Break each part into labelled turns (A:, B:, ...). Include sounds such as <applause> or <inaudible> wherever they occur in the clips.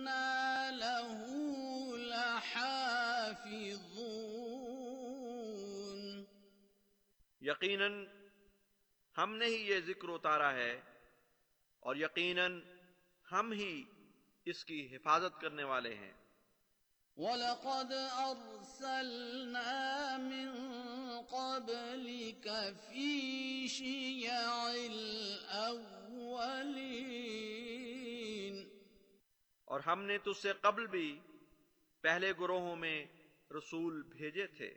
A: وإنا له لحافظون
B: یقیناً ہم نے ہی یہ ذکر اتارا ہے اور یقیناً ہم ہی اس کی حفاظت کرنے والے ہیں۔
A: وَلَقَدْ أَرْسَلْنَا مِن قَبْلِكَ فِي شِيَعِ الْأَوَّلِينَ
B: اور ہم نے تجھ سے قبل بھی پہلے گروہوں میں رسول بھیجے تھے۔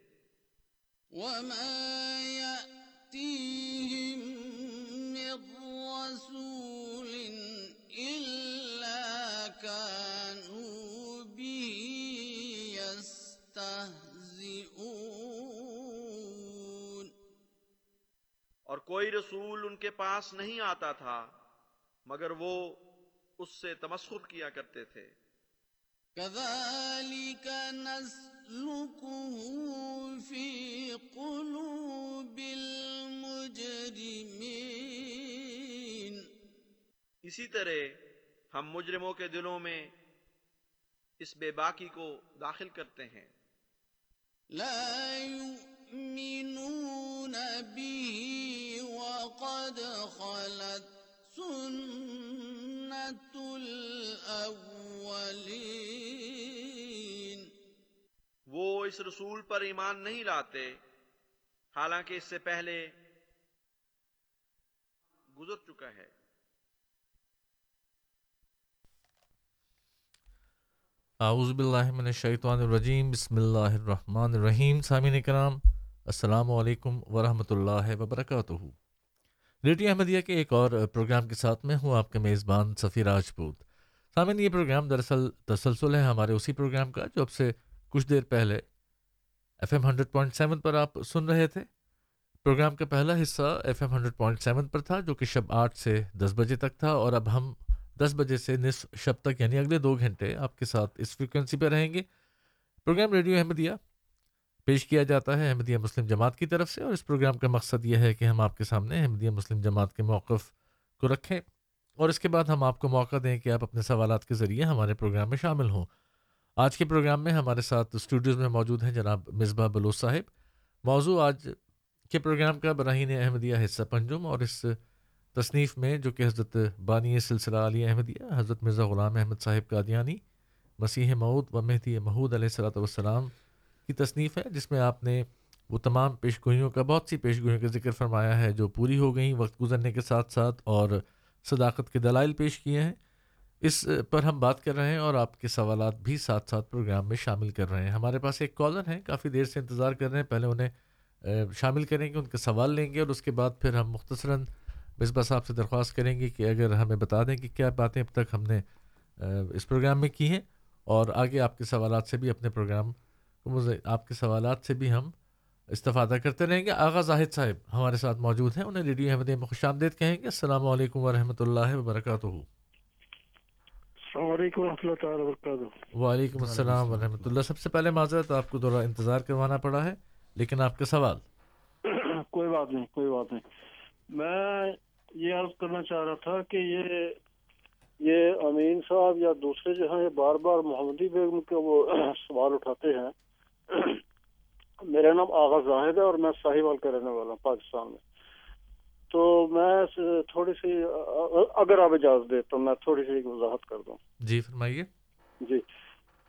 A: وَمَا يَأْتِيهِم مِّن رَّسُولٍ إِلَّا كَانُوا بِهِ يَسْتَهْزِئُونَ۔
B: اور کوئی رسول ان کے پاس نہیں آتا تھا مگر وہ اس سے تمسخر کیا کرتے تھے۔
A: كَذَلِكَ نَسْلُكُهُ فِي قُلُوبِ الْمُجْرِمِينَ.
B: اسی طرح ہم مجرموں کے دلوں میں اس بے باکی کو داخل کرتے ہیں۔
A: لا يؤمنون به
B: وہ اس رسول پر ایمان نہیں لاتے، حالانکہ اس سے پہلے گزر چکا ہے۔
C: اعوذ باللہ من الشیطان الرجیم، بسم اللہ الرحمن الرحیم۔ سامعین کرام، السلام علیکم ورحمۃ اللہ وبرکاتہ۔ ریڈیو احمدیہ کے ایک اور پروگرام کے ساتھ میں ہوں آپ کے میزبان سفیر راجپوت۔ سامعین، یہ پروگرام دراصل تسلسل ہے ہمارے اسی پروگرام کا جو اب سے کچھ دیر پہلے F M hundred point seven پر آپ سن رہے تھے۔ پروگرام کا پہلا حصہ F M hundred point seven پر تھا، جو کہ شب آٹھ سے دس بجے تک تھا، اور اب ہم دس بجے سے نصف شب تک یعنی اگلے دو گھنٹے آپ کے ساتھ اس فریکوینسی پہ رہیں گے۔ پروگرام ریڈیو احمدیہ پیش کیا جاتا ہے احمدیہ مسلم جماعت کی طرف سے، اور اس پروگرام کا مقصد یہ ہے کہ ہم آپ کے سامنے احمدیہ مسلم جماعت کے موقف کو رکھیں، اور اس کے بعد ہم آپ کو موقع دیں کہ آپ اپنے سوالات کے ذریعے ہمارے پروگرام میں شامل ہوں۔ آج کے پروگرام میں ہمارے ساتھ اسٹوڈیوز میں موجود ہیں جناب مصباح بلوچ صاحب۔ موضوع آج کے پروگرام کا براہین احمدیہ حصہ پنجم اور اس تصنیف میں جو کہ حضرت بانی سلسلہ علی احمدیہ، حضرت مرزا غلام احمد صاحب قادیانی، مسیح معود و مہدی محود علیہ صلاۃ والسلام کی تصنیف ہے، جس میں آپ نے وہ تمام پیش گوئیوں کا، بہت سی پیش گوئیوں کا ذکر فرمایا ہے جو پوری ہو گئیں وقت گزرنے کے ساتھ ساتھ اور صداقت کے دلائل پیش کیے ہیں۔ اس پر ہم بات کر رہے ہیں اور آپ کے سوالات بھی ساتھ ساتھ پروگرام میں شامل کر رہے ہیں۔ ہمارے پاس ایک کالر ہیں، کافی دیر سے انتظار کر رہے ہیں۔ پہلے انہیں شامل کریں گے، ان کے سوال لیں گے اور اس کے بعد پھر ہم مختصراً مصباح صاحب سے درخواست کریں گے کہ اگر ہمیں بتا دیں کہ کیا باتیں اب تک ہم نے اس پروگرام میں کی ہیں۔ اور آگے آپ کے سوالات سے بھی اپنے پروگرام آپ کے سوالات سے بھی ہم استفادہ کرتے رہیں گے۔ آغا زاہد صاحب ہمارے ساتھ موجود ہیں، انہیں ریڈیو احمد میں خوش آمدید کہیں گے۔ السلام علیکم ورحمۃ اللہ وبرکاتہ۔
D: السلام علیکم و رحمۃ اللہ تعالیٰ وبرکاتہ۔
C: وعلیکم السلام ورحمۃ اللہ۔ سب سے پہلے معذرت آپ کو تھوڑا انتظار کروانا پڑا ہے لیکن آپ کا سوال۔
D: کوئی بات نہیں کوئی بات نہیں۔ میں یہ عرض کرنا چاہ رہا تھا کہ یہ یہ امین صاحب یا دوسرے جو ہیں بار بار محمدی بیگم کے وہ سوال اٹھاتے ہیں؟ میرا نام آغا زاہد ہے اور میں ساہیوال کا رہنے والا ہوں پاکستان میں۔ تو میں تھوڑی سی اگر آپ اجازت دے تو میں تھوڑی سی وضاحت کر دوں۔
C: جی فرمائیے۔
D: جی۔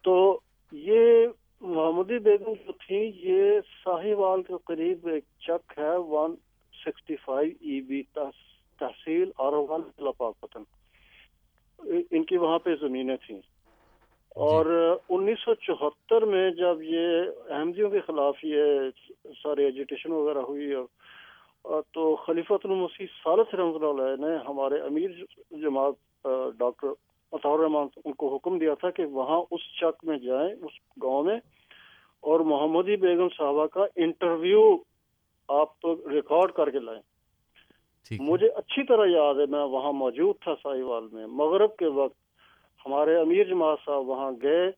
D: تو یہ محمدی بیگم جو تھی یہ ساہیوال کے قریب ایک چک ہے one sixty five E B تحصیل آروال پاکستان ان کی وہاں پہ زمینیں تھیں۔ اور انیس سو چوہتر میں جب یہ احمدیوں کے خلاف یہ ساری ایجوٹیشن وغیرہ ہوئی اور تو خلیفۃ المسیح صالح رحمۃ اللہ علیہ نے ہمارے امیر جماعت ڈاکٹر عطار رحمان ان کو حکم دیا تھا کہ وہاں اس چک میں جائیں اس گاؤں میں اور محمدی بیگم صاحبہ کا انٹرویو آپ ریکارڈ کر کے لائیں۔ مجھے اچھی طرح یاد ہے میں وہاں موجود تھا ساہیوال میں مغرب کے وقت ہمارے امیر جماعت صاحب وہاں گئے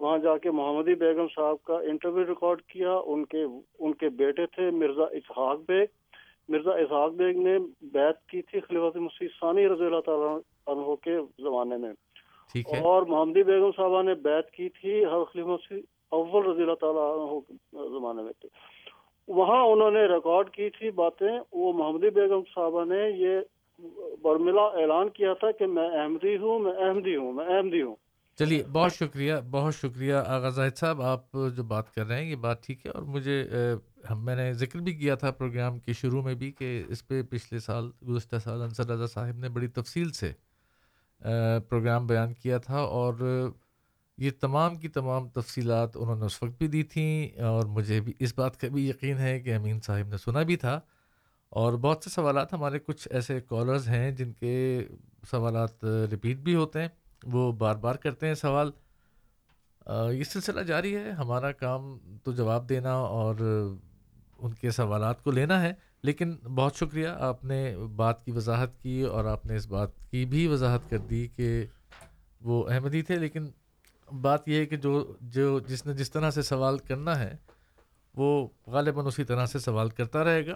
D: وہاں جا کے محمدی بیگم صاحب کا انٹرویو ریکارڈ کیا ان کے ان کے بیٹے تھے مرزا اسحاق بیگ مرزا اسحاق بیگ نے بیعت کی تھی خلیفۃ مسیح ثانی رضی اللہ تعالیٰ عنہ کے زمانے میں۔ اور محمدی بیگم صاحبہ نے بیعت کی تھی خلیفہ مسیح اول رضی اللہ تعالیٰ عنہ زمانے میں تھے وہاں انہوں نے ریکارڈ کی تھی باتیں۔ وہ محمدی بیگم صاحبہ نے یہ برملا اعلان کیا تھا کہ میں احمدی ہوں میں احمدی ہوں میں احمدی ہوں۔
C: چلیے، بہت شکریہ بہت شکریہ آغا زاہد صاحب، آپ جو بات کر رہے ہیں، یہ بات ٹھیک ہے اور مجھے میں نے ذکر بھی کیا تھا پروگرام کے شروع میں بھی کہ اس پہ پچھلے سال گزشتہ سال انصر رضا صاحب نے بڑی تفصیل سے پروگرام بیان کیا تھا اور یہ تمام کی تمام تفصیلات انہوں نے اس وقت بھی دی تھیں اور مجھے بھی اس بات کا بھی یقین ہے کہ امین صاحب نے سنا بھی تھا اور بہت سے سوالات ہمارے کچھ ایسے کالرز ہیں جن کے سوالات ریپیٹ بھی ہوتے ہیں۔ وہ بار بار کرتے ہیں سوال یہ سلسلہ جاری ہے، ہمارا کام تو جواب دینا اور ان کے سوالات کو لینا ہے، لیکن بہت شکریہ، آپ نے بات کی وضاحت کی اور آپ نے اس بات کی بھی وضاحت کر دی کہ وہ احمدی تھے، لیکن بات یہ ہے کہ جو جو جس نے جس طرح سے سوال کرنا ہے، وہ غالباً اسی طرح سے سوال کرتا رہے گا۔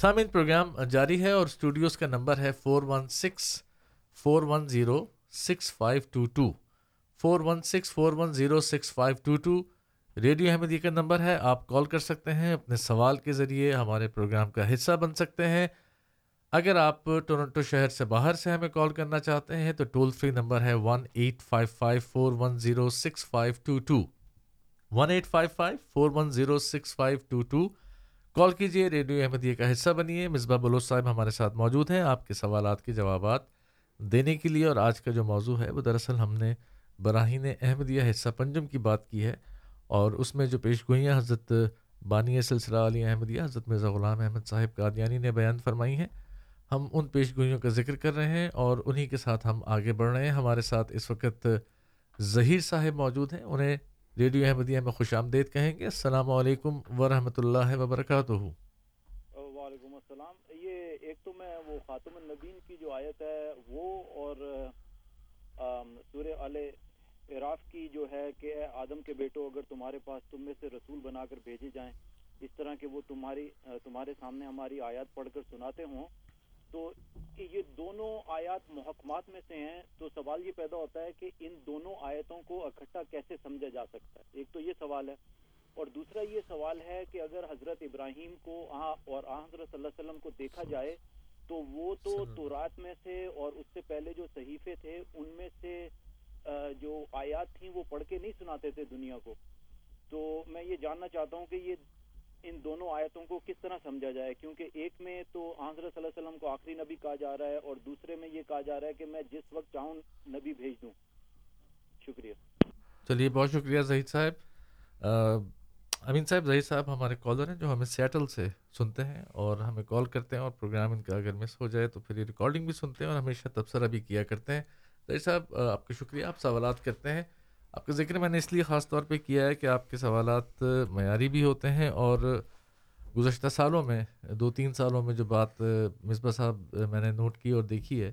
C: سامعین، پروگرام جاری ہے اور اسٹوڈیوز کا نمبر ہے four one six four one zero six five two two, four one six, four one zero six five two two. Radio Ahmadi کا نمبر ہے، آپ کال کر سکتے ہیں، اپنے سوال کے ذریعے ہمارے پروگرام کا حصہ بن سکتے ہیں۔ اگر آپ ٹورنٹو شہر سے باہر سے ہمیں کال کرنا چاہتے ہیں تو ٹول فری نمبر ہے one eight five five, four one zero six five two two. One eight five five, four one zero six five two two. Call کیجیے ریڈیو احمدیہ کا حصہ بنیے۔ مصباح بلوچ صاحب ہمارے ساتھ موجود ہیں۔ آپ کے سوالات کے جوابات دینے کے لیے اور آج کا جو موضوع ہے وہ دراصل ہم نے براہین احمدیہ حصہ پنجم کی بات کی ہے اور اس میں جو پیش گوئیاں حضرت بانی سلسلہ علی احمدیہ، حضرت مرزا غلام احمد صاحب قادیانی نے بیان فرمائی ہیں۔ ہم ان پیش گوئیوں کا ذکر کر رہے ہیں اور انہی کے ساتھ ہم آگے بڑھ رہے ہیں۔ ہمارے ساتھ اس وقت ظہیر صاحب موجود ہیں، انہیں ریڈیو احمدیہ میں خوش آمدید کہیں گے۔ السلام علیکم ورحمۃ اللہ وبرکاتہ۔
E: وعلیکم السلام ایک وہ خاتم النبین کی جو آیت ہے، وہ اور سورہ علیہ عراف کی جو ہے کہ اے آدم کے بیٹو، اگر تمہارے پاس تم میں سے رسول بنا کر بھیجے جائیں، اس طرح کہ وہ تمہاری تمہارے سامنے ہماری آیات پڑھ کر سناتے ہوں۔ تو یہ دونوں آیات محکمات میں سے ہیں، تو سوال یہ پیدا ہوتا ہے کہ ان دونوں آیتوں کو اکٹھا کیسے سمجھا جا سکتا ہے؟ ایک تو یہ سوال ہے، اور دوسرا یہ سوال ہے کہ اگر حضرت ابراہیم کو اور آ، حضرت صلی اللہ علیہ وسلم کو دیکھا جائے تو وہ تو تورات میں سے اور اس سے پہلے جو صحیفے تھے ان میں سے جو آیات تھیں وہ پڑھ کے نہیں سناتے تھے دنیا کو۔ تو میں یہ جاننا چاہتا ہوں کہ یہ ان دونوں آیتوں کو کس طرح سمجھا جائے؟ کیونکہ ایک میں تو حضرت صلی اللہ علیہ وسلم کو آخری نبی کہا جا رہا ہے اور دوسرے میں یہ کہا جا رہا ہے کہ میں جس وقت چاہوں نبی بھیج دوں۔ شکریہ۔
C: چلیے بہت شکریہ زہید صاحب۔ امین صاحب، ظہیر صاحب ہمارے کالر ہیں جو ہمیں سیٹل سے سنتے ہیں اور ہمیں کال کرتے ہیں اور پروگرام ان کا اگر مس ہو جائے تو پھر یہ ریکارڈنگ بھی سنتے ہیں اور ہمیشہ تبصرہ بھی کیا کرتے ہیں۔ ظہیر صاحب آپ کا شکریہ، آپ سوالات کرتے ہیں۔ آپ کا ذکر میں نے اس لیے خاص طور پہ کیا ہے کہ آپ کے سوالات معیاری بھی ہوتے ہیں اور گزشتہ سالوں میں، دو تین سالوں میں جو بات مصباح صاحب میں نے نوٹ کی اور دیکھی ہے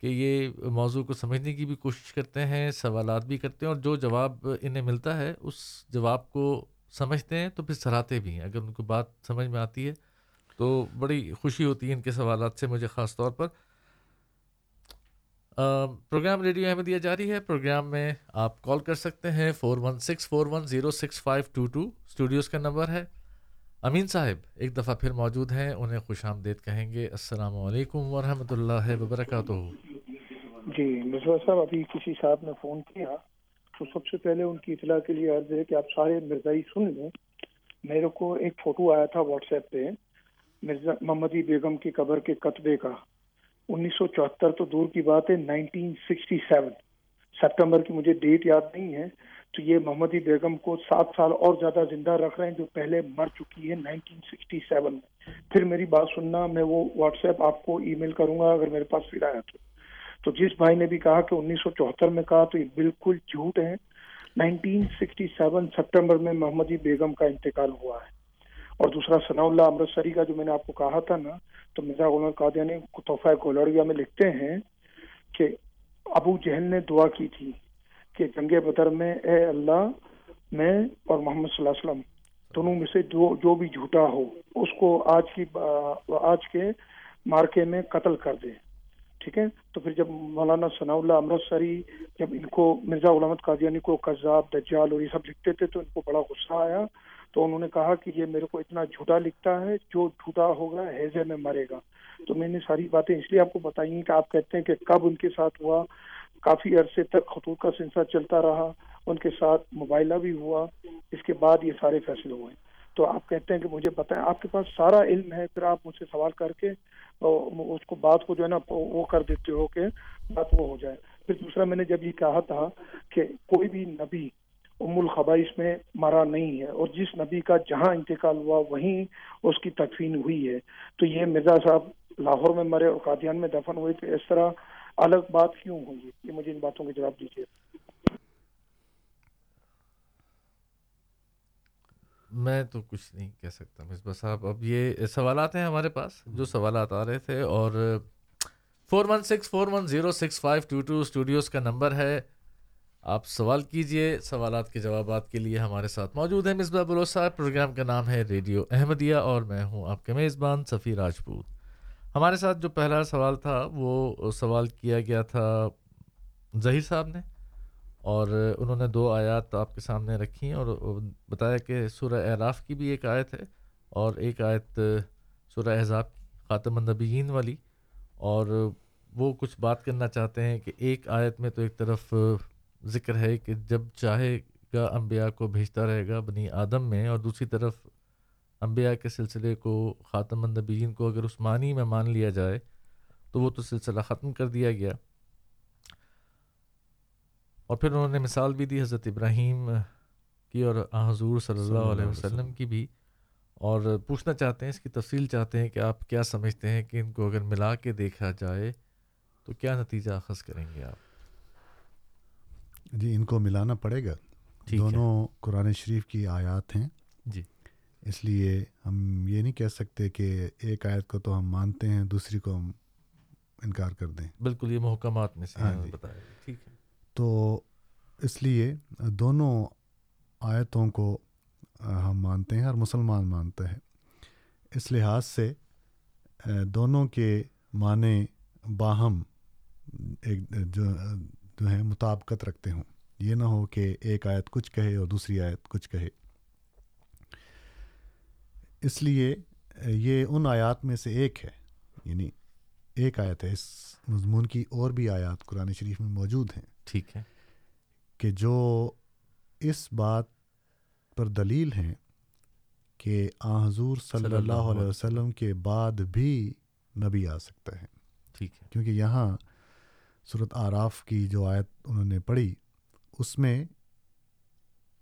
C: کہ یہ موضوع کو سمجھنے کی بھی کوشش کرتے ہیں، سوالات بھی کرتے ہیں اور جو جواب انہیں ملتا ہے، اس جواب کو سمجھتے ہیں تو پھر سراہتے بھی ہیں۔ اگر ان کو بات سمجھ میں آتی ہے تو بڑی خوشی ہوتی ہے ان کے سوالات سے مجھے خاص طور پر۔ پروگرام ریڈیو احمدیہ جاری ہے۔ پروگرام میں آپ کال کر سکتے ہیں four one six four one zero six five two two. Studios کا نمبر ہے۔ امین صاحب، ایک دفعہ پھر موجود ہیں، انہیں خوش آمدید کہیں گے۔ السلام علیکم ورحمۃ اللہ وبرکاتہ۔
F: جی مصباح صاحب، ابھی کسی صاحب نے فون کیا۔ تو سب سے پہلے ان کی اطلاع کے لیے عرض ہے کہ آپ سارے مرزائی سن لیں۔ میرے کو ایک فوٹو آیا تھا واٹس ایپ پہ، مرزا محمدی بیگم کی قبر کے قطبے کا۔ انیس سو چوہتر تو دور کی بات ہے، نائنٹین سکسٹی سیون۔ سپٹمبر کی مجھے ڈیٹ یاد نہیں ہے۔ تو یہ محمدی بیگم کو سات سال اور زیادہ زندہ رکھ رہے ہیں جو پہلے مر چکی ہے نائنٹین سکسٹی سیون۔ میں پھر میری بات سننا، میں وہ واٹس ایپ آپ کو ای میل کروں گا اگر میرے پاس پھر آیا تو۔ تو جس بھائی نے بھی کہا کہ انیس سو چوہتر میں کہا تو یہ بالکل جھوٹ ہے۔ نائنٹین سکسٹی سیون سپٹمبر میں محمدی جی بیگم کا انتقال ہوا ہے۔ اور دوسرا ثناء اللہ امرتسری کا جو میں نے آپ کو کہا تھا نا، تو مرزا غلام قادیانی تحفہ گولڑیا میں لکھتے ہیں کہ ابو جہل نے دعا کی تھی کہ جنگ بدر میں اے اللہ، میں اور محمد صلی اللہ علیہ وسلم دونوں میں سے جو جو بھی جھوٹا ہو، اس کو آج کی آج کے مارکے میں قتل کر دے ٹھیک ہے؟ تو پھر جب مولانا ثناء اللہ امرتسری، جب ان کو مرزا غلامت قادیانی کو قذاب، دجال اور یہ سب لکھتے تھے، تو ان کو بڑا غصہ آیا۔ تو انہوں نے کہا کہ یہ میرے کو اتنا جھوٹا لکھتا ہے، جو جھوٹا ہوگا حیضے میں مرے گا۔ تو میں نے ساری باتیں اس لیے آپ کو بتائی ہیں کہ آپ کہتے ہیں کہ کب ان کے ساتھ ہوا۔ کافی عرصے تک خطوط کا سلسلہ چلتا رہا، ان کے ساتھ موبائلہ بھی ہوا۔ اس کے بعد یہ سارے فیصلے ہوئے۔ تو آپ کہتے ہیں کہ مجھے بتائیں آپ کے پاس سارا علم ہے، پھر آپ مجھ سے سوال کر کے اس کو بات کو جو ہے نا، وہ کر دیتے ہو کہ بات وہ ہو جائے۔ پھر دوسرا میں نے جب یہ کہا تھا کہ کوئی بھی نبی ام الخبائش میں مرا نہیں ہے، اور جس نبی کا جہاں انتقال ہوا، وہیں اس کی تدفین ہوئی ہے۔ تو یہ مرزا صاحب لاہور میں مرے اور قادیان میں دفن ہوئے، تو اس طرح الگ بات کیوں ہوئی یہ مجھے ان باتوں کے جواب دیجیے
C: میں تو کچھ نہیں کہہ سکتا مصباح صاحب اب یہ سوالات ہیں ہمارے پاس، جو سوالات آ رہے تھے اور four one six four one zero six five two two studios کا نمبر ہے۔ آپ سوال کیجیے، سوالات کے جوابات کے لیے ہمارے ساتھ موجود ہیں مصباح بلو صاحب۔ پروگرام کا نام ہے ریڈیو احمدیہ اور میں ہوں آپ کے میزبان سفیر راجپوت۔ ہمارے ساتھ جو پہلا سوال تھا، وہ سوال کیا گیا تھا ظہیر صاحب نے۔ اور انہوں نے دو آیات آپ کے سامنے رکھی ہیں اور بتایا کہ سورہ اعراف کی بھی ایک آیت ہے اور ایک آیت سورہ احزاب خاتم النبیین والی۔ اور وہ کچھ بات کرنا چاہتے ہیں کہ ایک آیت میں تو ایک طرف ذکر ہے کہ جب چاہے گا انبیاء کو بھیجتا رہے گا بنی آدم میں اور دوسری طرف انبیاء کے سلسلے کو، خاتم النبیین کو اگر عثمانی میں مان لیا جائے تو وہ تو سلسلہ ختم کر دیا گیا۔ اور پھر انہوں نے مثال بھی دی حضرت ابراہیم کی اور حضور صلی اللہ علیہ وسلم کی بھی۔ اور پوچھنا چاہتے ہیں اس کی تفصیل چاہتے ہیں کہ آپ کیا سمجھتے ہیں کہ ان کو اگر ملا کے دیکھا جائے تو کیا نتیجہ اخذ کریں گے آپ؟
G: جی ان کو ملانا پڑے گا۔ دونوں قرآن شریف کی آیات ہیں۔
C: جی۔
G: اس لیے ہم یہ نہیں کہہ سکتے کہ ایک آیت کو تو ہم مانتے ہیں دوسری کو ہم انکار کر دیں۔
C: بالکل یہ محکمات میں سے ہاں جی۔ ٹھیک ہے۔
G: تو اس لیے دونوں آیتوں کو ہم مانتے ہیں اور مسلمان مانتے ہیں۔ اس لحاظ سے دونوں کے معنی باہم ایک، جو جو ہے مطابقت رکھتے ہوں۔ یہ نہ ہو کہ ایک آیت کچھ کہے اور دوسری آیت کچھ کہے۔ اس لیے یہ ان آیات میں سے ایک ہے۔ یعنی ایک آیت ہے۔ اس مضمون کی اور بھی آیات قرآن شریف میں موجود ہیں۔
C: ٹھیک ہے۔
G: کہ جو اس بات پر دلیل ہیں کہ آ حضور صلی اللہ علیہ وسلم کے بعد بھی نبی آ سکتا ہے
C: ٹھیک ہے۔
G: کیونکہ یہاں صورت آراف کی جو آیت انہوں نے پڑھی اس میں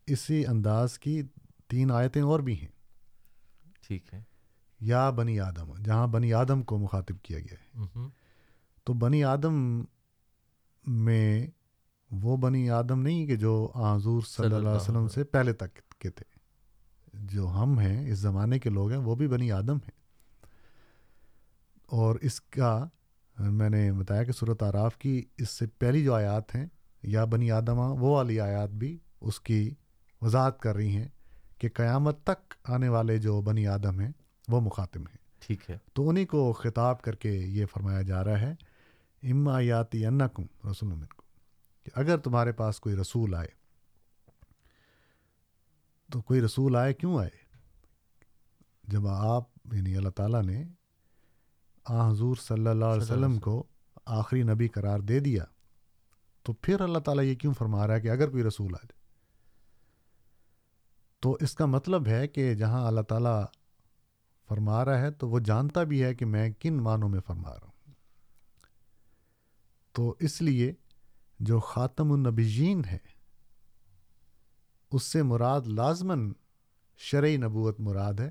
G: اسی انداز کی تین آیتیں اور بھی ہیں۔
C: ٹھیک ہے۔
G: یا بنی آدم جہاں بنی آدم کو مخاطب کیا گیا ہے۔ تو بنی آدم میں وہ بنی آدم نہیں کہ جو حضور صلی اللہ علیہ وسلم سے پہلے تک کے تھے۔ جو ہم ہیں اس زمانے کے لوگ ہیں وہ بھی بنی آدم ہیں۔ اور اس کا میں نے بتایا کہ صورت آراف کی اس سے پہلی جو آیات ہیں یا بنی آدمہ وہ والی آیات بھی اس کی وضاحت کر رہی ہیں کہ قیامت تک آنے والے جو بنی آدم ہیں وہ مخاطب ہیں۔
C: ٹھیک ہے۔
G: تو انہیں کو خطاب کر کے یہ فرمایا جا رہا ہے اما یاتی انکم رسول کہ اگر تمہارے پاس کوئی رسول آئے تو کوئی رسول آئے کیوں آئے؟ جب آپ یعنی اللہ تعالیٰ نے آ حضور صلی اللہ علیہ وسلم کو آخری نبی قرار دے دیا تو پھر اللہ تعالیٰ یہ کیوں فرما رہا ہے کہ اگر کوئی رسول آ جائے تو اس کا مطلب ہے کہ جہاں اللہ تعالیٰ فرما رہا ہے تو وہ جانتا بھی ہے کہ میں کن معنوں میں فرما رہا ہوں۔ تو اس لیے جو خاتم النبیین ہے اس سے مراد لازماً شرعی نبوت مراد ہے۔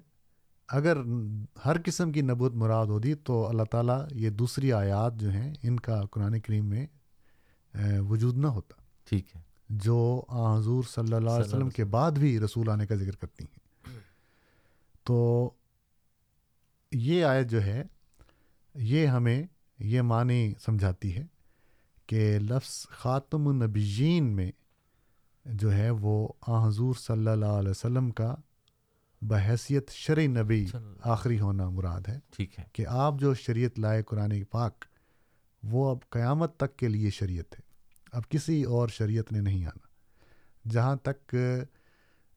G: اگر ہر قسم کی نبوت مراد ہوتی تو اللہ تعالیٰ یہ دوسری آیات جو ہیں ان کا قرآن کریم میں وجود نہ ہوتا۔
C: ٹھیک ہے۔
G: جو حضور صلی اللہ علیہ وسلم۔ کے بعد بھی رسول آنے کا ذکر کرتی ہیں۔ تو یہ آیت جو ہے یہ ہمیں یہ معنی سمجھاتی ہے۔ کہ لفظ خاتم النبیین میں جو ہے وہ آ حضور صلی اللہ علیہ وسلم کا بحیثیت شرعی نبی آخری ہونا مراد ہے
C: ٹھیک ہے.
G: کہ آپ جو شریعت لائے قرآن پاک وہ اب قیامت تک کے لیے شریعت ہے۔ اب کسی اور شریعت نے نہیں آنا۔ جہاں تک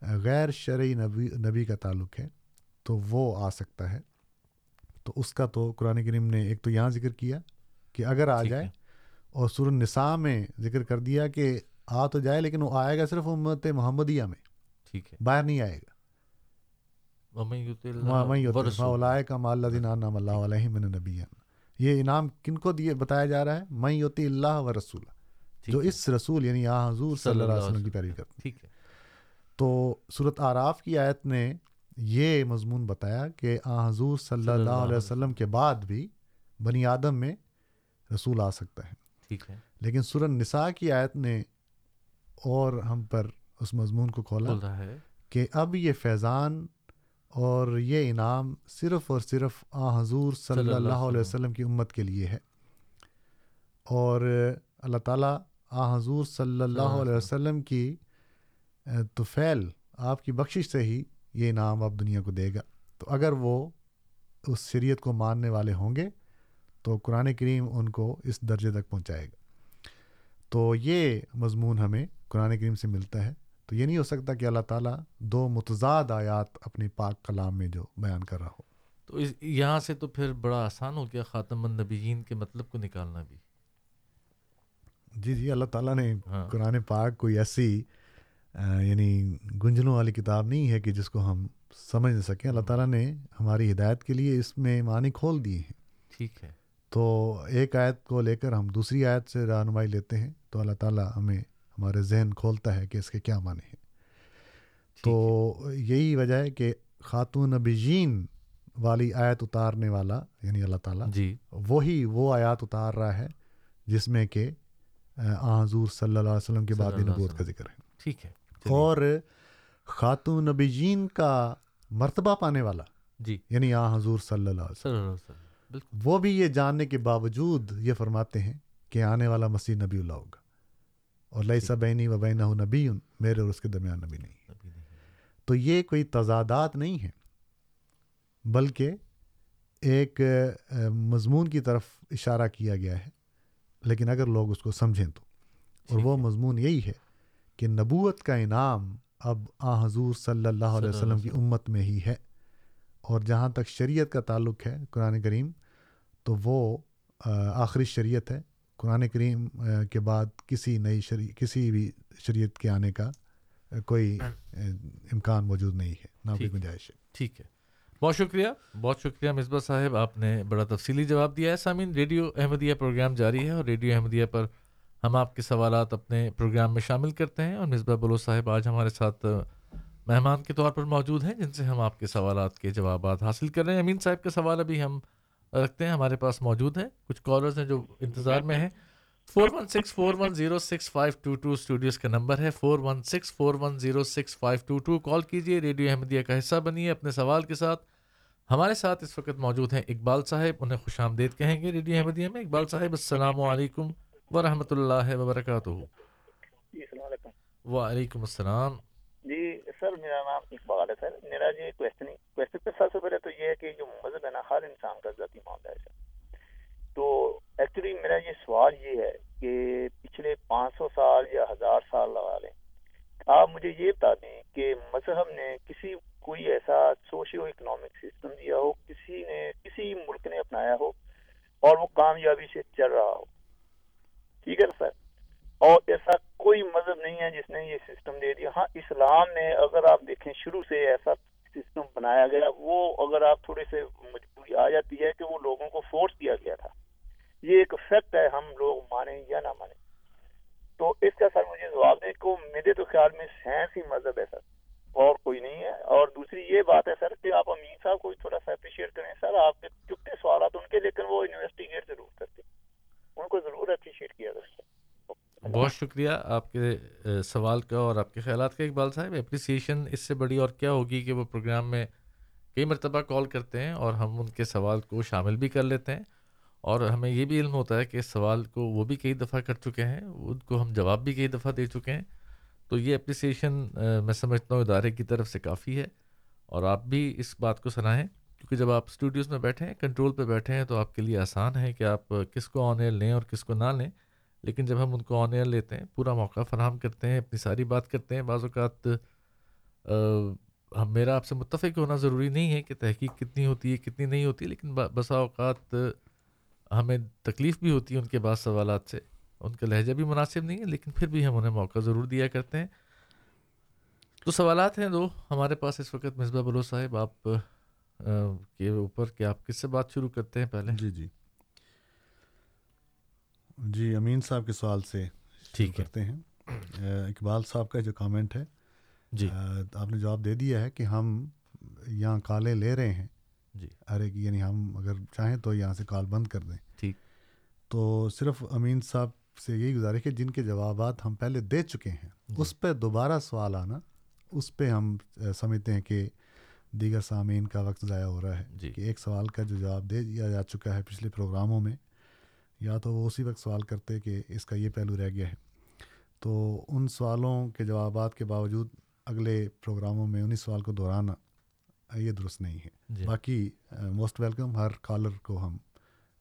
G: غیر شرعی نبی نبی کا تعلق ہے تو وہ آ سکتا ہے۔ تو اس کا تو قرآن کریم نے ایک تو یہاں ذکر کیا کہ اگر آ جائے اور سور النساء میں ذکر کر دیا کہ آ تو جائے لیکن وہ آئے گا صرف امت محمدیہ میں۔
C: ٹھیک ہے۔
G: باہر نہیں آئے گا۔ اللہ من النبیین یہ انعام کن کو دیے بتایا جا رہا ہے؟ میں یوتی اللہ و رسول جو اس رسول یعنی آ حضور صلی اللہ علیہ وسلم کی پیروی کرتے
C: ٹھیک ہے۔
G: تو صورت آراف کی آیت نے یہ مضمون بتایا کہ آ حضور صلی اللہ علیہ وسلم کے بعد بھی بنی آدم میں رسول آ سکتا ہے۔
C: ٹھیک ہے۔
G: لیکن سورہ نساء کی آیت نے اور ہم پر اس مضمون کو کھولا
C: ہے۔
G: کہ اب یہ فیضان اور یہ انعام صرف اور صرف آ حضور صلی اللہ علیہ وسلم کی امت کے لیے ہے۔ اور اللہ تعالیٰ آ حضور صلی اللہ علیہ وسلم کی اے، طفیل آپ کی بخشش سے ہی یہ انعام اب دنیا کو دے گا۔ تو اگر وہ اس شریعت کو ماننے والے ہوں گے تو قرآن کریم ان کو اس درجے تک پہنچائے گا۔ تو یہ مضمون ہمیں قرآن کریم سے ملتا ہے۔ تو یہ نہیں ہو سکتا کہ اللہ تعالیٰ دو متضاد آیات اپنی پاک کلام میں جو بیان کر رہا ہو۔
C: تو اس یہاں سے تو پھر بڑا آسان ہو گیا خاتم النبیین کے مطلب کو نکالنا بھی۔
G: جی جی اللہ تعالیٰ نے
C: ہاں۔
G: قرآن پاک کوئی ایسی آ، یعنی گنجنوں والی کتاب نہیں ہے کہ جس کو ہم سمجھ نہ سکیں۔ اللہ تعالیٰ نے ہماری ہدایت کے لیے اس میں معنی کھول دیے ہیں۔
C: ٹھیک ہے۔
G: تو ایک آیت کو لے کر ہم دوسری آیت سے رہنمائی لیتے ہیں تو اللہ تعالیٰ ہمیں ہمارے ذہن کھولتا ہے کہ اس کے کیا معنی ہیں۔ تو یہی وجہ ہے کہ خاتون نبیین والی آیت اتارنے والا یعنی اللہ تعالیٰ
C: جی۔
G: وہی وہ آیات اتار رہا ہے جس میں کہ حضور صلی اللہ علیہ وسلم کے بعد نبوت کا ذکر ہے۔
C: ٹھیک ہے۔
G: اور خاتون نبیین کا مرتبہ پانے والا
C: جی۔
G: یعنی آ حضور صلی اللہ علیہ
C: وسلم۔
G: وہ بھی یہ جاننے کے باوجود یہ فرماتے ہیں کہ آنے والا مسیح نبی اللہ ہوگا۔ اور لئی بینی و بین نبی میرے اور اس کے درمیان نبی نہیں۔ تو یہ کوئی تضادات نہیں ہیں بلکہ ایک مضمون کی طرف اشارہ کیا گیا ہے۔ لیکن اگر لوگ اس کو سمجھیں تو۔ اور وہ مضمون یہی ہے کہ نبوت کا انعام اب آ حضور صلی اللہ علیہ وسلم کی امت میں ہی ہے۔ اور جہاں تک شریعت کا تعلق ہے قرآن کریم تو وہ آخری شریعت ہے قرآن کریم کے بعد کسی نئی شری کسی بھی شریعت کے آنے کا کوئی امکان موجود نہیں ہے نہ کوئی۔ گنجائش ہے۔
C: ٹھیک ہے۔ بہت شکریہ بہت شکریہ مصباح صاحب آپ نے بڑا تفصیلی جواب دیا ہے۔ سامعین ریڈیو احمدیہ پروگرام جاری ہے اور ریڈیو احمدیہ پر ہم آپ کے سوالات اپنے پروگرام میں شامل کرتے ہیں اور مصباح بلو صاحب آج ہمارے ساتھ مہمان کے طور پر موجود ہیں جن سے ہم آپ کے سوالات کے جوابات حاصل کر رہے ہیں۔ امین صاحب کا سوال ابھی ہم رکھتے ہیں ہمارے پاس موجود ہیں۔ کچھ کالرز ہیں جو انتظار میں ہیں۔ Four one six four one zero six five two two studios کا نمبر ہے۔ Four one six four one zero six five two two call کیجیے ریڈیو احمدیہ کا حصہ بنیے اپنے سوال کے ساتھ۔ ہمارے ساتھ اس وقت موجود ہیں اقبال صاحب انہیں خوش آمدید کہیں گے ریڈیو احمدیہ میں۔ اقبال صاحب السلام علیکم ورحمۃ اللہ وبرکاتہ۔
H: جی
C: وعلیکم السلام۔
H: جی سر، میرا نام اقبال ہے۔ سر میرا یہ کوشچن کوشچن پہ سب سے پہلے تو یہ ہے کہ جو مذہب ہے نا ہر انسان کا ذاتی معاملہ ہے۔ سر تو ایکچولی میرا یہ سوال یہ ہے کہ پچھلے پانچ سو سال یا ہزار سال لگا لیں۔ آپ مجھے یہ بتا دیں کہ مذہب نے کسی، کوئی ایسا سوشیو اکنامک سسٹم دیا ہو، کسی نے، کسی ملک نے اپنایا ہو اور وہ کامیابی سے چل رہا ہو۔ ٹھیک ہے نا سر؟ اور ایسا کوئی مذہب نہیں ہے جس نے یہ سسٹم دے دیا ہاں اسلام نے اگر آپ دیکھیں شروع سے ایسا سسٹم بنایا گیا، وہ اگر آپ تھوڑے سے مجبوری آ جاتی ہے کہ وہ لوگوں کو فورس کیا گیا تھا۔ یہ ایک فیکٹ ہے، ہم لوگ مانیں یا نہ مانیں۔ تو اس کا سر مجھے جواب دیں کہ وہ میرے تو خیال میں سائنس ہی مذہب ہے سر، اور کوئی نہیں ہے۔ اور دوسری یہ بات ہے سر کہ آپ امین صاحب کو تھوڑا سا اپریشیٹ کریں۔ سر، آپ کے چکتے سوالات ان کے، لیکن وہ انویسٹیگیٹ ضرور کرتے ان کو ضرور اپریشیٹ کیا کریں سر
C: بہت شکریہ آپ کے سوال کا اور آپ کے خیالات کا اقبال صاحب۔ اپریسیشن اس سے بڑی اور کیا ہوگی کہ وہ پروگرام میں کئی مرتبہ کال کرتے ہیں اور ہم ان کے سوال کو شامل بھی کر لیتے ہیں۔ اور ہمیں یہ بھی علم ہوتا ہے کہ اس سوال کو وہ بھی کئی دفعہ کر چکے ہیں، ان کو ہم جواب بھی کئی دفعہ دے چکے ہیں۔ تو یہ اپریسیشن میں سمجھتا ہوں ادارے کی طرف سے کافی ہے۔ اور آپ بھی اس بات کو سنائیں، کیونکہ جب آپ اسٹوڈیوز میں بیٹھے ہیں کنٹرول پہ بیٹھے ہیں، تو آپ کے لیے آسان ہے کہ آپ کس کو آن ایئر لیں اور کس کو نہ لیں۔ لیکن جب ہم ان کو آن ایئر لیتے ہیں، پورا موقع فراہم کرتے ہیں، اپنی ساری بات کرتے ہیں، بعض اوقات ہم، میرا آپ سے متفق ہونا ضروری نہیں ہے کہ تحقیق کتنی ہوتی ہے، کتنی نہیں ہوتی، لیکن با- بسا اوقات ہمیں تکلیف بھی ہوتی ہے ان کے بعض سوالات سے۔ ان کا لہجہ بھی مناسب نہیں ہے، لیکن پھر بھی ہم انہیں موقع ضرور دیا کرتے ہیں۔ تو سوالات ہیں دو۔ ہمارے پاس اس وقت مصباح بلو صاحب، آپ کے اوپر کہ آپ کس سے بات شروع کرتے ہیں پہلے؟
G: جی جی۔ جی امین صاحب کے سوال سے
C: ٹھیک
G: کرتے ہیں۔ اقبال صاحب کا جو کامنٹ ہے
C: جی۔
G: آپ نے جواب دے دیا ہے کہ ہم یہاں کالیں لے رہے ہیں۔
C: جی۔
G: ایک یعنی ہم اگر چاہیں تو یہاں سے کال بند کر دیں۔
C: ٹھیک۔
G: تو صرف امین صاحب سے یہی گزارش ہے جن کے جوابات ہم پہلے دے چکے ہیں اس پہ دوبارہ سوال آنا اس پہ ہم سمجھتے ہیں کہ دیگر سامعین کا وقت ضائع ہو رہا ہے
C: جی۔
G: کہ ایک سوال کا جو جواب دے دیا جا چکا ہے پچھلے پروگراموں میں۔ یا تو وہ اسی وقت سوال کرتے کہ اس کا یہ پہلو رہ گیا ہے۔ تو ان سوالوں کے جوابات کے باوجود اگلے پروگراموں میں انہیں سوال کو دہرانا یہ درست نہیں ہے۔
C: جی۔
G: باقی موسٹ ویلکم ہر کالر کو ہم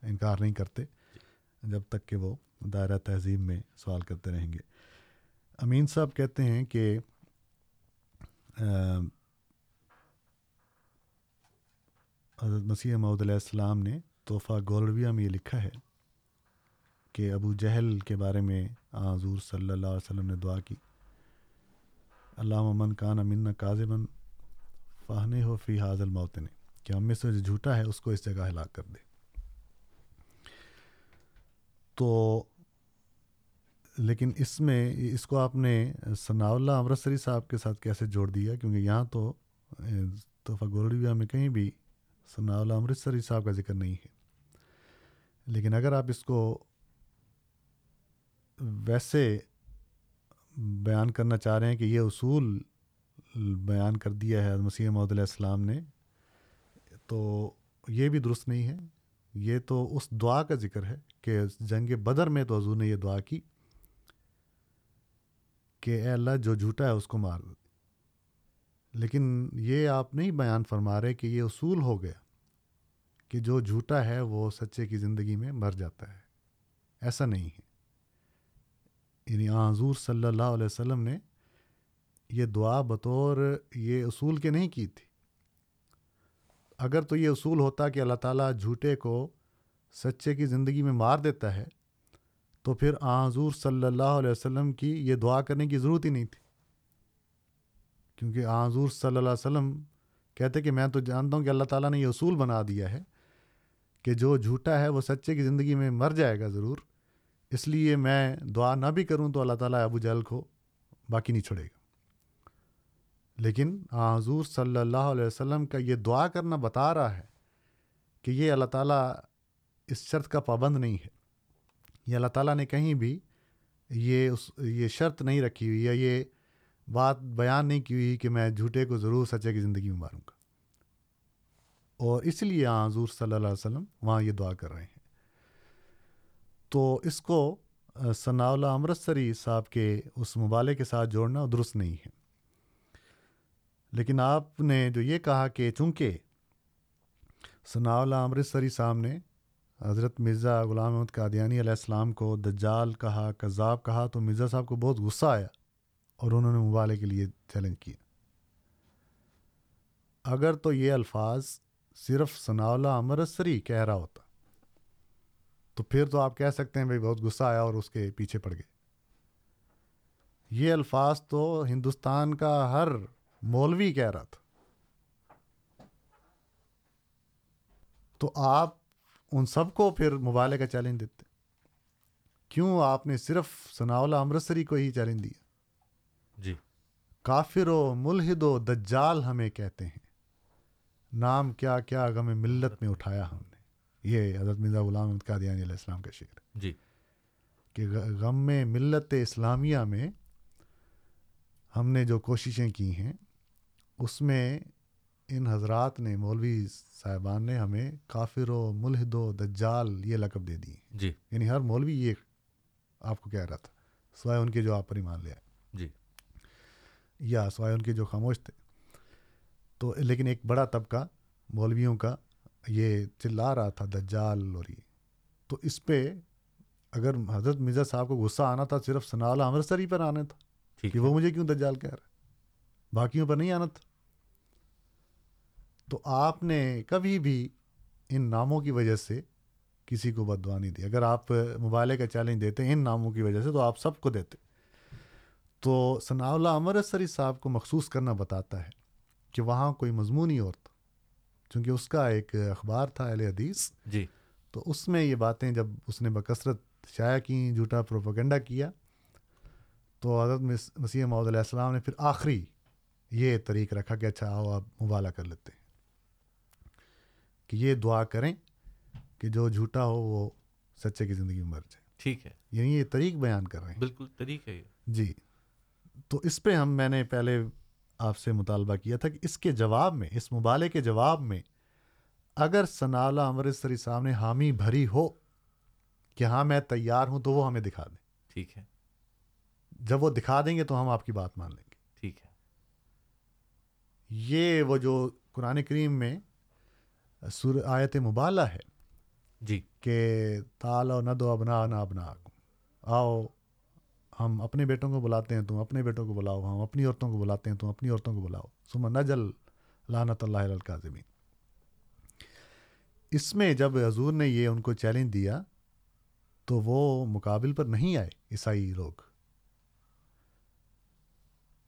G: انکار نہیں کرتے جب تک کہ وہ دائرہ تہذیب میں سوال کرتے رہیں گے۔ امین صاحب کہتے ہیں کہ حضرت مسیح محدود علیہ السلام نے تحفہ گولرویہ میں یہ لکھا ہے۔ کہ ابو جہل کے بارے میں حضور صلی اللہ علیہ وسلم نے دعا کی۔ اللہ من کان امن کاذبن فہنے ہو فی حاضل موتن کہ ہم میں سے جو جھوٹا ہے اس کو اس جگہ ہلاک کر دے۔ تو لیکن اس میں، اس کو آپ نے ثناء اللہ امرتسری صاحب کے ساتھ کیسے جوڑ دیا؟ کیونکہ یہاں تو تحفہ گولڈویا میں کہیں بھی ثناء اللہ امرتسری صاحب کا ذکر نہیں ہے۔ لیکن اگر آپ اس کو ویسے بیان کرنا چاہ رہے ہیں کہ یہ اصول بیان کر دیا ہے مسیح محدود علیہ السلام نے، تو یہ بھی درست نہیں ہے۔ یہ تو اس دعا کا ذکر ہے کہ جنگ بدر میں تو حضور نے یہ دعا کی کہ اے اللہ جو جھوٹا ہے اس کو مار۔ دے لیکن یہ آپ نہیں بیان فرما رہے کہ یہ اصول ہو گیا کہ جو جھوٹا ہے وہ سچے کی زندگی میں مر جاتا ہے۔ ایسا نہیں ہے۔ یعنی حضور صلی اللہ علیہ وسلم نے یہ دعا بطور یہ اصول کے نہیں کی تھی۔ اگر تو یہ اصول ہوتا کہ اللہ تعالیٰ جھوٹے کو سچے کی زندگی میں مار دیتا ہے، تو پھر حضور صلی اللہ علیہ وسلم کی یہ دعا کرنے کی ضرورت ہی نہیں تھی۔ کیونکہ حضور صلی اللہ علیہ وسلم کہتے کہ میں تو جانتا ہوں کہ اللہ تعالیٰ نے یہ اصول بنا دیا ہے کہ جو جھوٹا ہے وہ سچے کی زندگی میں مر جائے گا ضرور۔ اس لیے میں دعا نہ بھی کروں تو اللہ تعالیٰ ابو جہل کو باقی نہیں چھوڑے گا۔ لیکن ہاں، حضور صلی اللہ علیہ وسلم کا یہ دعا کرنا بتا رہا ہے کہ یہ اللہ تعالیٰ اس شرط کا پابند نہیں ہے۔ یہ اللہ تعالیٰ نے کہیں بھی یہ اس، یہ شرط نہیں رکھی ہوئی یا یہ بات بیان نہیں کی ہوئی کہ میں جھوٹے کو ضرور سچے کی زندگی میں ماروں گا۔ اور اس لیے ہاں، حضور صلی اللہ علیہ وسلم وہاں یہ دعا کر رہے ہیں۔ تو اس کو ثناء اللہ امرتسری صاحب کے اس مبالے کے ساتھ جوڑنا درست نہیں ہے۔ لیکن آپ نے جو یہ کہا کہ چونکہ ثناء اللہ امرتسری صاحب نے حضرت مرزا غلام احمد قادیانی علیہ السلام کو دجال کہا، کذاب کہا، تو مرزا صاحب کو بہت غصہ آیا اور انہوں نے مبالے کے لیے چیلنج کیا۔ اگر تو یہ الفاظ صرف ثناء اللہ امرتسری کہہ رہا ہوتا تو پھر تو آپ کہہ سکتے ہیں بھائی بہت غصہ آیا اور اس کے پیچھے پڑ گئے۔ یہ الفاظ تو ہندوستان کا ہر مولوی کہہ رہا تھا۔ تو آپ ان سب کو پھر مبالے کا چیلنج دیتے۔ کیوں آپ نے صرف ثناء اللہ امرتسری کو ہی چیلنج دیا؟
C: جی۔
G: کافر و ملحد و دجال ہمیں کہتے ہیں۔ نام کیا کیا غم ملت میں اٹھایا ہم۔ یہ حضرت مرزا غلام احمد قادیانی علیہ السلام کا شعر
C: جی۔
G: کہ غم ملت اسلامیہ میں ہم نے جو کوششیں کی ہیں اس میں ان حضرات نے مولوی صاحبان نے ہمیں کافر و ملحد و دجال یہ لقب دے دی
C: جی۔
G: یعنی ہر مولوی یہ آپ کو کہہ رہا تھا سوائے ان کے جو آپ پر ایمان لے آئے۔
C: جی۔
G: یا سوائے ان کے جو خاموش تھے۔ تو لیکن ایک بڑا طبقہ مولویوں کا یہ چلا رہا تھا دجال اور یہ۔ تو اس پہ اگر حضرت مرزا صاحب کو غصہ آنا تھا صرف ثناء اللہ امرتسری پر آنا تھا کہ وہ مجھے کیوں دجال کہہ رہا ہے؟ باقیوں پر نہیں آنا تھا۔ تو آپ نے کبھی بھی ان ناموں کی وجہ سے کسی کو بدوا نہیں دی۔ اگر آپ موبائل کا چیلنج دیتے ان ناموں کی وجہ سے تو آپ سب کو دیتے۔ تو ثناء اللہ امرتسری صاحب کو مخصوص کرنا بتاتا ہے کہ وہاں کوئی مضمون ہی اور تھا چونکہ اس کا ایک اخبار تھا اہل حدیث
C: جی۔
G: تو اس میں یہ باتیں جب اس نے بکثرت شائع کی جھوٹا پروپیگنڈا کیا تو حضرت مسیح محمد علیہ السلام نے پھر آخری یہ طریق رکھا کہ اچھا آؤ آپ مبالہ کر لیتے ہیں۔ کہ یہ دعا کریں کہ جو جھوٹا ہو وہ سچے کی زندگی میں مر جائے۔
C: ٹھیک ہے۔
G: یعنی یہ طریق بیان کر رہے ہیں۔
C: بالکل طریق ہے
G: جی۔ تو اس پہ ہم میں نے پہلے آپ سے مطالبہ کیا تھا کہ اس کے جواب میں اس مبالے کے جواب میں اگر ثناء امرتسری صاحب نے حامی بھری ہو کہ ہاں میں تیار ہوں تو وہ ہمیں دکھا دیں۔
C: ٹھیک ہے۔
G: جب وہ دکھا دیں گے تو ہم آپ کی بات مان لیں گے۔
C: ٹھیک ہے۔
G: یہ وہ جو قرآن کریم میں سر آیت مبالہ ہے
C: جی۔
G: کہ تال و ند و ابنا نا ابنا آؤ ہم اپنے بیٹوں کو بلاتے ہیں تم اپنے بیٹوں کو بلاؤ ہم اپنی عورتوں کو بلاتے ہیں تم اپنی عورتوں کو بلاؤ۔ سم نجل لانت اللہ القاظمین اس میں جب حضور نے یہ ان کو چیلنج دیا تو وہ مقابل پر نہیں آئے عیسائی لوگ۔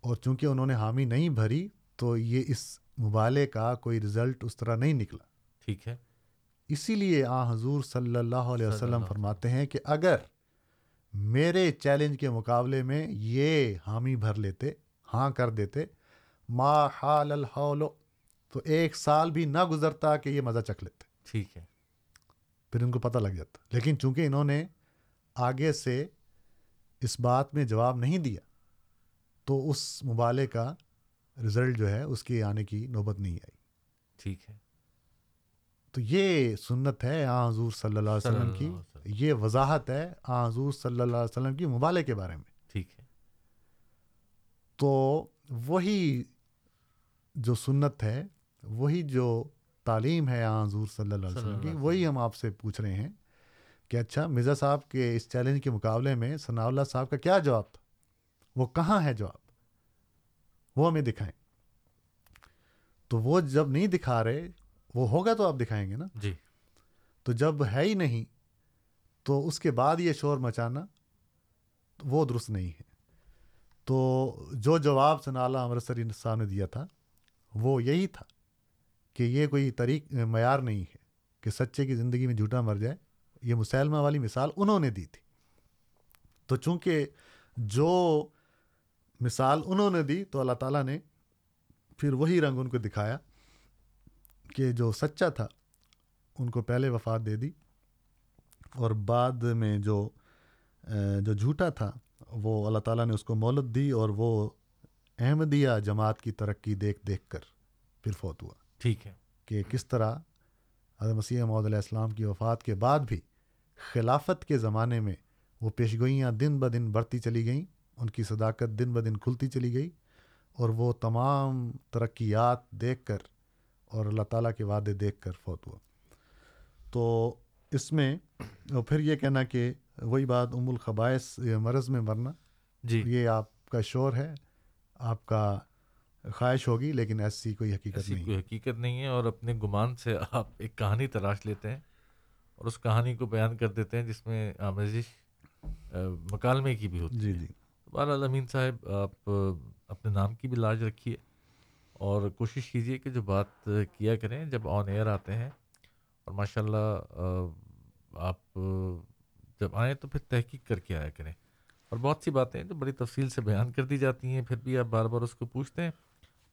G: اور چونکہ انہوں نے حامی نہیں بھری تو یہ اس مبالے کا کوئی رزلٹ اس طرح نہیں نکلا۔
C: ٹھیک ہے۔
G: اسی لیے آ حضور صلی اللہ علیہ وسلم۔ فرماتے ہیں کہ اگر میرے چیلنج کے مقابلے میں یہ حامی بھر لیتے ہاں کر دیتے ما حال الحول تو ایک سال بھی نہ گزرتا کہ یہ مزہ چکھ لیتے۔
C: ٹھیک ہے۔
G: پھر ان کو پتہ لگ جاتا۔ لیکن چونکہ انہوں نے آگے سے اس بات میں جواب نہیں دیا تو اس مبالے کا رزلٹ جو ہے اس کے آنے کی نوبت نہیں آئی۔
C: ٹھیک ہے۔
G: تو یہ سنت ہے آ حضور صلی اللہ علیہ وسلم کی۔ یہ وضاحت ہے حضور صلی اللہ علیہ وسلم کی مبالے کے بارے میں۔
C: ٹھیک ہے۔
G: تو وہی جو سنت ہے وہی جو تعلیم ہے حضور صلی اللہ علیہ وسلم
C: اللہ
G: کی وہی ہم آپ سے پوچھ رہے ہیں کہ اچھا مرزا صاحب کے اس چیلنج کے مقابلے میں ثناء اللہ صاحب کا کیا جواب تھا؟ وہ کہاں ہے جواب؟ وہ ہمیں دکھائیں۔ تو وہ جب نہیں دکھا رہے وہ ہوگا تو آپ دکھائیں گے نا؟
C: جی۔
G: تو جب ہے ہی نہیں تو اس کے بعد یہ شور مچانا وہ درست نہیں ہے۔ تو جو جواب ثناء امرتسری صاحب نے دیا تھا، وہ یہی تھا کہ یہ کوئی طریق، معیار نہیں ہے کہ سچے کی زندگی میں جھوٹا مر جائے۔ یہ مسلمہ والی مثال انہوں نے دی تھی۔ تو چونکہ جو مثال انہوں نے دی، تو اللہ تعالیٰ نے پھر وہی رنگ ان کو دکھایا کہ جو سچا تھا، ان کو پہلے وفات دے دی۔ اور بعد میں جو جو جھوٹا تھا وہ اللہ تعالیٰ نے اس کو مولت دی اور وہ احمدیہ جماعت کی ترقی دیکھ دیکھ کر پھر فوت ہوا۔
C: ٹھیک ہے۔
G: کہ کس طرح حضرت مسیح محدود علیہ السلام کی وفات کے بعد بھی خلافت کے زمانے میں وہ پیشگوئیاں دن بہ دن بڑھتی چلی گئیں ان کی صداقت دن بہ دن کھلتی چلی گئی اور وہ تمام ترقیات دیکھ کر اور اللہ تعالیٰ کے وعدے دیکھ کر فوت ہوا۔ تو اس میں پھر یہ کہنا کہ وہی بات ام الخبائش مرض میں مرنا
C: جی۔
G: یہ آپ کا شور ہے آپ کا خواہش ہوگی لیکن ایسی کوئی حقیقت
C: ایسی
G: نہیں۔
C: کوئی حقیقت نہیں ہے اور اپنے گمان سے آپ ایک کہانی تلاش لیتے ہیں اور اس کہانی کو بیان کر دیتے ہیں جس میں آمیزش مکالمے کی بھی ہوتی
G: جی
C: ہے۔
G: جی۔
C: بہرحال امین صاحب آپ اپنے نام کی بھی لاج رکھیے اور کوشش کیجیے کہ جو بات کیا کریں جب آن ایئر آتے ہیں اور ماشاء اللہ آپ جب آئیں تو پھر تحقیق کر کے آیا کریں۔ اور بہت سی باتیں جو بڑی تفصیل سے بیان کر دی جاتی ہیں پھر بھی آپ بار بار اس کو پوچھتے ہیں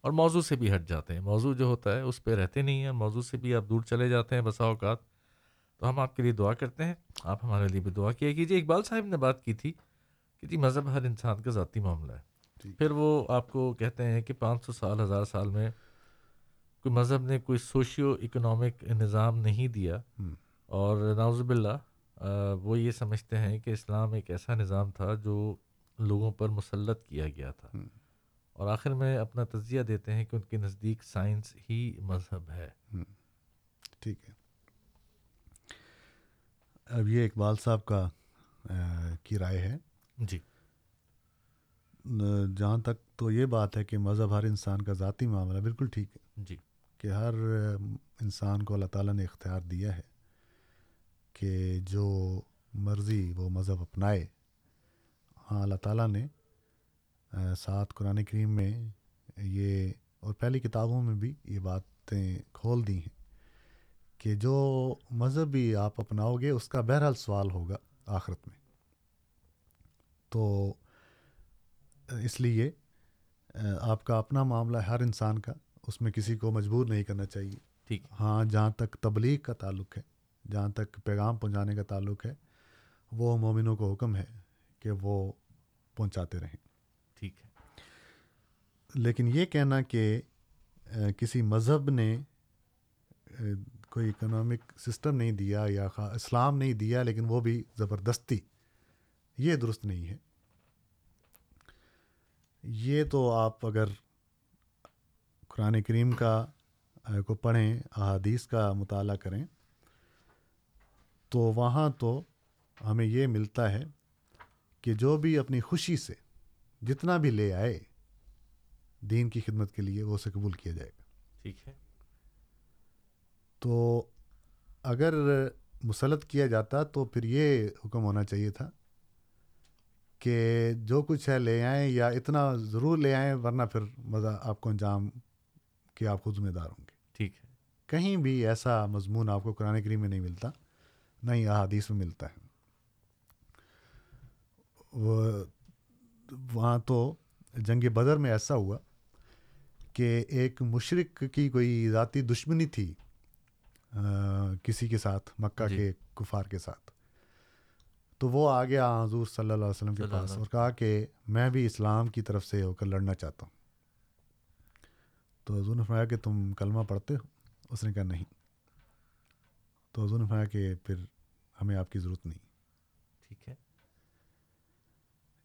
C: اور موضوع سے بھی ہٹ جاتے ہیں۔ موضوع جو ہوتا ہے اس پہ رہتے نہیں ہیں موضوع سے بھی آپ دور چلے جاتے ہیں بسا اوقات۔ تو ہم آپ کے لیے دعا کرتے ہیں۔ آپ ہمارے لیے بھی دعا کیا کیجیے اقبال صاحب نے بات کی تھی کہ جی مذہب ہر انسان کا ذاتی معاملہ ہے۔ پھر وہ آپ کو کہتے ہیں کہ پانچ سو سال ہزار سال میں کوئی مذہب نے کوئی سوشیو اکنامک نظام نہیں دیا۔ اور ناوز باللہ وہ یہ سمجھتے ہیں کہ اسلام ایک ایسا نظام تھا جو لوگوں پر مسلط کیا گیا تھا۔ اور آخر میں اپنا تجزیہ دیتے ہیں کہ ان کے نزدیک سائنس ہی مذہب ہے۔
G: ٹھیک ہے۔ اب یہ اقبال صاحب کا کی رائے ہے۔
C: جی۔
G: جہاں تک تو یہ بات ہے کہ مذہب ہر انسان کا ذاتی معاملہ بالکل ٹھیک ہے۔
C: جی۔
G: کہ ہر انسان کو اللہ تعالیٰ نے اختیار دیا ہے۔ کہ جو مرضی وہ مذہب اپنائے۔ ہاں اللہ تعالیٰ نے ساتھ قرآن کریم میں یہ اور پہلی کتابوں میں بھی یہ باتیں کھول دی ہیں کہ جو مذہب بھی آپ اپناؤ گے اس کا بہرحال سوال ہوگا آخرت میں۔ تو اس لیے آپ کا اپنا معاملہ ہے ہر انسان کا اس میں کسی کو مجبور نہیں کرنا چاہیے۔
C: ٹھیک۔
G: ہاں جہاں تک تبلیغ کا تعلق ہے جہاں تک پیغام پہنچانے کا تعلق ہے وہ مومنوں کو حکم ہے کہ وہ پہنچاتے رہیں۔
C: ٹھیک ہے۔
G: لیکن یہ کہنا کہ کسی مذہب نے کوئی اکنامک سسٹم نہیں دیا یا اسلام نہیں دیا لیکن وہ بھی زبردستی یہ درست نہیں ہے۔ یہ تو آپ اگر قرآن کریم کا کو پڑھیں احادیث کا مطالعہ کریں تو وہاں تو ہمیں یہ ملتا ہے کہ جو بھی اپنی خوشی سے جتنا بھی لے آئے دین کی خدمت کے لیے وہ اسے قبول کیا جائے گا۔
C: ٹھیک ہے۔
G: تو اگر مسلط کیا جاتا تو پھر یہ حکم ہونا چاہیے تھا کہ جو کچھ ہے لے آئیں یا اتنا ضرور لے آئیں ورنہ پھر مزہ آپ کو انجام کہ آپ خود ذمہ دار ہوں گے۔
C: ٹھیک ہے۔
G: کہیں بھی ایسا مضمون آپ کو قرآن کریم میں نہیں ملتا۔ نہ ہی احادیث میں ملتا ہے۔ وہ وہاں تو جنگ بدر میں ایسا ہوا کہ ایک مشرق کی کوئی ذاتی دشمنی تھی کسی کے ساتھ مکہ
C: جی.
G: کے کفار کے ساتھ۔ تو وہ آ گیا حضور صلی اللہ علیہ وسلم کے پاس اور کہا کہ میں بھی اسلام کی طرف سے ہو کر لڑنا چاہتا ہوں۔ تو حضور نے فرمایا کہ تم کلمہ پڑھتے ہو؟ اس نے کہا نہیں۔ تو حضور نے فرمایا کہ پھر ہمیں آپ کی ضرورت نہیں۔
C: ٹھیک ہے۔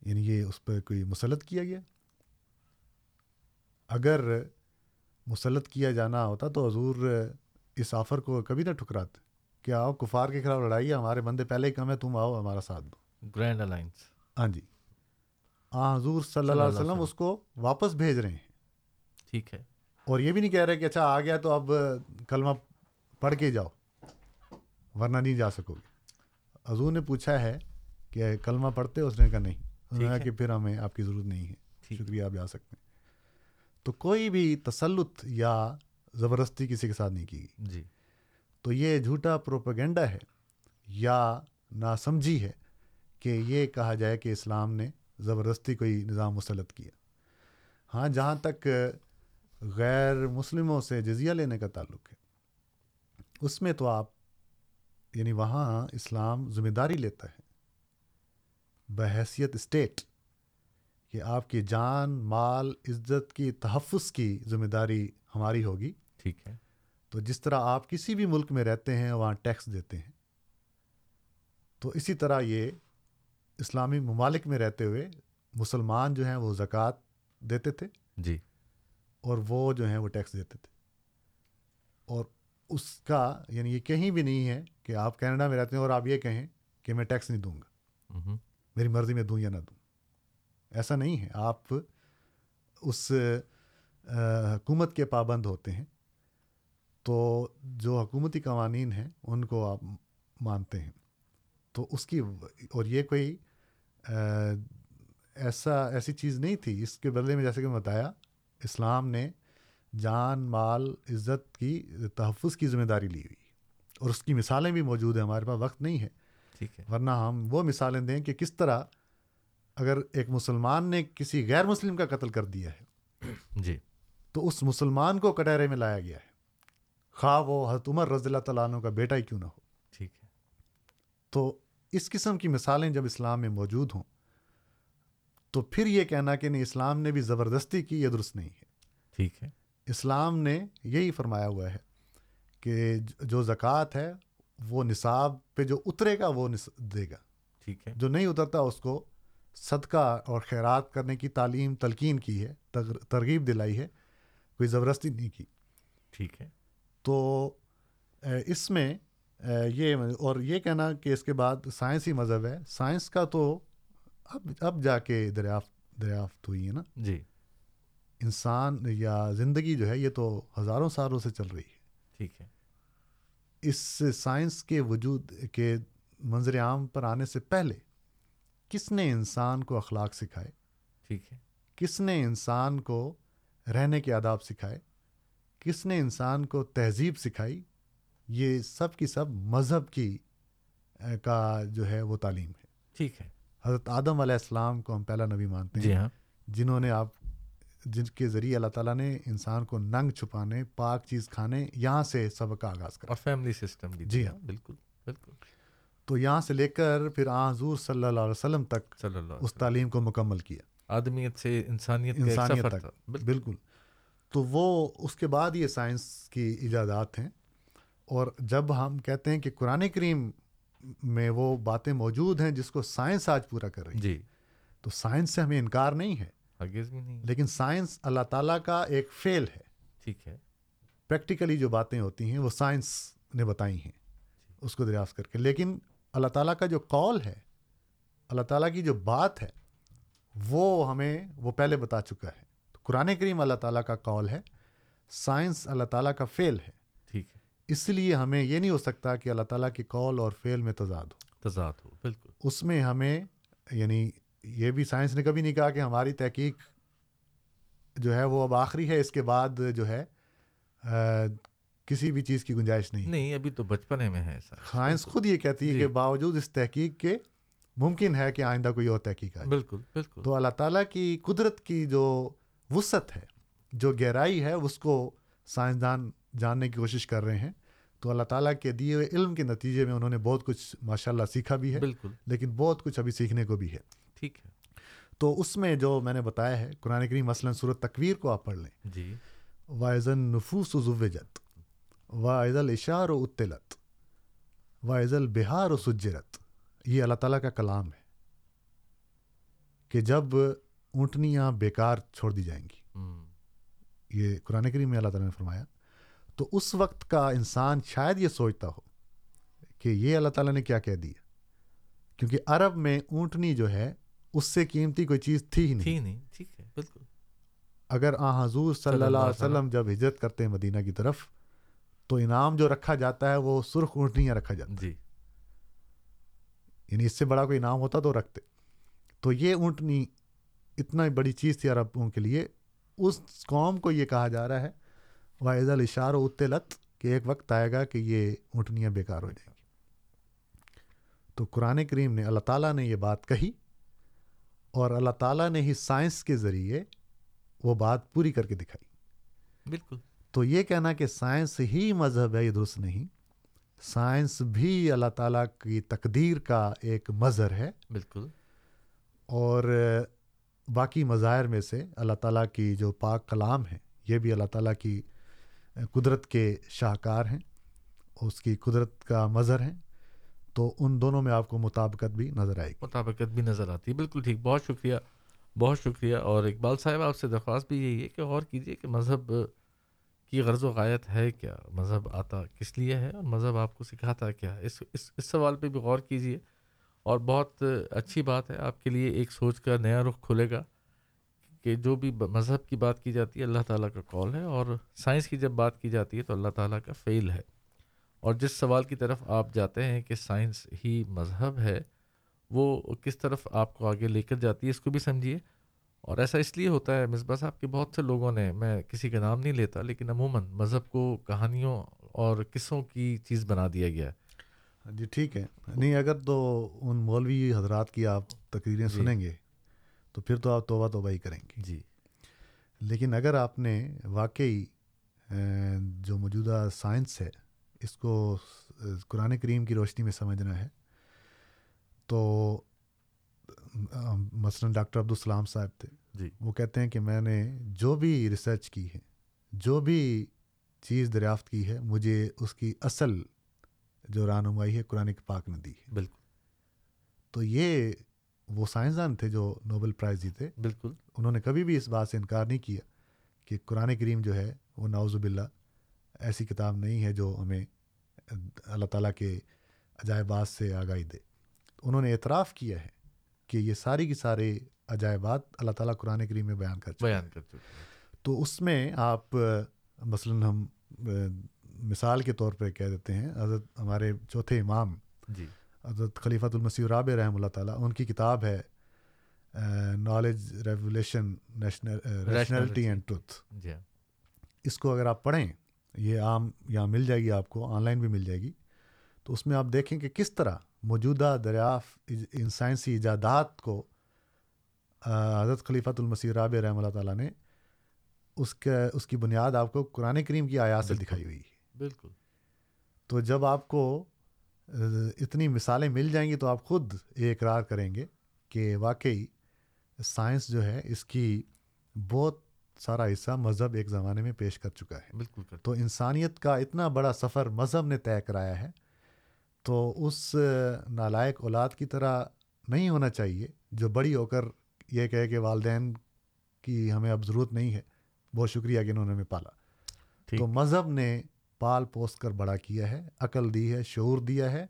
G: یعنی یہ اس پہ کوئی مسلط کیا گیا؟ اگر مسلط کیا جانا ہوتا تو حضور اس آفر کو کبھی نہ ٹھکراتے۔ کہ آؤ کفار کے خلاف لڑائی ہے ہمارے بندے پہلے ہی کم ہے تم آؤ ہمارا ساتھ دو۔
C: Grand alliance.
G: ہاں جی۔ آ حضور صلی اللہ علیہ وسلم اس کو واپس بھیج رہے ہیں۔
C: ٹھیک ہے۔
G: اور یہ بھی نہیں کہہ رہے کہ اچھا آ گیا تو اب کلمہ پڑھ کے جاؤ۔ ورنہ نہیں جا سکو گے۔ حضور نے پوچھا ہے کہ کلمہ پڑھتے اس نے کہا نہیں۔ انہوں نے کہا کہ پھر ہمیں آپ کی ضرورت نہیں ہے۔ شکریہ آپ جا سکتے ہیں۔ تو کوئی بھی تسلط یا زبردستی کسی کے ساتھ نہیں کی گئی۔
C: جی۔
G: تو یہ جھوٹا پروپیگنڈا ہے یا ناسمجھی ہے کہ یہ کہا جائے کہ اسلام نے زبردستی کوئی نظام مسلط کیا۔ ہاں جہاں تک غیر مسلموں سے جزیہ لینے کا تعلق ہے اس میں تو آپ یعنی وہاں اسلام ذمہ داری لیتا ہے۔ بحیثیت اسٹیٹ کہ آپ کی جان مال عزت کی تحفظ کی ذمہ داری ہماری ہوگی۔
C: ٹھیک ہے۔
G: تو جس طرح آپ کسی بھی ملک میں رہتے ہیں وہاں ٹیکس دیتے ہیں۔ تو اسی طرح یہ اسلامی ممالک میں رہتے ہوئے مسلمان جو ہیں وہ زکوٰۃ دیتے تھے۔
C: جی۔
G: اور وہ جو ہیں وہ ٹیکس دیتے تھے۔ اور اس کا یعنی یہ کہیں بھی نہیں ہے کہ آپ کینیڈا میں رہتے ہیں اور آپ یہ کہیں کہ میں ٹیکس نہیں دوں گا۔ میری مرضی میں دوں یا نہ دوں۔ ایسا نہیں ہے۔ آپ اس حکومت کے پابند ہوتے ہیں۔ تو جو حکومتی قوانین ہیں ان کو آپ مانتے ہیں۔ تو اس کی اور یہ کوئی ایسا ایسی چیز نہیں تھی۔ اس کے بدلے میں جیسے کہ میں بتایا اسلام نے جان مال عزت کی تحفظ کی ذمہ داری لی ہوئی۔ اور اس کی مثالیں بھی موجود ہیں ہمارے پاس وقت نہیں ہے۔
C: ٹھیک ہے۔
G: ورنہ ہم وہ مثالیں دیں کہ کس طرح اگر ایک مسلمان نے کسی غیر مسلم کا قتل کر دیا ہے
C: جی۔
G: تو اس مسلمان کو کٹہرے میں لایا گیا ہے۔ خواہ وہ حضرت عمر رضی اللہ تعالیٰ عنہ کا بیٹا ہی کیوں نہ ہو۔
C: ٹھیک ہے۔
G: تو اس قسم کی مثالیں جب اسلام میں موجود ہوں تو پھر یہ کہنا کہ نہیں اسلام نے بھی زبردستی کی یہ درست نہیں ہے۔
C: ٹھیک ہے۔
G: اسلام نے یہی فرمایا ہوا ہے کہ جو زکوٰۃ ہے وہ نصاب پہ جو اترے گا وہ دے گا۔
C: ٹھیک ہے۔
G: جو نہیں اترتا اس کو صدقہ اور خیرات کرنے کی تعلیم تلقین کی ہے ترغیب دلائی ہے کوئی زبردستی نہیں کی۔
C: ٹھیک ہے۔
G: تو اس میں یہ اور یہ کہنا کہ اس کے بعد سائنسی مذہب ہے۔ سائنس کا تو اب اب جا کے دریافت دریافت ہوئی ہے نا۔
C: جی۔
G: انسان یا زندگی جو ہے یہ تو ہزاروں سالوں سے چل رہی ہے۔
C: ٹھیک ہے۔
G: اس سائنس کے وجود کے منظر عام پر آنے سے پہلے کس نے انسان کو اخلاق سکھائے؟
C: ٹھیک ہے۔
G: کس نے انسان کو رہنے کے آداب سکھائے؟ کس نے انسان کو تہذیب سکھائی؟ یہ سب کی سب مذہب کی کا جو ہے وہ تعلیم ہے۔
C: ٹھیک ہے۔
G: حضرت آدم علیہ السلام کو ہم پہلا نبی مانتے ہیں
C: جی ہاں۔
G: جنہوں نے آپ جن کے ذریعے اللہ تعالیٰ نے انسان کو ننگ چھپانے پاک چیز کھانے یہاں سے سبق کا آغاز کرا۔
C: اور فیملی سسٹم بھی
G: جی ہاں۔
C: بالکل بالکل۔
G: تو یہاں سے لے کر پھر آ حضور صلی اللہ علیہ وسلم تک
C: صلی اللہ
G: اس تعلیم کو مکمل کیا۔
C: آدمیت سے انسانیت
G: انسانیت تک۔ بالکل۔ تو وہ اس کے بعد یہ سائنس کی ایجادات ہیں۔ اور جب ہم کہتے ہیں کہ قرآن کریم میں وہ باتیں موجود ہیں جس کو سائنس آج پورا کر رہی ہے
C: جی۔
G: تو سائنس سے ہمیں انکار نہیں ہے۔
C: بھی نہیں۔
G: لیکن سائنس اللہ تعالیٰ کا ایک فیل ہے۔
C: ٹھیک ہے۔
G: پریکٹیکلی جو باتیں ہوتی ہیں وہ سائنس نے بتائی ہیں۔ اس کو دریافت کر کے۔ لیکن اللہ تعالیٰ کا جو قول ہے اللہ تعالیٰ کی جو بات ہے وہ ہمیں وہ پہلے بتا چکا ہے۔ تو قرآن کریم اللہ تعالیٰ کا قول ہے سائنس اللہ تعالیٰ کا فیل ہے۔
C: ٹھیک ہے۔
G: اس لیے ہمیں یہ نہیں ہو سکتا کہ اللہ تعالیٰ کی قول اور فیل میں تضاد ہو۔
C: تضاد ہو بالکل۔
G: اس میں ہمیں یعنی یہ بھی سائنس نے کبھی نہیں کہا کہ ہماری تحقیق جو ہے وہ اب آخری ہے اس کے بعد جو ہے کسی بھی چیز کی گنجائش نہیں۔
C: نہیں ابھی تو بچپنے میں ہے
G: سائنس خود یہ کہتی ہے کہ باوجود اس تحقیق کے ممکن ہے کہ آئندہ کوئی اور تحقیق آئے۔
C: بالکل بالکل۔
G: تو اللہ تعالیٰ کی قدرت کی جو وسعت ہے جو گہرائی ہے اس کو سائنسدان جاننے کی کوشش کر رہے ہیں۔ تو اللہ تعالیٰ کے دیے ہوئے علم کے نتیجے میں انہوں نے بہت کچھ ماشاء اللہ سیکھا بھی ہے
C: بالکل۔
G: لیکن بہت کچھ ابھی سیکھنے کو بھی ہے۔
C: ٹھیک ہے۔
G: تو اس میں جو میں نے بتایا ہے قرآن کریم مثلاً صورت تکویر کو آپ پڑھ لیں۔
C: جی۔
G: وائزن نفوس و زوجت۔ واعض الاشار و اطلت۔ واعض البہار و سجرت۔ یہ اللہ تعالیٰ کا کلام ہے کہ جب اونٹنیاں بیکار چھوڑ دی جائیں گی۔ یہ قرآن کریم میں اللہ تعالیٰ نے فرمایا۔ تو اس وقت کا انسان شاید یہ سوچتا ہو کہ یہ اللہ تعالیٰ نے کیا کہہ دیا۔ کیونکہ عرب میں اونٹنی جو ہے اس سے قیمتی کوئی چیز تھی ہی نہیں۔
C: تھی نہیں ٹھیک ہے بالکل۔
G: اگر آ حضور صلی اللہ علیہ وسلم جب ہجرت کرتے ہیں مدینہ کی طرف تو انعام جو رکھا جاتا ہے وہ سرخ اونٹنیاں رکھا جاتا
C: جی۔
G: یعنی اس سے بڑا کوئی انعام ہوتا تو رکھتے۔ تو یہ اونٹنی اتنا بڑی چیز تھی عربوں کے لیے۔ اس قوم کو یہ کہا جا رہا ہے واحد الاشار و اتلت کہ ایک وقت آئے گا کہ یہ اونٹنیاں بیکار ہو جائیں گی۔ تو قرآن کریم نے اللہ تعالیٰ نے یہ بات کہی۔ اور اللہ تعالیٰ نے ہی سائنس کے ذریعے وہ بات پوری کر کے دکھائی۔
C: بالکل۔
G: تو یہ کہنا کہ سائنس ہی مذہب ہے یہ درست نہیں۔ سائنس بھی اللہ تعالیٰ کی تقدیر کا ایک مظہر ہے۔
C: بالکل۔
G: اور باقی مظاہر میں سے اللہ تعالیٰ کی جو پاک کلام ہے یہ بھی اللہ تعالیٰ کی قدرت کے شاہکار ہیں اس کی قدرت کا مظہر ہیں۔ تو ان دونوں میں آپ کو مطابقت بھی نظر آئے گی۔
C: مطابقت بھی نظر آتی ہے۔ بالکل ٹھیک، بہت شکریہ بہت شکریہ۔ اور اقبال صاحب، آپ سے درخواست بھی یہی ہے کہ غور کیجیے کہ مذہب کی غرض و غایت ہے کیا؟ مذہب آتا کس لیے ہے اور مذہب آپ کو سکھاتا کیا؟ ہے اس اس اس سوال پہ بھی غور کیجیے اور بہت اچھی بات ہے، آپ کے لیے ایک سوچ کا نیا رخ کھلے گا کہ جو بھی مذہب کی بات کی جاتی ہے، اللہ تعالیٰ کا کال ہے۔ اور سائنس کی جب بات کی جاتی ہے تو اللہ تعالیٰ کا فعل ہے۔ اور جس سوال کی طرف آپ جاتے ہیں کہ سائنس ہی مذہب ہے وہ کس طرف آپ کو آگے لے کر جاتی ہے اس کو بھی سمجھیے۔ اور ایسا اس لیے ہوتا ہے مصباح صاحب کہ بہت سے لوگوں نے میں کسی کا نام نہیں لیتا لیکن عموماً مذہب کو کہانیوں اور قصوں کی چیز بنا دیا گیا ہے۔
G: جی ٹھیک ہے۔ نہیں اگر تو ان مولوی حضرات کی آپ تقریریں
C: جی۔
G: سنیں گے تو پھر تو آپ توبہ توبہ ہی کریں گے۔
C: جی۔
G: لیکن اگر آپ نے واقعی جو موجودہ سائنس ہے اس کو قرآن کریم کی روشنی میں سمجھنا ہے۔ تو مثلاً ڈاکٹر عبدالسلام صاحب تھے۔
C: جی۔
G: وہ کہتے ہیں کہ میں نے جو بھی ریسرچ کی ہے جو بھی چیز دریافت کی ہے مجھے اس کی اصل جو رہنمائی ہے قرآن پاک نے دی ہے۔
C: بالکل۔
G: تو یہ وہ سائنسدان تھے جو نوبل پرائز جیتے۔
C: بالکل۔
G: انہوں نے کبھی بھی اس بات سے انکار نہیں کیا کہ قرآن کریم جو ہے وہ ناوز باللہ ایسی کتاب نہیں ہے جو ہمیں اللہ تعالیٰ کے عجائبات سے آگاہی دے۔ انہوں نے اعتراف کیا ہے کہ یہ ساری کی سارے عجائبات اللہ تعالیٰ قرآن کریم میں بیان کر چکے
C: بیان کر چکے
G: تو اس میں آپ مثلاً ہم مثال کے طور پہ کہہ دیتے ہیں حضرت ہمارے چوتھے امام
C: جی۔
G: حضرت خلیفۃ المسیح راب رحمہ اللہ تعالیٰ ان کی کتاب ہے knowledge revelation rationality and truth اس کو اگر آپ پڑھیں یہ عام یہاں مل جائے گی آپ کو آن لائن بھی مل جائے گی۔ تو اس میں آپ دیکھیں کہ کس طرح موجودہ دریافت ان سائنسی ایجادات کو حضرت خلیفۃ المسیح راب رحمہ اللہ تعالیٰ نے اس کے اس کی بنیاد آپ کو قرآن کریم کی آیات سے دکھائی ہوئی۔ ہے
C: بالکل۔
G: تو جب آپ کو اتنی مثالیں مل جائیں گی تو آپ خود یہ اقرار کریں گے کہ واقعی سائنس جو ہے اس کی بہت سارا حصہ مذہب ایک زمانے میں پیش کر چکا ہے۔
C: بالکل
G: تو انسانیت کا اتنا بڑا سفر مذہب نے طے کرایا ہے تو اس نالائق اولاد کی طرح نہیں ہونا چاہیے جو بڑی ہو کر یہ کہے کہ والدین کی ہمیں اب ضرورت نہیں ہے۔ بہت شکریہ کہ انہوں نے ہمیں پالا۔ تو مذہب نے پال پوس کر بڑا کیا ہے عقل دی ہے شعور دیا ہے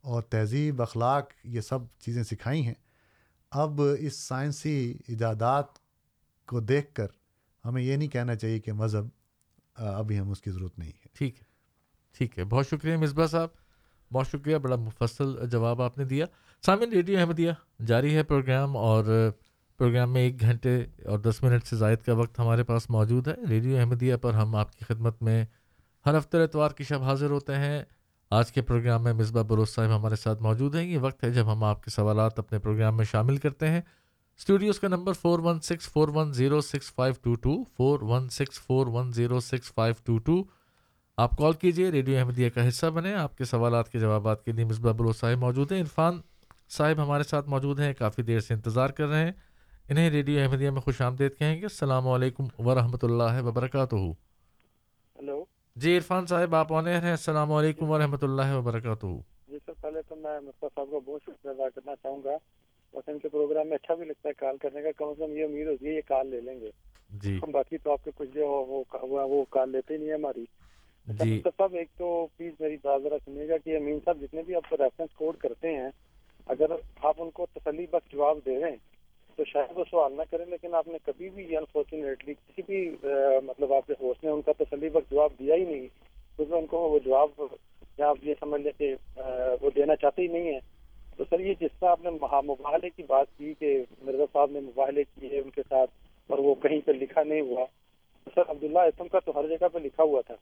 G: اور تہذیب اخلاق یہ سب چیزیں سکھائی ہیں۔ اب اس سائنسی ایجادات کو دیکھ کر ہمیں یہ نہیں کہنا چاہیے کہ مذہب ابھی ہم اس کی ضرورت نہیں ہے۔
C: ٹھیک ہے ٹھیک ہے۔ بہت شکریہ مصباح صاحب، بہت شکریہ، بڑا مفصل جواب آپ نے دیا۔ سامعین، ریڈیو احمدیہ جاری ہے پروگرام اور پروگرام میں ایک گھنٹے اور دس منٹ سے زائد کا وقت ہمارے پاس موجود ہے۔ ریڈیو احمدیہ پر ہم آپ کی خدمت میں ہر ہفتے اتوار کی شب حاضر ہوتے ہیں۔ آج کے پروگرام میں مصباح بروس صاحب ہمارے ساتھ موجود ہیں۔ یہ وقت ہے جب ہم آپ کے سوالات اپنے پروگرام میں شامل کرتے ہیں۔ اسٹوڈیوز کا number four one six four one zero six five two two four one six four one zero six five two two آپ کال کیجیے ریڈیو احمدیہ کا حصہ بنیں۔ آپ کے سوالات کے جوابات کے لیے مصباح بلوچ صاحب موجود ہیں۔ عرفان صاحب ہمارے ساتھ موجود ہیں کافی دیر سے انتظار کر رہے ہیں۔ انہیں ریڈیو احمدیہ میں خوش آمدید کہیں گے۔ السلام علیکم ورحمۃ اللہ وبرکاتہ۔
I: ہلو۔
C: جی عرفان صاحب آپ آنے ہیں۔ السلام علیکم ورحمۃ اللہ وبرکاتہ۔
I: جی سر پہلے تو میں مصطفیٰ صاحب کا بہت شکریہ ادا کرنا چاہوں گا۔ ان کے پروگرام میں اچھا بھی لگتا ہے کال کرنے کا کم از کم یہ امید ہوتی ہے یہ کال لے لیں گے۔
C: جی۔
I: باقی تو آپ کے کچھ جو وہ کال لیتے ہی نہیں ہے ہماری۔ اچھا، مصطفیٰ صاحب ایک تو پلیز میری بات ذرا سنیے گا کہ امین صاحب جتنے بھی آپ کو ریفرنس کوڈ کرتے ہیں اگر آپ ان کو تسلی بخش جواب دے رہے ہیں تو شاید وہ سوال نہ کریں لیکن آپ نے کبھی بھی انفارچونیٹلی کسی بھی مطلب آپ کے ہوسٹ نے ان کا تسلی بخش جواب دیا ہی نہیں کیونکہ ان کو وہ جواب یا آپ یہ سمجھ لیں کہ وہ دینا چاہتے ہی نہیں ہے تو سر یہ جس طرح آپ نے مباہلے کی بات کی کہ مرزا صاحب نے مباہلے کیے ان کے ساتھ اور وہ کہیں پہ لکھا نہیں ہوا، تو سر عبداللہ اسم کا تو ہر جگہ پہ لکھا ہوا تھا۔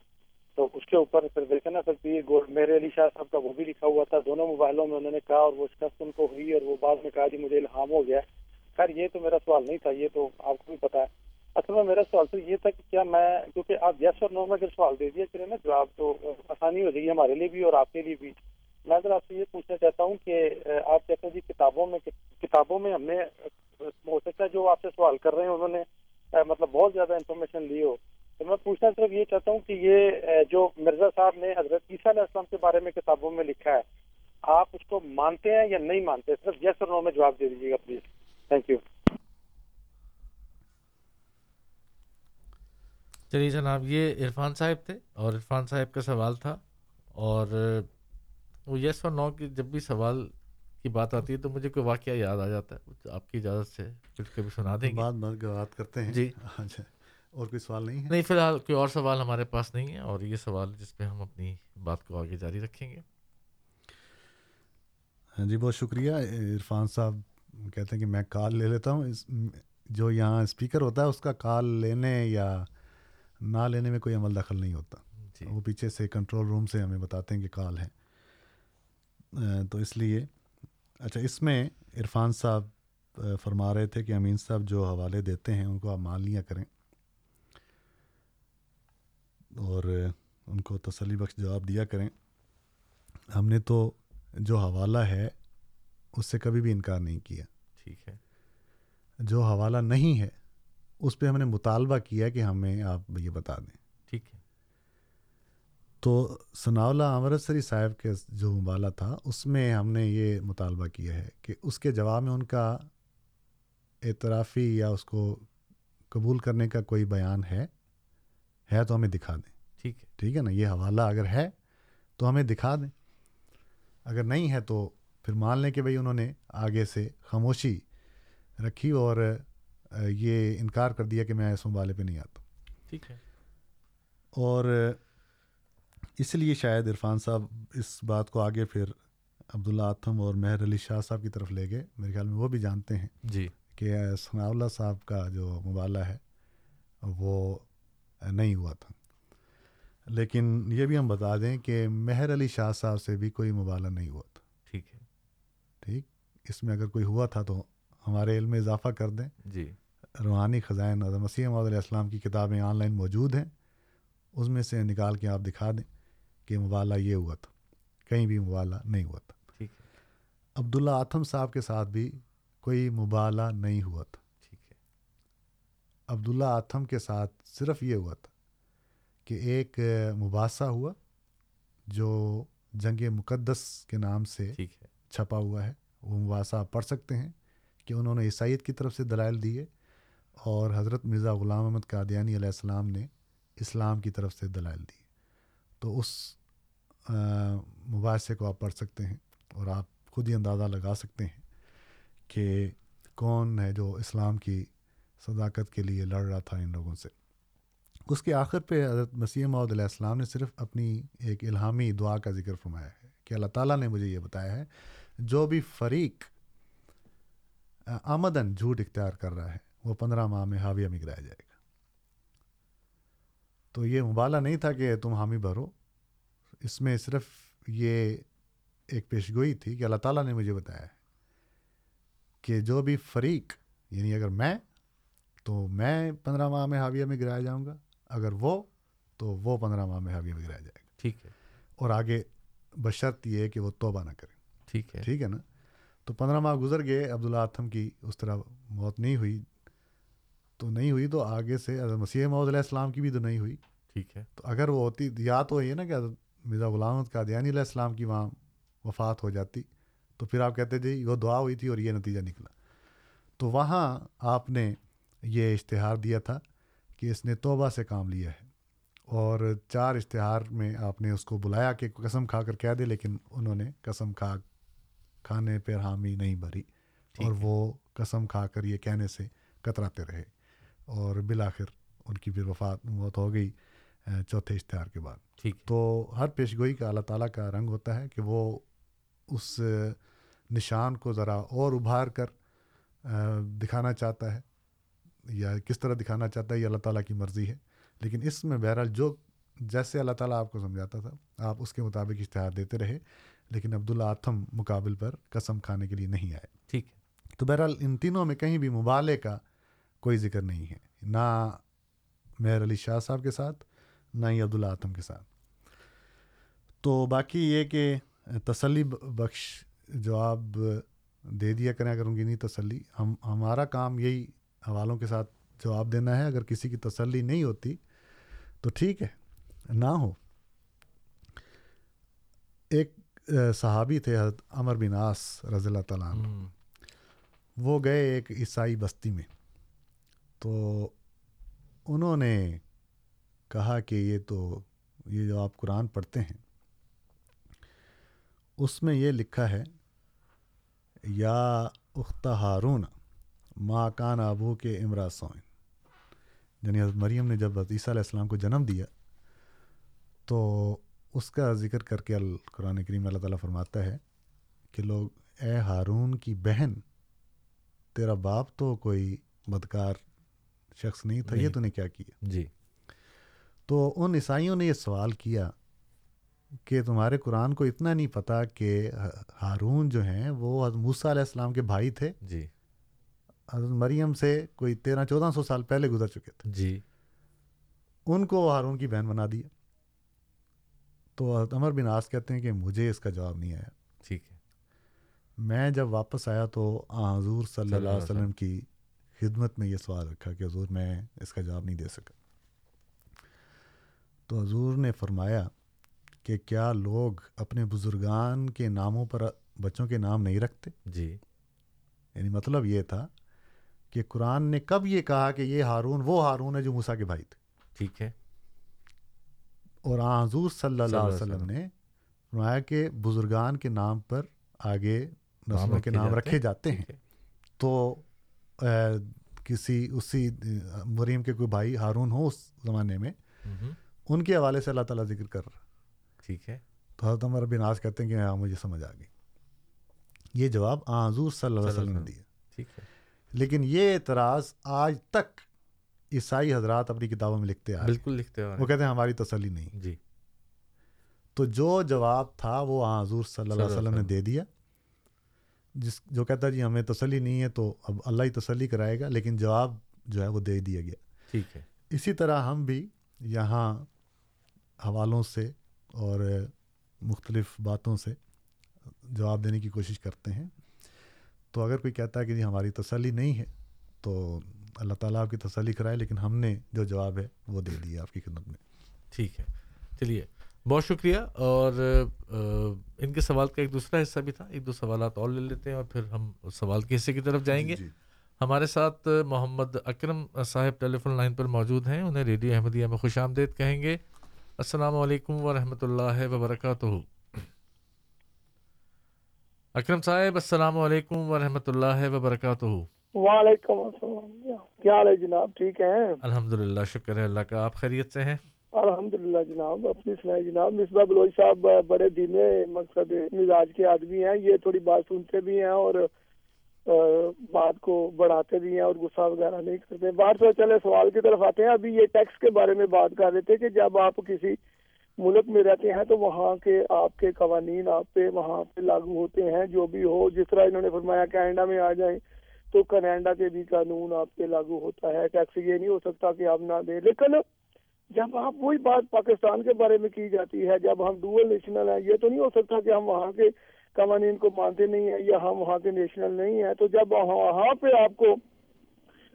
I: تو اس کے اوپر پھر دیکھیں نا سر پیر گولڈ میرے علی شاہ صاحب کا وہ بھی لکھا ہوا تھا۔ دونوں موبائلوں میں انہوں نے کہا اور وہ شخص ان کو ہوئی اور وہ بعد میں کہا جی مجھے الہام ہو گیا۔ خیر، یہ تو میرا سوال نہیں تھا، یہ تو آپ کو بھی پتا ہے۔ اصل میں میرا سوال تو یہ تھا کہ کیا میں کیونکہ آپ یس اور نو میں اگر سوال دے دیا کریں نا جواب تو آسانی ہو جائے گی ہمارے لیے بھی اور آپ کے لیے بھی۔ میں اگر آپ سے یہ پوچھنا چاہتا ہوں کہ آپ کہتے ہیں جی کتابوں میں کتابوں میں ہم نے، ہو سکتا ہے جو آپ سے سوال کر رہے ہیں، انہوں نے مطلب بہت زیادہ انفارمیشن لی ہو۔ تو میں پوچھنا صرف یہ چاہتا ہوں کہ یہ جو مرزا صاحب نے حضرت عیسیٰ علیہ السلام کے بارے میں کتابوں میں لکھا ہے، آپ اس کو مانتے ہیں یا نہیں مانتے؟ صرف یس اور نو میں جواب دے دیجیے گا پلیز تھینک یو
C: چلیے جناب، یہ عرفان صاحب تھے اور عرفان صاحب کا سوال تھا اور وہ یس اور نو کی جب بھی سوال کی بات آتی ہے تو مجھے کوئی واقعہ یاد آ جاتا ہے آپ کی اجازت سے کچھ کبھی سنا دیں گے؟
G: بات کرتے ہیں۔
C: جی۔ <laughs>
G: اچھا اور کوئی سوال نہیں ہے؟
C: نہیں فی الحال کوئی اور سوال ہمارے پاس نہیں ہے اور یہ سوال جس پہ ہم اپنی بات کو آگے جاری رکھیں گے۔
G: ہاں جی بہت شکریہ۔ عرفان صاحب کہتے ہیں کہ میں کال لے لیتا ہوں۔ اس جو یہاں اسپیکر ہوتا ہے اس کا کال لینے یا نہ لینے میں کوئی عمل دخل نہیں ہوتا۔ جی۔ وہ پیچھے سے کنٹرول روم سے ہمیں بتاتے ہیں کہ کال ہے۔ تو اس لیے اچھا اس میں عرفان صاحب فرما رہے تھے کہ امین صاحب جو حوالے دیتے ہیں ان کو آپ مان لیا کریں۔ اور ان کو تسلی بخش جواب دیا کریں۔ ہم نے تو جو حوالہ ہے اس سے کبھی بھی انکار نہیں کیا۔
C: ٹھیک ہے۔
G: جو حوالہ نہیں ہے اس پہ ہم نے مطالبہ کیا کہ ہمیں آپ یہ بتا دیں۔ تو ثناء امرتسری صاحب کے جو مبالہ تھا اس میں ہم نے یہ مطالبہ کیا ہے کہ اس کے جواب میں ان کا اعترافی یا اس کو قبول کرنے کا کوئی بیان ہے ہے تو ہمیں دکھا دیں۔
C: ٹھیک ہے۔
G: ٹھیک ہے نا؟ یہ حوالہ اگر ہے تو ہمیں دکھا دیں۔ اگر نہیں ہے تو پھر مان لیں کہ بھائی انہوں نے آگے سے خاموشی رکھی اور یہ انکار کر دیا کہ میں اس مبالے پہ نہیں آتا۔
C: ٹھیک ہے۔
G: اور اس لیے شاید عرفان صاحب اس بات کو آگے پھر عبداللہ آتم اور مہر علی شاہ صاحب کی طرف لے گئے۔ میرے خیال میں وہ بھی جانتے ہیں
C: جی۔
G: کہ ثناء اللہ صاحب کا جو مبالہ ہے وہ نہیں ہوا تھا۔ لیکن یہ بھی ہم بتا دیں کہ مہر علی شاہ صاحب سے بھی کوئی مبالہ نہیں ہوا تھا۔
C: ٹھیک ہے۔
G: ٹھیک۔ اس میں اگر کوئی ہوا تھا تو ہمارے علم میں اضافہ کر دیں۔
C: جی۔
G: روحانی خزائن مسیح محمد علیہ السلام کی کتابیں آن لائن موجود ہیں۔ اس میں سے نکال کے آپ دکھا دیں۔ کہ مبالہ یہ ہوا تھا کہیں بھی مبالہ نہیں ہوا تھا۔
C: ٹھیک ہے۔
G: عبداللہ آتم صاحب کے ساتھ بھی کوئی مبالہ نہیں ہوا تھا۔
C: ٹھیک ہے۔
G: عبداللہ آتم کے ساتھ صرف یہ ہوا تھا کہ ایک مباحثہ ہوا جو جنگ مقدس کے نام سے چھپا ہوا ہے۔ وہ مباحثہ آپ پڑھ سکتے ہیں کہ انہوں نے عیسائیت کی طرف سے دلائل دیے اور حضرت مرزا غلام احمد قادیانی علیہ السلام نے اسلام کی طرف سے دلائل دی تو اس مباحثے کو آپ پڑھ سکتے ہیں اور آپ خود ہی اندازہ لگا سکتے ہیں کہ کون ہے جو اسلام کی صداقت کے لیے لڑ رہا تھا ان لوگوں سے۔ اس کے آخر پہ حضرت مسیح محدود علیہ السلام نے صرف اپنی ایک الہامی دعا کا ذکر فرمایا ہے کہ اللہ تعالیٰ نے مجھے یہ بتایا ہے، جو بھی فریق آمدن جھوٹ اختیار کر رہا ہے، وہ پندرہ ماہ میں حاویہ میں گرایا جائے گا۔ تو یہ مبالہ نہیں تھا کہ تم حامی بھرو۔ اس میں صرف یہ ایک پیشگوئی تھی کہ اللہ تعالیٰ نے مجھے بتایا ہے کہ جو بھی فریق یعنی اگر میں تو میں پندرہ ماہ میں حاویہ میں گرایا جاؤں گا۔ اگر وہ تو وہ پندرہ ماہ میں حاویہ میں گرایا جائے گا۔
C: ٹھیک ہے۔
G: اور آگے بشرط یہ ہے کہ وہ توبہ نہ کرے۔
C: ٹھیک ہے۔
G: ٹھیک ہے نا؟ تو پندرہ ماہ گزر گئے عبداللہ آتم کی اس طرح موت نہیں ہوئی۔ تو نہیں ہوئی تو آگے سے حضرت مسیح محدود علیہ السلام کی بھی تو نہیں ہوئی۔
C: ٹھیک ہے۔
G: تو اگر وہ ہوتی یا تو یہ نا کہ حضرت مرزا غلامت کا دیانی علیہ السلام کی وہاں وفات ہو جاتی تو پھر آپ کہتے جی وہ دعا ہوئی تھی اور یہ نتیجہ نکلا۔ تو وہاں آپ نے یہ اشتہار دیا تھا کہ اس نے توبہ سے کام لیا ہے۔ اور چار اشتہار میں آپ نے اس کو بلایا کہ قسم کھا کر کہہ دے لیکن انہوں نے قسم کھا کھانے پر حامی نہیں بھری۔ اور وہ قسم کھا کر یہ کہنے سے کتراتے رہے۔ اور بالآخر ان کی پھر وفات موت ہو گئی چوتھے اشتہار کے بعد۔
C: ٹھیک
G: تو ہر پیش گوئی کا اللہ تعالیٰ کا رنگ ہوتا ہے کہ وہ اس نشان کو ذرا اور ابھار کر دکھانا چاہتا ہے یا کس طرح دکھانا چاہتا ہے یہ اللہ تعالیٰ کی مرضی ہے۔ لیکن اس میں بہرحال جو جیسے اللہ تعالیٰ آپ کو سمجھاتا تھا آپ اس کے مطابق اشتہار دیتے رہے لیکن عبداللہ آتم مقابل پر قسم کھانے کے لیے نہیں آئے۔
C: ٹھیک
G: تو بہرحال ان تینوں میں کہیں بھی مبالے کا کوئی ذکر نہیں ہے۔ نہ مہر علی شاہ صاحب کے ساتھ نہ ہی عبداللہ آتم کے ساتھ۔ تو باقی یہ کہ تسلی بخش جواب دے دیا کریں اگر ان کی نہیں تسلی۔ ہم ہمارا کام یہی حوالوں کے ساتھ جواب دینا ہے۔ اگر کسی کی تسلی نہیں ہوتی تو ٹھیک ہے نہ ہو۔ ایک صحابی تھے حضرت عمر بن آس رضی اللہ تعالیٰ عنہ۔ وہ گئے ایک عیسائی بستی میں۔ تو انہوں نے کہا کہ یہ تو یہ جو آپ قرآن پڑھتے ہیں، اس میں یہ لکھا ہے، یا اختہ ہارون ماں کان ابو کے امرا سوئن۔ یعنی حضرت مریم نے جب عیسیٰ علیہ السلام کو جنم دیا، تو اس کا ذکر کر کے القرآن کریم اللہ تعالیٰ فرماتا ہے کہ لوگ، اے ہارون کی بہن، تیرا باپ تو کوئی بدکار شخص نہیں تھا یہ تو نے کیا کیا؟
C: جی۔
G: تو ان عیسائیوں نے یہ سوال کیا کہ تمہارے قرآن کو اتنا نہیں پتہ کہ ہارون جو ہیں وہ حضرت موسیٰ علیہ السلام کے بھائی تھے۔
C: جی۔
G: حضرت مریم سے کوئی تیرہ چودہ سو سال پہلے گزر چکے تھے۔
C: جی۔
G: ان کو ہارون کی بہن بنا دیا۔ تو حضرت عمر بن آس کہتے ہیں کہ مجھے اس کا جواب نہیں آیا۔
C: ٹھیک ہے۔
G: میں جب واپس آیا تو حضور صلی اللہ علیہ وسلم کی خدمت میں یہ سوال رکھا کہ حضور میں اس کا جواب نہیں دے سکا۔ تو حضور نے فرمایا کہ کیا لوگ اپنے بزرگان کے ناموں پر بچوں کے نام نہیں رکھتے؟
C: جی۔
G: یعنی مطلب یہ تھا کہ قرآن نے کب یہ کہا کہ یہ ہارون وہ ہارون ہے جو موسا کے بھائی تھے۔
C: ٹھیک ہے۔
G: اور حضور صلی اللہ علیہ وسلم نے فرمایا کہ بزرگان کے نام پر آگے نسلوں کے نام رکھے جاتے ہیں۔ تو کسی اسی مریم کے کوئی بھائی ہارون ہو اس زمانے میں ان کے حوالے سے اللہ تعالیٰ ذکر کر رہا
C: ٹھیک ہے۔
G: تو حضرت عمر بن آج کہتے ہیں کہ ہاں مجھے سمجھ آ گئی۔ یہ جواب حضور صلی اللہ علیہ وسلم نے دیا۔
C: ٹھیک ہے۔
G: لیکن یہ اعتراض آج تک عیسائی حضرات اپنی کتابوں میں لکھتے آ
C: بالکل لکھتے ہیں۔
G: وہ کہتے ہیں ہماری تسلی نہیں۔
C: جی۔
G: تو جو جواب تھا وہ حضور صلی اللہ علیہ وسلم نے دے دیا۔ جس جو کہتا جی ہمیں تسلی نہیں ہے تو اب اللہ ہی تسلی کرائے گا لیکن جواب جو ہے وہ دے دیا گیا۔
C: ٹھیک ہے۔
G: اسی طرح ہم بھی یہاں حوالوں سے اور مختلف باتوں سے جواب دینے کی کوشش کرتے ہیں۔ تو اگر کوئی کہتا ہے کہ جی ہماری تسلی نہیں ہے تو اللہ تعالیٰ آپ کی تسلی کرائے لیکن ہم نے جو جواب ہے وہ دے دیا آپ کی خدمت میں۔
C: ٹھیک ہے۔ چلیے بہت شکریہ اور ان کے سوال کا ایک دوسرا حصہ بھی تھا ایک دو سوالات اور لے لیتے ہیں اور پھر ہم سوال کے حصے کی طرف جائیں گے۔
G: جی۔
C: ہمارے ساتھ محمد اکرم صاحب ٹیلی فون لائن پر موجود ہیں انہیں ریڈیو احمدیہ میں خوش آمدید کہیں گے۔ السلام علیکم ورحمۃ اللہ وبرکاتہ۔ اکرم صاحب السلام علیکم ورحمۃ اللہ وبرکاتہ۔
J: وعلیکم السلام۔ کیا حال ہے جناب؟ ٹھیک ہے
C: الحمد للہ شکر ہے۔ اللہ کا آپ خیریت سے ہیں؟
J: الحمد للہ جناب، اپنی سنائی جناب مصباح بلوچ صاحب بڑے دن مقصد مزاج کے آدمی ہیں، یہ تھوڑی بات سنتے بھی ہیں اور بات کو بڑھاتے بھی ہیں اور غصہ وغیرہ نہیں کرتے۔ بات تو چلے، سوال کی طرف آتے ہیں۔ ابھی یہ ٹیکس کے بارے میں بات کر رہے تھے کہ جب آپ کسی ملک میں رہتے ہیں تو وہاں کے آپ کے قوانین آپ پہ وہاں پہ لاگو ہوتے ہیں، جو بھی ہو۔ جس طرح انہوں نے فرمایا کینیڈا میں آ جائیں تو کینیڈا کے بھی قانون آپ پہ لاگو ہوتا ہے۔ ٹیکس یہ نہیں ہو سکتا کہ آپ نہ دیں۔ لیکن جب آپ وہی بات پاکستان کے بارے میں کی جاتی ہے، جب ہم ڈوئل نیشنل ہیں، یہ تو نہیں ہو سکتا کہ ہم وہاں کے قوانین کو مانتے نہیں ہیں یا ہم وہاں کے نیشنل نہیں ہیں۔ تو جب وہاں پہ آپ کو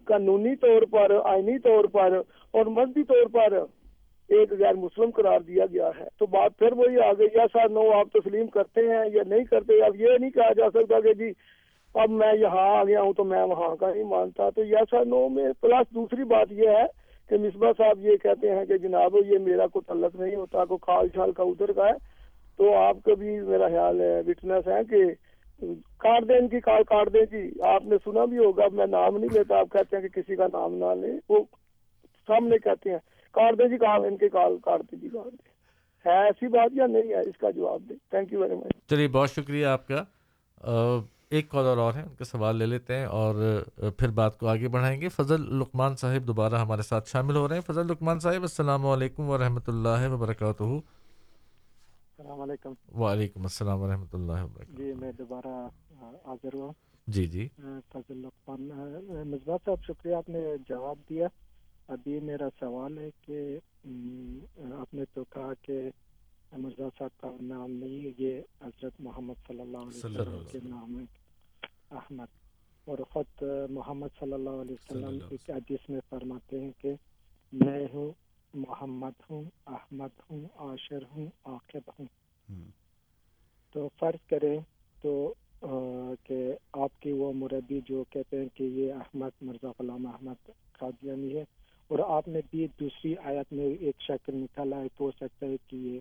J: قانونی طور پر، آئینی طور پر اور مذہبی طور پر ایک غیر مسلم قرار دیا گیا ہے۔ تو بات پھر وہی آ گئی، یا سر نو آپ تسلیم کرتے ہیں یا نہیں کرتے، اب یہ نہیں کہا جا سکتا کہ جی اب میں یہاں آ گیا ہوں تو میں وہاں کا نہیں مانتا۔ تو یا سر نو میں، پلس دوسری بات یہ ہے کہ مصباح صاحب یہ کہتے ہیں کہ جناب یہ میرا کوئی تعلق نہیں ہوتا، کوئی کھال چھال کا ادھر کا ہے، تو آپ کا بھی میرا خیال ہے وٹنس ہے کہ کاٹ دیں ان کی کال کاٹ دیں جی۔ آپ نے سنا بھی ہوگا میں نام نہیں لیتا، آپ کہتے ہیں کہ کسی کا نام نہ لیں۔ وہ سامنے کہتے ہیں، کاٹ دیں جی کال ان کے کال کاٹ دیں جی کاٹ دیں۔ ہے ایسی بات یا نہیں ہے؟ اس کا جواب دیں۔ تھینک یو ویری مچ
C: چلیے، بہت شکریہ آپ کا۔ ایک کالر اور ہیں ان کا سوال لے لیتے ہیں اور پھر بات کو آگے بڑھائیں گے۔ فضل لقمان صاحب دوبارہ ہمارے ساتھ شامل ہو رہے ہیں۔ فضل لقمان صاحب السلام علیکم ورحمۃ اللہ وبرکاتہ۔
K: السلام علیکم۔
C: وعلیکم السلام ورحمۃ اللہ وبرکاتہ۔
K: جی میں دوبارہ حاضر ہوا
C: جی جی۔
K: فضل لقمان آ، مصباح صاحب شکریہ آپ نے جواب دیا۔ ابھی میرا سوال ہے کہ آپ نے تو کہا کہ مرزا صاحب کا نام نہیں یہ حضرت محمد صلی اللہ علیہ وسلم کے نام ہے احمد۔ اور خود محمد صلی اللہ علیہ وسلم ایک حدیث میں فرماتے ہیں کہ میں ہوں محمد ہوں احمد ہوں عاشر ہوں عاقب ہوں۔ تو فرض کریں تو کہ آپ کی وہ مربی جو کہتے ہیں کہ یہ احمد مرزا غلام احمد قادیانی ہے اور آپ نے بھی دوسری آیت میں ایک شکل نکالا ہے تو ہو سکتا ہے کہ یہ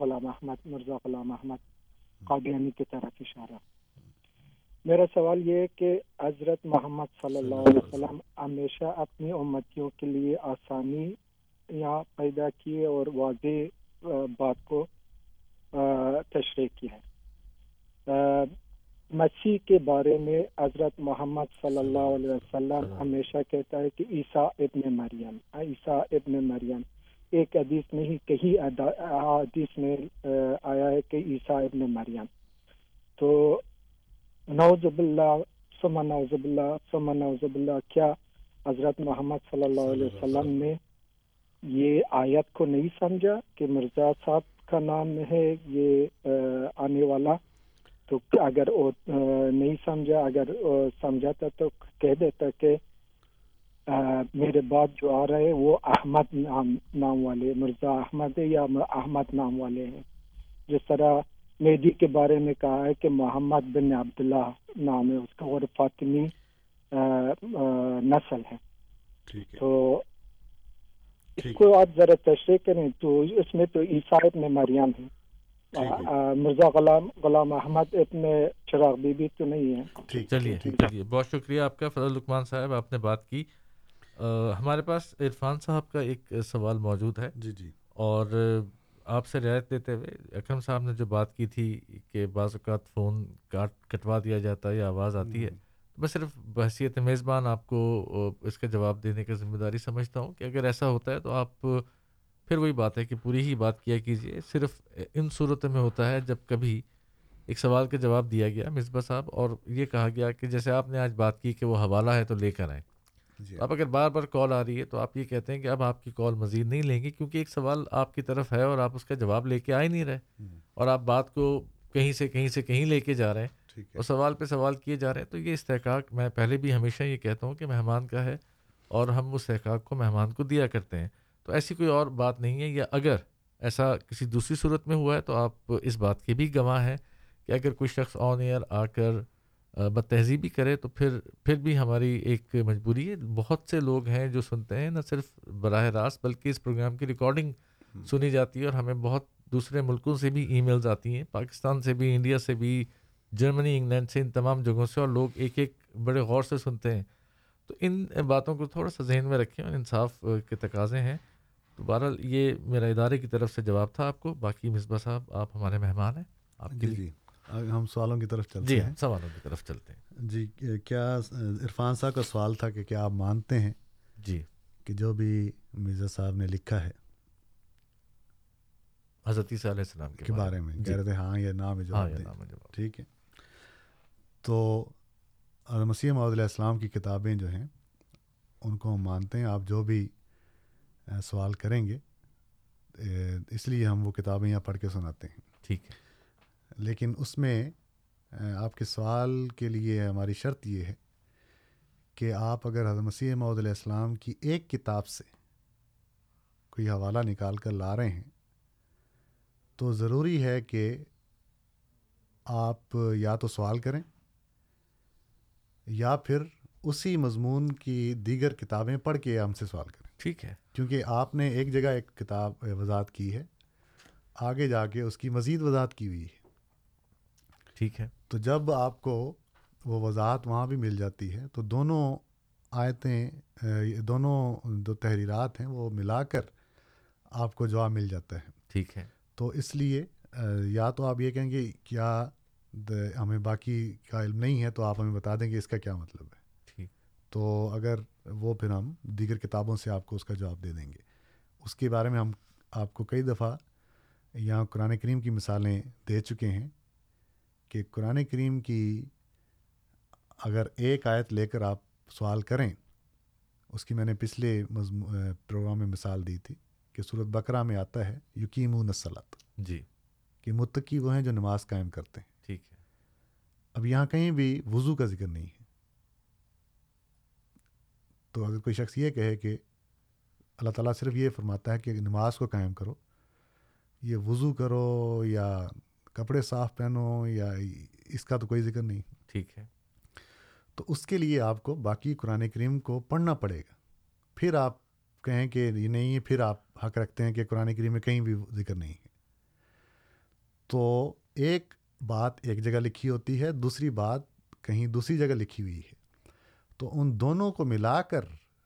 K: غلام احمد، مرزا غلام احمد قادیانی کی طرف اشارہ۔ میرا سوال یہ ہے کہ حضرت محمد صلی اللہ علیہ وسلم ہمیشہ اپنی امتیوں کے لیے آسانی یہاں پیدا کیے اور واضح بات کو تشریح کی ہے۔ مسیح کے بارے میں حضرت محمد صلی اللہ علیہ وسلم ہمیشہ کہتا ہے کہ عیسیٰ ابن مریم، عیسیٰ ابن مریم۔ ایک حدیث میں ہی ادا- حدیث میں آیا ہے کہ عیسیٰ ابن مریم۔ تو نوز باللہ ثم نوز باللہ ثم نوز باللہ کیا حضرت محمد صلی اللہ علیہ وسلم نے یہ آیت کو نہیں سمجھا کہ مرزا صاحب کا نام ہے یہ آنے والا؟ تو اگر وہ نہیں سمجھا اگر سمجھاتا تو کہہ دیتا کہ میرے بعد جو آ رہے وہ احمد نام نام والے مرزا احمد ہے یا احمد نام والے ہیں۔ جس طرح مہدی کے بارے میں کہا ہے کہ محمد بن عبداللہ نام ہے اس کا اور فاطمی نسل ہے۔ تو اس کو آپ ذرا تشریح کریں تو اس میں تو عیسیٰ ابن مریم ہے۔ مرزا غلام غلام احمد ابن چراغ بی بی تو نہیں ہے۔
C: چلیے چلیے بہت شکریہ آپ کا فضل لقمان صاحب آپ نے بات کی۔ ہمارے پاس عرفان صاحب کا ایک سوال موجود ہے۔
G: جی جی۔
C: اور آپ سے رعایت لیتے ہوئے اکرم صاحب نے جو بات کی تھی کہ بعض اوقات فون کاٹ کٹوا دیا جاتا ہے یا آواز آتی ہے میں صرف بحثیت میزبان آپ کو اس کا جواب دینے کا ذمہ داری سمجھتا ہوں کہ اگر ایسا ہوتا ہے تو آپ پھر وہی بات ہے کہ پوری ہی بات کیا کیجیے صرف ان صورتوں میں ہوتا ہے جب کبھی ایک سوال کا جواب دیا گیا مصباح صاحب اور یہ کہا گیا کہ جیسے آپ نے آج بات کی کہ وہ حوالہ ہے تو لے کر آئیں۔ اب اگر بار بار کال آ رہی ہے تو آپ یہ کہتے ہیں کہ اب آپ کی کال مزید نہیں لیں گے کیونکہ ایک سوال آپ کی طرف ہے اور آپ اس کا جواب لے کے آ ہی نہیں رہے۔ اور آپ بات کو کہیں سے کہیں سے کہیں لے کے جا رہے ہیں اور سوال پہ سوال کیے جا رہے ہیں تو یہ استحقاق میں پہلے بھی ہمیشہ یہ کہتا ہوں کہ مہمان کا ہے اور ہم اس استحقاق کو مہمان کو دیا کرتے ہیں۔ تو ایسی کوئی اور بات نہیں ہے یا اگر ایسا کسی دوسری صورت میں ہوا ہے تو آپ اس بات کے بھی گواہ ہیں کہ اگر کوئی شخص آن ایئر آ کر بد تہذیبی کرے تو پھر پھر بھی ہماری ایک مجبوری ہے۔ بہت سے لوگ ہیں جو سنتے ہیں نہ صرف براہ راست بلکہ اس پروگرام کی ریکارڈنگ سنی جاتی ہے اور ہمیں بہت دوسرے ملکوں سے بھی ای میلز آتی ہیں پاکستان سے بھی انڈیا سے بھی جرمنی انگلینڈ سے ان تمام جگہوں سے اور لوگ ایک ایک بڑے غور سے سنتے ہیں۔ تو ان باتوں کو تھوڑا سا ذہن میں رکھیں اور انصاف کے تقاضے ہیں۔ تو بہرحال یہ میرا ادارے کی طرف سے جواب تھا آپ کو باقی مصباح صاحب آپ ہمارے مہمان ہیں۔ آپ کے
G: جی
C: لیے۔
G: جی ہم سوالوں کی طرف چلتے
C: جی
G: ہیں۔
C: سوالوں کی طرف چلتے ہیں۔
G: جی کیا عرفان صاحب کا سوال تھا کہ کیا آپ مانتے ہیں
C: جی۔
G: کہ جو بھی مرزا صاحب نے لکھا ہے
C: حضرت عیسیٰ علیہ السلام
G: کے بارے میں۔ کہہ رہے تھے ہاں یہ نام جواب
C: جواب۔
G: ٹھیک ہے۔ تو مسیح محمد علیہ السلام کی کتابیں جو ہیں ان کو ہم مانتے ہیں۔ آپ جو بھی سوال کریں گے اس لیے ہم وہ کتابیں یہاں پڑھ کے سناتے ہیں۔
C: ٹھیک ہے۔
G: لیکن اس میں آپ کے سوال کے لیے ہماری شرط یہ ہے کہ آپ اگر حضرت مسیح محمد علیہ السلام کی ایک کتاب سے کوئی حوالہ نکال کر لا رہے ہیں تو ضروری ہے کہ آپ یا تو سوال کریں یا پھر اسی مضمون کی دیگر کتابیں پڑھ کے ہم سے سوال کریں۔
C: ٹھیک ہے۔
G: کیونکہ آپ نے ایک جگہ ایک کتاب وضاحت کی ہے آگے جا کے اس کی مزید وضاحت کی ہوئی ہے۔
C: ٹھیک ہے۔
G: تو جب آپ کو وہ وضاحت وہاں بھی مل جاتی ہے تو دونوں آیتیں دونوں جو تحریرات ہیں وہ ملا کر آپ کو جواب مل جاتا ہے۔
C: ٹھیک ہے۔
G: تو اس لیے یا تو آپ یہ کہیں گے کیا ہمیں باقی کا علم نہیں ہے تو آپ ہمیں بتا دیں کہ اس کا کیا مطلب ہے۔
C: ٹھیک۔
G: تو اگر وہ پھر ہم دیگر کتابوں سے آپ کو اس کا جواب دے دیں گے۔ اس کے بارے میں ہم آپ کو کئی دفعہ یہاں قرآن کریم کی مثالیں دے چکے ہیں۔ کہ قرآن کریم کی اگر ایک آیت لے کر آپ سوال کریں اس کی میں نے پچھلے پروگرام میں مثال دی تھی کہ صورت بکرا میں آتا ہے یقیم نسلات
C: جی۔
G: کہ متقی وہ ہیں جو نماز قائم کرتے ہیں۔
C: ٹھیک ہے۔
G: اب یہاں کہیں بھی وضو کا ذکر نہیں ہے۔ تو اگر کوئی شخص یہ کہے کہ اللہ تعالیٰ صرف یہ فرماتا ہے کہ نماز کو قائم کرو یہ وضو کرو یا کپڑے صاف پہنو یا اس کا تو کوئی ذکر نہیں۔
C: ٹھیک ہے۔
G: تو اس کے لیے آپ کو باقی قرآن کریم کو پڑھنا پڑے گا۔ پھر آپ کہیں کہ یہ نہیں ہے پھر آپ حق رکھتے ہیں کہ قرآن کریم میں کہیں بھی ذکر نہیں ہے۔ تو ایک بات ایک جگہ لکھی ہوتی ہے دوسری بات کہیں دوسری جگہ لکھی ہوئی ہے۔ تو ان دونوں کو ملا کر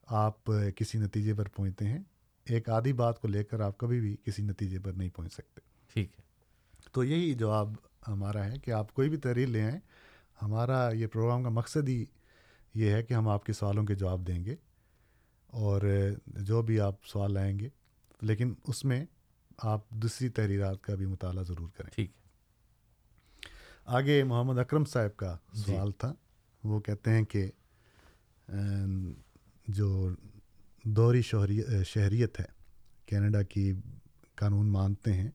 G: آپ کسی نتیجے پر پہنچتے ہیں۔ ایک آدھی بات کو لے کر آپ کبھی بھی کسی نتیجے پر نہیں پہنچ سکتے۔
C: ٹھیک ہے۔
G: تو یہی جواب ہمارا ہے کہ آپ کوئی بھی تحریر لے آئیں۔ ہمارا یہ پروگرام کا مقصد ہی یہ ہے کہ ہم آپ کے سوالوں کے جواب دیں گے اور جو بھی آپ سوال لائیں گے لیکن اس میں آپ دوسری تحریرات کا بھی مطالعہ ضرور کریں۔
C: ٹھیک۔ ہے
G: آگے محمد اکرم صاحب کا
C: جی۔
G: سوال تھا۔ وہ کہتے ہیں کہ جو دوہری شہریت ہے کینیڈا کی قانون مانتے ہیں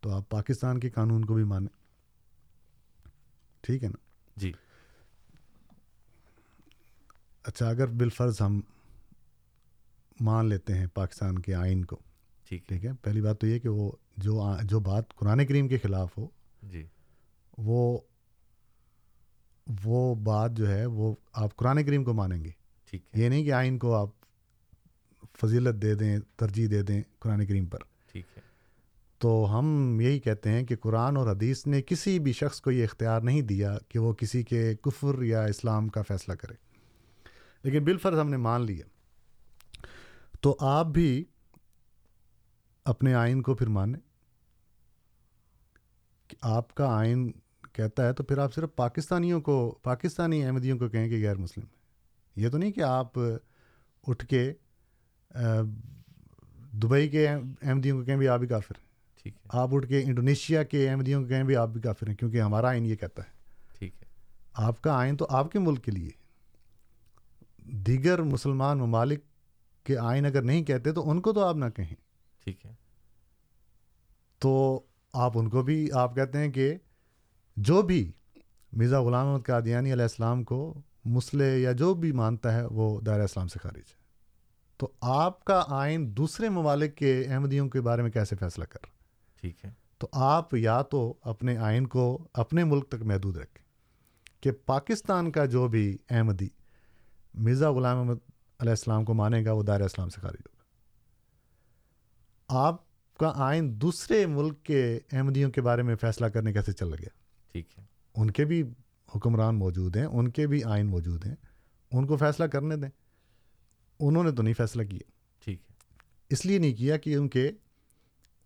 G: تو آپ پاکستان کے قانون کو بھی مانیں۔ ٹھیک ہے نا؟
C: جی۔
G: اچھا اگر بالفرض ہم مان لیتے ہیں پاکستان کے آئین کو
C: ٹھیک
G: ٹھیک ہے؟ پہلی بات تو یہ کہ وہ جو جو بات قرآن کریم کے خلاف ہو
C: جی۔
G: وہ وہ بات جو ہے وہ آپ قرآن کریم کو مانیں گے۔
C: ٹھیک
G: یہ نہیں کہ آئین کو آپ فضیلت دے دیں ترجیح دے دیں قرآن کریم پر۔ تو ہم یہی کہتے ہیں کہ قرآن اور حدیث نے کسی بھی شخص کو یہ اختیار نہیں دیا کہ وہ کسی کے کفر یا اسلام کا فیصلہ کرے۔ لیکن بالفرض ہم نے مان لیا۔ تو آپ بھی اپنے آئین کو پھر مانیں۔ کہ آپ کا آئین کہتا ہے تو پھر آپ صرف پاکستانیوں کو، پاکستانی احمدیوں کو کہیں کہ غیر مسلم ہے یہ تو نہیں کہ آپ اٹھ کے دبئی کے احمدیوں کو کہیں بھی آپ بھی کافر ہیں۔
C: ٹھیک ہے۔
G: آپ اٹھ کے انڈونیشیا کے احمدیوں کو کہیں بھی آپ بھی کافر ہیں کیونکہ ہمارا آئین یہ کہتا ہے۔
C: ٹھیک ہے۔
G: آپ کا آئین تو آپ کے ملک کے لیے۔ دیگر مسلمان ممالک کے آئین اگر نہیں کہتے تو ان کو تو آپ نہ کہیں۔
C: ٹھیک ہے۔
G: تو آپ ان کو بھی آپ کہتے ہیں کہ جو بھی مرزا غلام احمد قادیانی علیہ السلام کو مسلح یا جو بھی مانتا ہے وہ دائرہ اسلام سے خارج ہے۔ تو آپ کا آئین دوسرے ممالک کے احمدیوں کے بارے میں کیسے فیصلہ کر؟
C: ٹھیک ہے۔
G: تو آپ یا تو اپنے آئین کو اپنے ملک تک محدود رکھیں کہ پاکستان کا جو بھی احمدی مرزا غلام احمد علیہ السلام کو مانے گا وہ دائرہ اسلام سے خارج ہوگا۔ آپ کا آئین دوسرے ملک کے احمدیوں کے بارے میں فیصلہ کرنے کیسے چل گیا؟
C: ٹھیک ہے۔
G: ان کے بھی حکمران موجود ہیں ان کے بھی آئین موجود ہیں ان کو فیصلہ کرنے دیں۔ انہوں نے تو نہیں فیصلہ کیا۔
C: ٹھیک ہے۔
G: اس لیے نہیں کیا کہ ان کے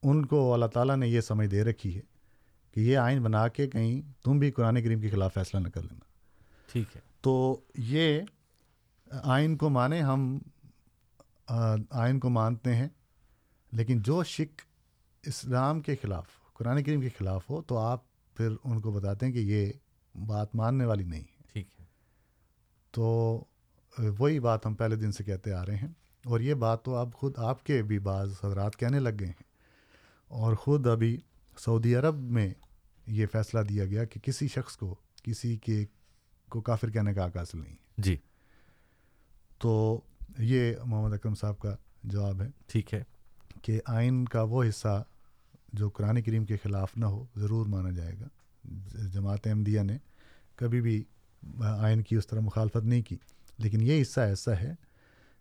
G: ان کو اللہ تعالیٰ نے یہ سمجھ دے رکھی ہے کہ یہ آئین بنا کے کہیں تم بھی قرآن کریم کے خلاف فیصلہ نہ کر لینا۔
C: ٹھیک ہے۔
G: تو یہ آئین کو مانیں ہم آئین کو مانتے ہیں لیکن جو شک اسلام کے خلاف قرآن کریم کے خلاف ہو تو آپ پھر ان کو بتاتے ہیں کہ یہ بات ماننے والی نہیں ہے۔
C: ٹھیک ہے۔
G: تو وہی بات ہم پہلے دن سے کہتے آ رہے ہیں اور یہ بات تو اب خود آپ کے بھی بعض حضرات کہنے لگ گئے ہیں۔ اور خود ابھی سعودی عرب میں یہ فیصلہ دیا گیا کہ کسی شخص کو کسی کے کو کافر کہنے کا حاصل نہیں
C: جی۔
G: تو یہ محمد اکرم صاحب کا جواب ہے۔
C: ٹھیک ہے۔
G: کہ آئین کا وہ حصہ جو قرآن کریم کے خلاف نہ ہو ضرور مانا جائے گا۔ جماعت احمدیہ نے کبھی بھی آئین کی اس طرح مخالفت نہیں کی لیکن یہ حصہ ایسا ہے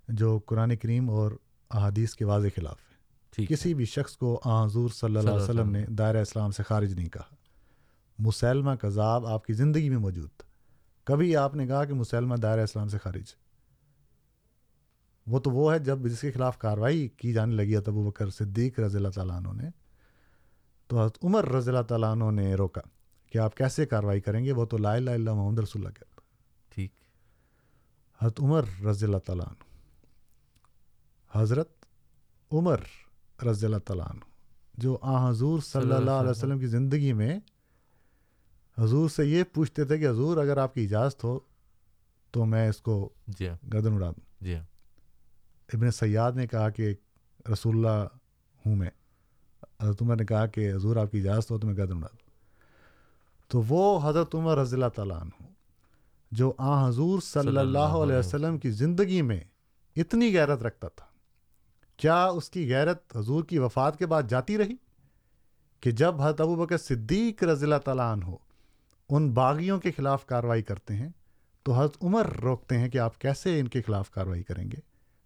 G: جو قرآن کریم اور احادیث کے واضح خلاف ہے۔ کسی بھی شخص کو حضور صلی اللہ علیہ وسلم نے دائرہ اسلام سے خارج نہیں کہا۔ مسلمہ کذاب آپ کی زندگی میں موجود۔ تھا کبھی آپ نے کہا کہ مسلمہ دائرہ اسلام سے خارج۔ وہ تو وہ ہے جب جس کے خلاف کاروائی کی جانے لگی ابو بکر صدیق رضی اللہ تعالیٰ عنہ نے۔ تو حضرت عمر رضی اللہ تعالیٰ عنہ نے روکا کہ آپ کیسے کاروائی کریں گے؟ وہ تو لا الہ الا محمد رسول اللہ کہتا۔
C: ٹھیک۔
G: حضرت عمر رضی اللہ تعالیٰ عنہ۔ حضرت عمر رضی اللہ تعالیٰ عنہ۔ جو آ حضور صلی اللہ علیہ وسلم کی زندگی میں حضور سے یہ پوچھتے تھے کہ حضور اگر آپ کی اجازت ہو تو میں اس کو
C: جی ہاں۔
G: گردن اڑا دوں۔
C: جی ہاں۔
G: ابن سیاد نے کہا کہ رسول اللہ ہوں میں۔ حضرت عمر نے کہا کہ حضور آپ کی اجازت ہو تو میں گردن اڑا دوں۔ تو وہ حضرت عمر رضی اللہ تعالیٰ عنہ جو آ حضور صلی اللہ علیہ وسلم کی زندگی میں اتنی غیرت رکھتا تھا۔ کیا اس کی غیرت حضور کی وفات کے بعد جاتی رہی؟ کہ جب حضرت ابو بکر صدیق رضی اللہ تعالیٰ عنہ ان باغیوں کے خلاف کاروائی کرتے ہیں تو حضرت عمر روکتے ہیں کہ آپ کیسے ان کے خلاف کاروائی کریں گے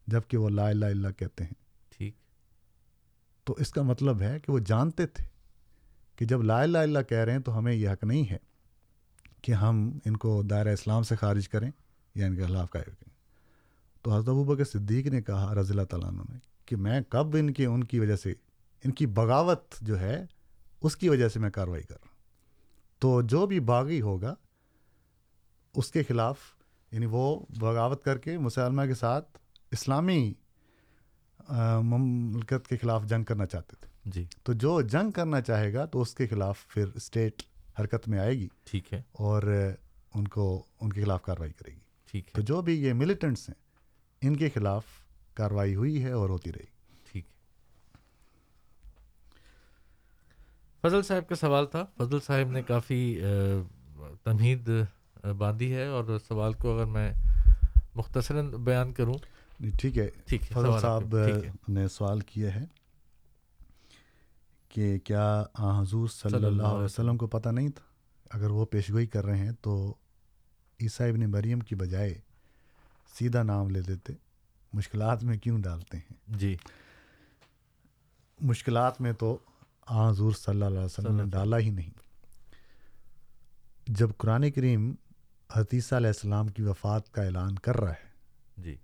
G: جبکہ وہ لا الہ الا کہتے ہیں۔
C: ٹھیک۔
G: تو اس کا مطلب ہے کہ وہ جانتے تھے کہ جب لا الہ الا کہہ رہے ہیں تو ہمیں یہ حق نہیں ہے کہ ہم ان کو دائرہ اسلام سے خارج کریں یا ان کے خلاف کاروائی کریں۔ تو حضرت ابو بکر صدیق نے کہا رضی اللہ تعالیٰ عنہ نے کہ میں کب ان کے ان کی وجہ سے ان کی بغاوت جو ہے اس کی وجہ سے میں کاروائی کر رہا ہوں۔ تو جو بھی باغی ہوگا اس کے خلاف یعنی وہ بغاوت کر کے مسلمہ کے ساتھ اسلامی مملکت کے خلاف جنگ کرنا چاہتے تھے۔
C: جی۔
G: تو جو جنگ کرنا چاہے گا تو اس کے خلاف پھر اسٹیٹ حرکت میں آئے گی۔
C: ٹھیک ہے۔
G: اور ان کو ان کے خلاف کاروائی کرے گی۔
C: ٹھیک
G: تو جو بھی یہ ملیٹنٹس ہیں ان کے خلاف کاروائی ہوئی ہے اور ہوتی
C: ٹھیک۔ فضل صاحب کا سوال تھا۔ فضل صاحب نے کافی تمہید باندھی ہے اور سوال کو اگر میں مختصراً بیان کروں۔
G: ٹھیک ہے۔
C: ٹھیک ہے
G: فضل صاحب نے سوال کیا ہے کہ کیا حضور صلی اللہ علیہ وسلم کو پتہ نہیں تھا؟ اگر وہ پیشگوئی کر رہے ہیں تو عیسیٰ ابن مریم کی بجائے سیدھا نام لے لیتے۔ مشکلات میں کیوں ڈالتے ہیں؟
C: جی۔
G: مشکلات میں تو حضور صلی اللہ علیہ وسلم نے ڈالا ہی نہیں۔ جب قرآن کریم حتیثہ علیہ السلام کی وفات کا اعلان کر رہا ہے
C: جی۔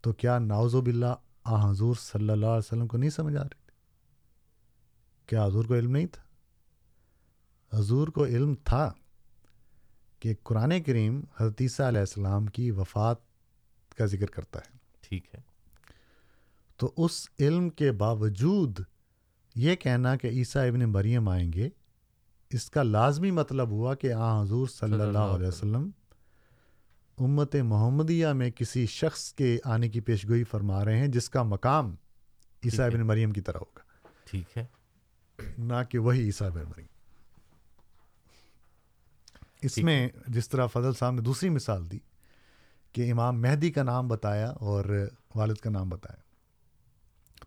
G: تو کیا ناوز باللہ آ حضور صلی اللہ علیہ وسلم کو نہیں سمجھ آ رہی؟ کیا حضور کو علم نہیں تھا؟ حضور کو علم تھا کہ قرآن کریم حتیثہ علیہ السلام کی وفات کا ذکر کرتا ہے۔
C: ٹھیک ہے۔
G: تو اس علم کے باوجود یہ کہنا کہ عیسیٰ ابن مریم آئیں گے اس کا لازمی مطلب ہوا کہ آ حضور صلی اللہ علیہ وسلم امت محمدیہ میں کسی شخص کے آنے کی پیشگوئی فرما رہے ہیں جس کا مقام عیسیٰ ابن مریم کی طرح ہوگا۔
C: ٹھیک ہے۔
G: نہ کہ وہی عیسیٰ ابن مریم۔ اس میں جس طرح فضل صاحب نے دوسری مثال دی۔ کہ امام مہدی کا نام بتایا اور والد کا نام بتایا۔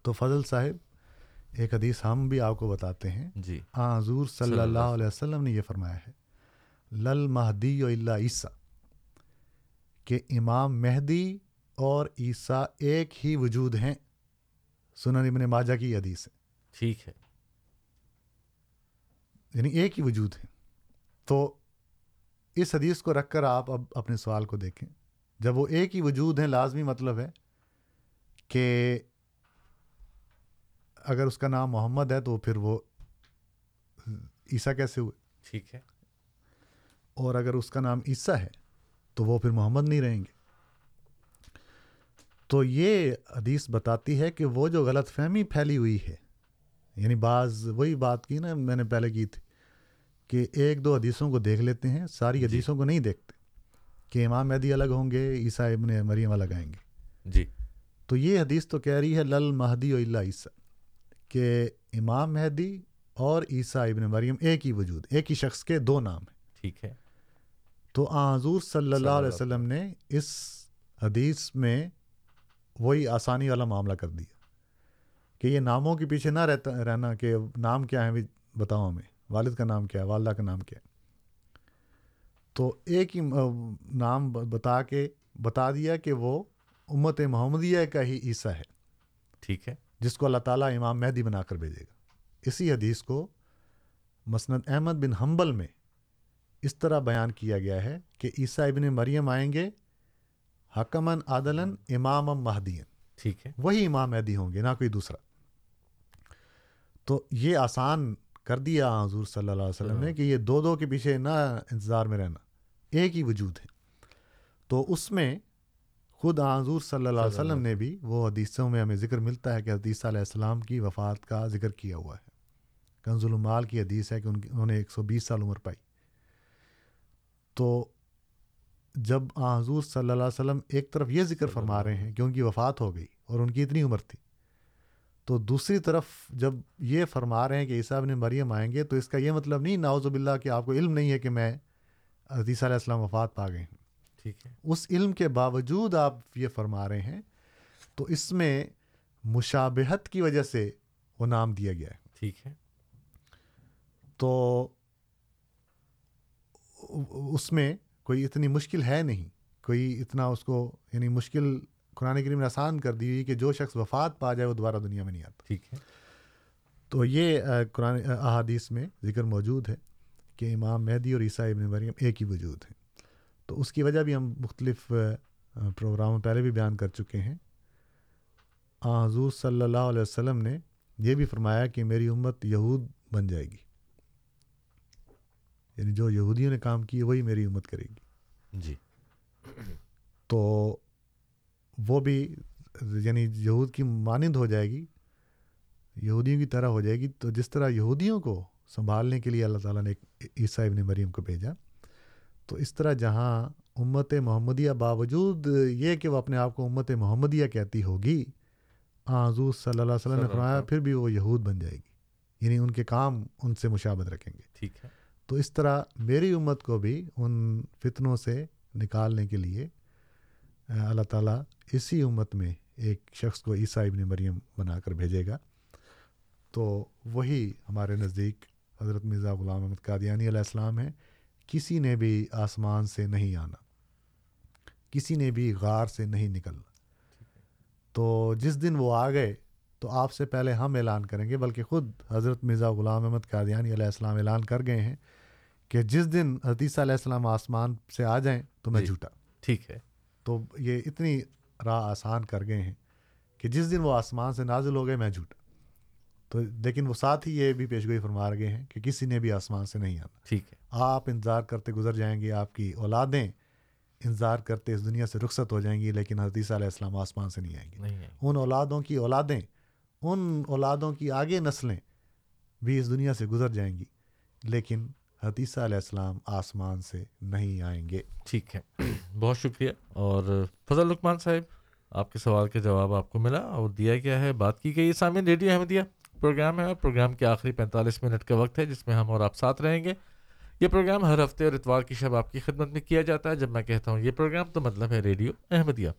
G: تو فضل صاحب ایک حدیث ہم بھی آپ کو بتاتے ہیں۔
C: جی۔
G: آ حضور صلی اللہ علیہ وسلم نے یہ فرمایا ہے لل مہدی و اللہ عیسیٰ کہ امام مہدی اور عیسیٰ ایک ہی وجود ہیں۔ سنن ابن ماجہ کی حدیث ہے۔
C: ٹھیک ہے۔
G: یعنی ایک ہی وجود ہیں۔ تو اس حدیث کو رکھ کر آپ اب اپنے سوال کو دیکھیں۔ جب وہ ایک ہی وجود ہیں لازمی مطلب ہے کہ اگر اس کا نام محمد ہے تو پھر وہ عیسیٰ کیسے ہوئے؟
C: ٹھیک ہے۔
G: اور اگر اس کا نام عیسیٰ ہے تو وہ پھر محمد نہیں رہیں گے۔ تو یہ حدیث بتاتی ہے کہ وہ جو غلط فہمی پھیلی ہوئی ہے یعنی بعض وہی بات کی نا میں نے پہلے کی تھی کہ ایک دو حدیثوں کو دیکھ لیتے ہیں ساری حدیثوں کو نہیں دیکھتے۔ کہ امام مہدی الگ ہوں گے عیسیٰ ابن مریم الگ آئیں گے۔
C: جی۔
G: تو یہ حدیث تو کہہ رہی ہے لل مہدی و اللہ عیسیٰ کہ امام مہدی اور عیسیٰ ابن مریم ایک ہی وجود ایک ہی شخص کے دو نام ہیں۔
C: ٹھیک ہے۔
G: تو حضور صلی اللہ علیہ وسلم نے اس حدیث میں وہی آسانی والا معاملہ کر دیا کہ یہ ناموں کے پیچھے نہ رہتا رہنا کہ نام کیا ہے بتاؤ ہمیں۔ والد کا نام کیا ہے والدہ کا نام کیا۔ ہے تو ایک ہی نام بتا کے بتا دیا کہ وہ امت محمدیہ کا ہی عیسیٰ ہے۔
C: ٹھیک ہے۔
G: جس کو اللہ تعالیٰ امام مہدی بنا کر بھیجے گا۔ اسی حدیث کو مسند احمد بن حنبل میں اس طرح بیان کیا گیا ہے کہ عیسیٰ ابن مریم آئیں گے حکمن عادلن امام مہدین
C: ٹھیک ہے۔
G: وہی امام مہدی ہوں گے نہ کوئی دوسرا۔ تو یہ آسان کر دیا حضور صلی اللہ علیہ وسلم نے کہ یہ دو دو کے پیچھے نہ انتظار میں رہنا۔ ایک ہی وجود ہے۔ تو اس میں خود حضور صلی اللہ علیہ وسلم نے بھی وہ حدیثوں میں ہمیں ذکر ملتا ہے کہ حدیث علیہ السلام کی وفات کا ذکر کیا ہوا ہے۔ کنز المال کی حدیث ہے کہ ان کی انہوں نے ایک سو بیس سال عمر پائی۔ تو جب حضور صلی اللہ علیہ وسلم ایک طرف یہ ذکر فرما رہے ہیں کہ ان کی وفات ہو گئی اور ان کی اتنی عمر تھی تو دوسری طرف جب یہ فرما رہے ہیں کہ عیسیٰ ابن مریم آئیں گے تو اس کا یہ مطلب نہیں ناوز باللہ کہ آپ کو علم نہیں ہے کہ میں حدیث علیہ السلام وفات پا گئے۔ ہیں
C: ٹھیک ہے۔
G: اس علم کے باوجود آپ یہ فرما رہے ہیں تو اس میں مشابہت کی وجہ سے وہ نام دیا گیا ہے۔
C: ٹھیک ہے۔
G: تو اس میں کوئی اتنی مشکل ہے نہیں کوئی اتنا اس کو یعنی مشکل قرآن کریم نے آسان کر دی ہوئی کہ جو شخص وفات پا جائے وہ دوبارہ دنیا میں نہیں آتا۔
C: ٹھیک ہے۔
G: تو یہ قرآن احادیث میں ذکر موجود ہے۔ کہ امام مہدی اور عیسیٰ ابن مریم ایک ہی وجود ہیں۔ تو اس کی وجہ بھی ہم مختلف پروگراموں پہلے بھی بیان کر چکے ہیں۔ آ حضور صلی اللہ علیہ وسلم نے یہ بھی فرمایا کہ میری امت یہود بن جائے گی۔ یعنی جو یہودیوں نے کام کی وہی میری امت کرے گی۔
C: جی۔
G: تو وہ بھی یعنی یہود کی مانند ہو جائے گی یہودیوں کی طرح ہو جائے گی۔ تو جس طرح یہودیوں کو سنبھالنے کے لیے اللہ تعالیٰ نے ایک عیسیٰ ابن مریم کو بھیجا۔ تو اس طرح جہاں امت محمدیہ باوجود یہ کہ وہ اپنے آپ کو امت محمدیہ کہتی ہوگی حضور صلی اللہ علیہ وسلم نے فرمایا پھر بھی وہ یہود بن جائے گی یعنی ان کے کام ان سے مشابت رکھیں گے۔
C: ٹھیک ہے۔
G: تو اس طرح میری امت کو بھی ان فتنوں سے نکالنے کے لیے اللہ تعالیٰ اسی امت میں ایک شخص کو عیسیٰ ابن مریم بنا کر بھیجے گا۔ تو وہی ہمارے نزدیک حضرت مرزا غلام احمد قادیانی علیہ السلام ہیں کسی نے بھی آسمان سے نہیں آنا کسی نے بھی غار سے نہیں نکلنا۔ تو جس دن وہ آ گئے تو آپ سے پہلے ہم اعلان کریں گے بلکہ خود حضرت مرزا غلام احمد قادیانی علیہ السلام اعلان کر گئے ہیں کہ جس دن حدیثہ علیہ السلام آسمان سے آ جائیں تو میں جھوٹا۔
C: ٹھیک ہے۔
G: تو یہ اتنی راہ آسان کر گئے ہیں کہ جس دن وہ آسمان سے نازل ہو گئے میں جھوٹا۔ تو لیکن وہ ساتھ ہی یہ بھی پیشگوئی فرما گئے ہیں کہ کسی نے بھی آسمان سے نہیں آنا۔
C: ٹھیک ہے۔
G: آپ انتظار کرتے گزر جائیں گے آپ کی اولادیں انتظار کرتے اس دنیا سے رخصت ہو جائیں گی لیکن حدیثہ علیہ السلام آسمان سے نہیں آئیں گی ان اولادوں کی اولادیں ان اولادوں کی آگے نسلیں بھی اس دنیا سے گزر جائیں گی لیکن حدیثہ علیہ السلام آسمان سے نہیں آئیں گے۔
C: ٹھیک ہے۔ بہت شکریہ۔ اور فضل لکمان صاحب آپ کے سوال کا جواب آپ کو ملا اور دیا گیا ہے بات کی گئی سامعین ریڈیو احمدیہ۔ پروگرام ہے اور پروگرام کے آخری پینتالیس منٹ کا وقت ہے جس میں ہم اور آپ ساتھ رہیں گے۔ یہ پروگرام ہر ہفتے اور اتوار کی شب آپ کی خدمت میں کیا جاتا ہے۔ جب میں کہتا ہوں یہ پروگرام تو مطلب ہے ریڈیو احمدیہ۔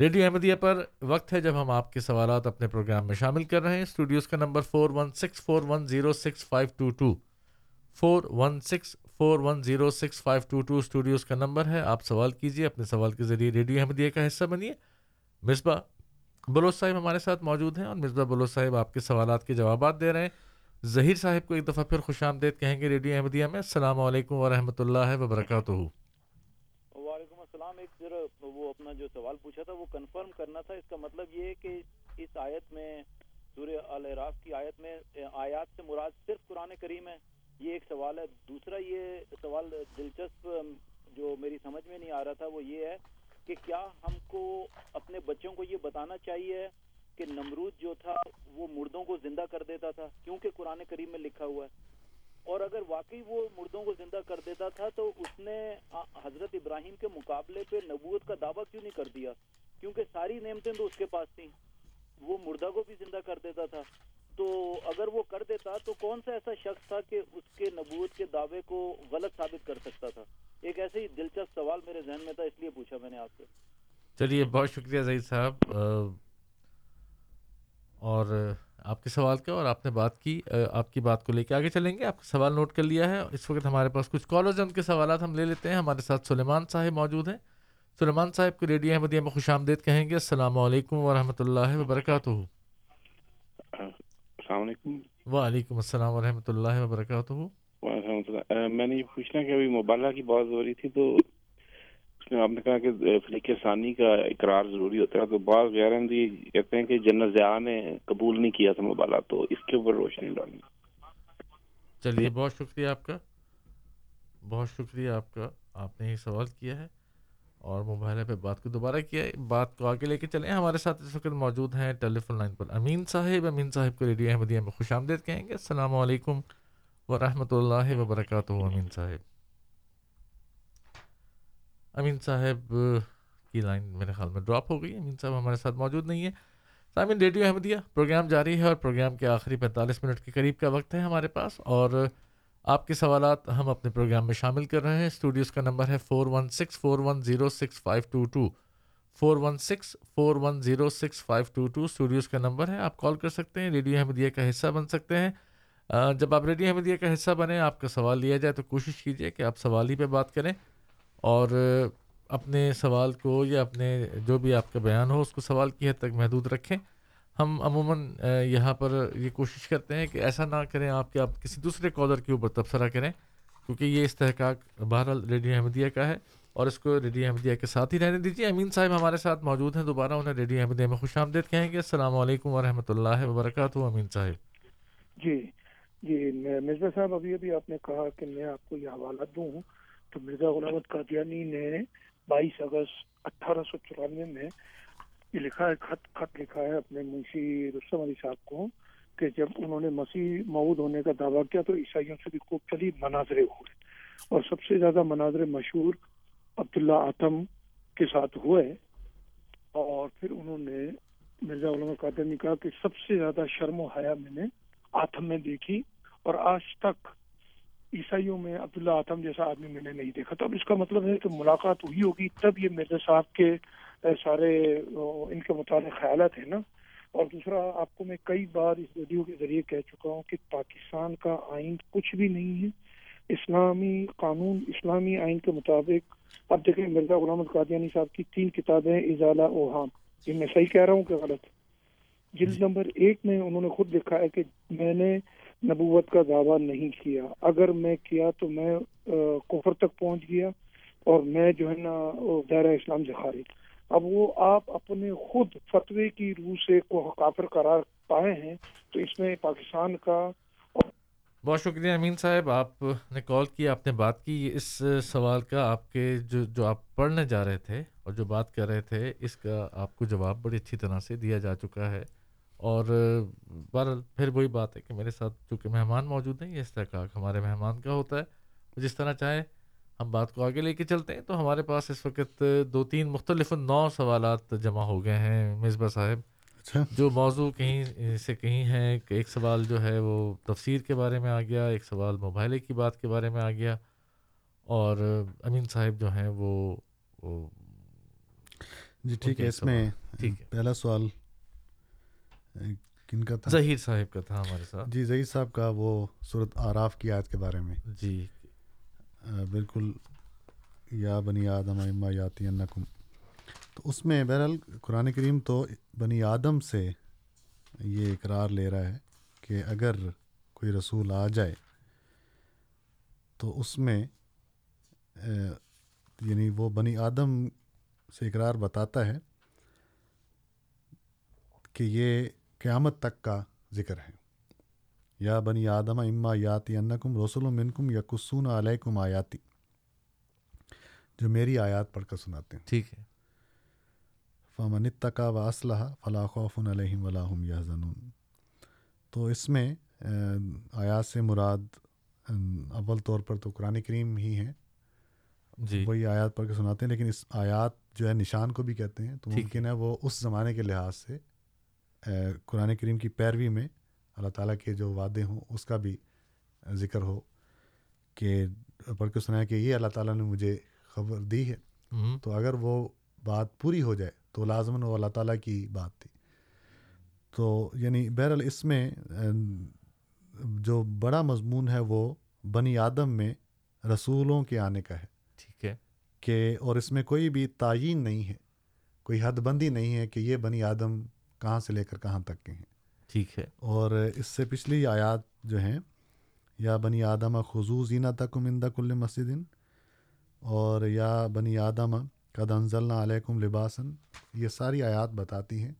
C: ریڈیو احمدیہ پر وقت ہے جب ہم آپ کے سوالات اپنے پروگرام میں شامل کر رہے ہیں۔ اسٹوڈیوز کا number four one six four one zero six five two two four one six four one zero six five two two studios کا نمبر ہے۔ آپ سوال کیجیے اپنے سوال کے ذریعے ریڈیو احمدیہ کا حصہ بنیے۔ مصباح بلوچ صاحب ہمارے ساتھ موجود ہیں اور مصباح بلوچ صاحب آپ کے سوالات کے جوابات دے رہے ہیں۔ ظہیر صاحب کو ایک دفعہ پھر خوش آمدید کہیں گے ریڈیو احمدیہ میں۔ السلام علیکم ورحمۃ اللہ وبرکاتہ۔
E: وعلیکم السلام۔ ایک ذرا وہ اپنا جو سوال پوچھا تھا وہ کنفرم کرنا تھا۔ اس کا مطلب یہ کہ اس آیت میں، سورہ الراف کی آیت میں، آیات سے مراد صرف قرآن کریم ہے۔ یہ ایک سوال ہے۔ دوسرا یہ سوال دلچسپ جو میری سمجھ میں نہیں آ رہا تھا وہ یہ ہے کہ کیا ہم کو اپنے بچوں کو یہ بتانا چاہیے کہ نمرود جو تھا وہ مردوں کو زندہ کر دیتا تھا، کیونکہ قرآن کریم میں لکھا ہوا ہے۔ اور اگر واقعی وہ مردوں کو زندہ کر دیتا تھا تو اس نے حضرت ابراہیم کے مقابلے پہ نبوت کا دعویٰ کیوں نہیں کر دیا؟ کیونکہ ساری نعمتیں تو اس کے پاس تھیں۔ وہ مردہ کو بھی زندہ کر دیتا تھا۔ تو اگر وہ کر دیتا تو کون سا ایسا شخص تھا کہ اس کے نبوت کے دعوے کو غلط ثابت کر سکتا تھا؟ ایک ایسے ہی دلچسپ سوال میرے ذہن میں تھا، اس لیے پوچھا میں نے آپ سے۔
C: چلیے، بہت شکریہ زہید صاحب۔ اور آپ کے سوال کا اور آپ نے بات کی آپ کی بات کو لے کے آگے چلیں گے۔ آپ کا سوال نوٹ کر لیا ہے۔ اس وقت ہمارے پاس کچھ کالرز ہیں، ان کے سوالات ہم لے لیتے ہیں۔ ہمارے ساتھ سلیمان صاحب موجود ہیں۔ سلیمان صاحب کو ریڈیو احمدیہ میں خوش آمدید کہیں گے۔ السلام علیکم ورحمۃ اللہ وبرکاتہ۔
L: السلام علیکم۔
C: وعلیکم السلام ورحمۃ اللہ وبرکاتہ۔
L: میں نے یہ پوچھنا کہ ابھی مبالغہ کی بات ہو رہی تھی تو اس میں آپ نے کہا کہ فریق ثانی کا اقرار ضروری ہوتا ہے تو بعض غیر کہتے ہیں کہ جنرل ضیاء نے قبول نہیں کیا تھا مبالغہ تو اس کے اوپر روشنی ڈالنی
C: چلیے بہت شکریہ آپ کا۔ بہت شکریہ آپ کا آپ نے یہ سوال کیا ہے۔ اور موبائل پہ بات کو دوبارہ کیا، بات کو آگے لے کے چلیں۔ ہمارے ساتھ اس وقت موجود ہیں ٹیلی فون لائن پر امین صاحب۔ امین صاحب کو ریڈیو احمدیہ میں خوش آمدید کہیں گے۔ السلام علیکم ورحمۃ اللہ وبرکاتہ، امین صاحب۔ امین صاحب، کی لائن میرے خیال میں ڈراپ ہو گئی۔ امین صاحب ہمارے ساتھ موجود نہیں ہے سامعین، ریڈیو احمدیہ پروگرام جاری ہے اور پروگرام کے آخری پینتالیس منٹ کے قریب کا وقت ہے ہمارے پاس۔ اور آپ کے سوالات ہم اپنے پروگرام میں شامل کر رہے ہیں۔ اسٹوڈیوز کا نمبر ہے four one six, four one zero six, five two two. Four one six, four one zero six, five two two, studios کا نمبر ہے۔ آپ کال کر سکتے ہیں۔ ریڈیو احمدیہ کا حصہ بن سکتے ہیں۔ جب آپ ریڈیو احمدیہ کا حصہ بنیں آپ کا سوال لیا جائے تو کوشش کیجیے کہ آپ سوال ہی پہ بات کریں اور اپنے سوال کو یا اپنے جو بھی آپ کا بیان ہو، اس کو سوال کی حد تک محدود رکھیں۔ ہم عموماً یہاں پر یہ کوشش کرتے ہیں کہ ایسا نہ کریں آپ کہ آپ کسی دوسرے کالر کے اوپر تبصرہ کریں، کیونکہ یہ استحقاق بہرحال ریڈیو احمدیہ کا ہے اور اس کو ریڈیو احمدیہ کے ساتھ ہی رہنے دیجیے امین صاحب ہمارے ساتھ موجود ہیں، دوبارہ انہیں ریڈیو احمدیہ میں خوش آمدید کہیں گے۔ السلام علیکم ورحمۃ اللہ وبرکاتہ، امین صاحب۔
F: جی جی مرزا صاحب، ابھی ابھی آپ نے کہا کہ میں آپ کو یہ حوالہ دوں تو مرزا غلامت قادیانی نے بائیس اگست اٹھارہ سو چورانوے میں یہ لکھا ہے، خط خط لکھا ہے اپنے منشی رستم علی صاحب کو کہ جب انہوں نے مسیح مود ہونے کا دعویٰ کیا تو عیسائیوں سے بھی خوب چلی، مناظرے ہوئے۔ اور سب سے زیادہ مناظر مشہور عبداللہ آتم کے ساتھ ہوئے۔ اور پھر انہوں نے مرزا علامہ قادر نے کہا کہ سب سے زیادہ شرم و حیا میں نے آتم میں دیکھی اور آج تک عیسائیوں میں عبداللہ آتم جیسا آدمی میں نے نہیں دیکھا۔ تو اب اس کا مطلب ہے کہ ملاقات ہوئی ہوگی، تب یہ مرزا صاحب کے سارے ان کے متعلق خیالات ہیں نا۔ اور دوسرا آپ کو میں کئی بار اس ویڈیو کے ذریعے کہہ چکا ہوں کہ پاکستان کا آئین کچھ بھی نہیں ہے۔ اسلامی قانون اسلامی آئین کے مطابق اب دیکھیں مرزا غلام قادیانی صاحب کی تین کتابیں ازالہ اوہام یہ میں صحیح کہہ رہا ہوں کہ غلط؟ جلد نمبر ایک میں انہوں نے خود لکھا ہے کہ میں نے نبوت کا دعویٰ نہیں کیا۔ اگر میں کیا تو میں کفر تک پہنچ گیا اور میں جو ہے نا دائرہ اسلام سے خارج۔ اب وہ آپ اپنے خود فتوے کی روح سے کو کافر قرار پائے ہیں، تو اس میں پاکستان کا
C: بہت شکریہ امین صاحب، آپ نے کال کیا آپ نے بات کی۔ اس سوال کا آپ کے جو جو آپ پڑھنے جا رہے تھے اور جو بات کر رہے تھے، اس کا آپ کو جواب بڑی اچھی طرح سے دیا جا چکا ہے۔ اور بہرحال پھر وہی بات ہے کہ میرے ساتھ، چونکہ مہمان موجود ہیں، یہ استحقاق ہمارے مہمان کا ہوتا ہے۔ جس طرح چاہے ہم بات کو آگے لے کے چلتے ہیں۔ تو ہمارے پاس اس وقت دو تین مختلف نو سوالات جمع ہو گئے ہیں مصباح صاحب۔
G: اچھا۔
C: جو موضوع کہیں سے کہیں ہے کہ ایک سوال جو ہے وہ تفسیر کے بارے میں آ گیا ایک سوال موبائل کی بات کے بارے میں آ گیا۔ اور امین صاحب جو ہیں وہ
G: جی ٹھیک ہے اس میں
C: ٹھیک ہے۔
G: پہلا سوال کن کا تھا؟
C: ظہیر صاحب کا تھا ہمارے ساتھ۔
G: جی ظہیر صاحب کا وہ صورت آراف کی آیت کے بارے میں۔
C: جی۔
G: بالکل یا بنی آدم اما یاتی انکم تو اس میں بہرحال قرآن کریم تو بنی آدم سے یہ اقرار لے رہا ہے کہ اگر کوئی رسول آ جائے تو اس میں یعنی وہ بنی آدم سے اقرار بتاتا ہے کہ یہ قیامت تک کا ذکر ہے۔ یا بنی آدم اما یاتی انکم رسول منکم یا کسون علیکم آیاتی جو میری آیات پڑھ کر سناتے ہیں
C: ٹھیک ہے
G: فمن تقا و اسلحہ فلاں خوف علیہم ولاحم یا زنون تو اس میں آیات سے مراد اول طور پر تو قرآن کریم ہی ہیں
C: جی
G: وہی آیات پڑھ کے سناتے ہیں لیکن اس آیات جو ہے نشان کو بھی کہتے ہیں تو ممکن ہے وہ اس زمانے کے لحاظ سے قرآن کریم کی پیروی میں اللہ تعالیٰ کے جو وعدے ہوں اس کا بھی ذکر ہو کہ پڑھ کے سنا ہے کہ یہ اللہ تعالیٰ نے مجھے خبر دی ہے۔ تو اگر وہ بات پوری ہو جائے تو لازماً وہ اللہ تعالیٰ کی بات تھی۔ تو یعنی بہرحال اس میں جو بڑا مضمون ہے وہ بنی آدم میں رسولوں کے آنے کا ہے۔
C: ٹھیک ہے۔
G: کہ اور اس میں کوئی بھی تعین نہیں ہے کوئی حد بندی نہیں ہے کہ یہ بنی آدم کہاں سے لے کر کہاں تک کے ہیں۔
C: ٹھیک ہے۔
G: اور اس سے پچھلی آیات جو ہیں یا بنی آدم خضو زینہ تک مندہ کل مسجد اور یا بنی آدم قد انزلنا علیکم لباسن یہ ساری آیات بتاتی ہیں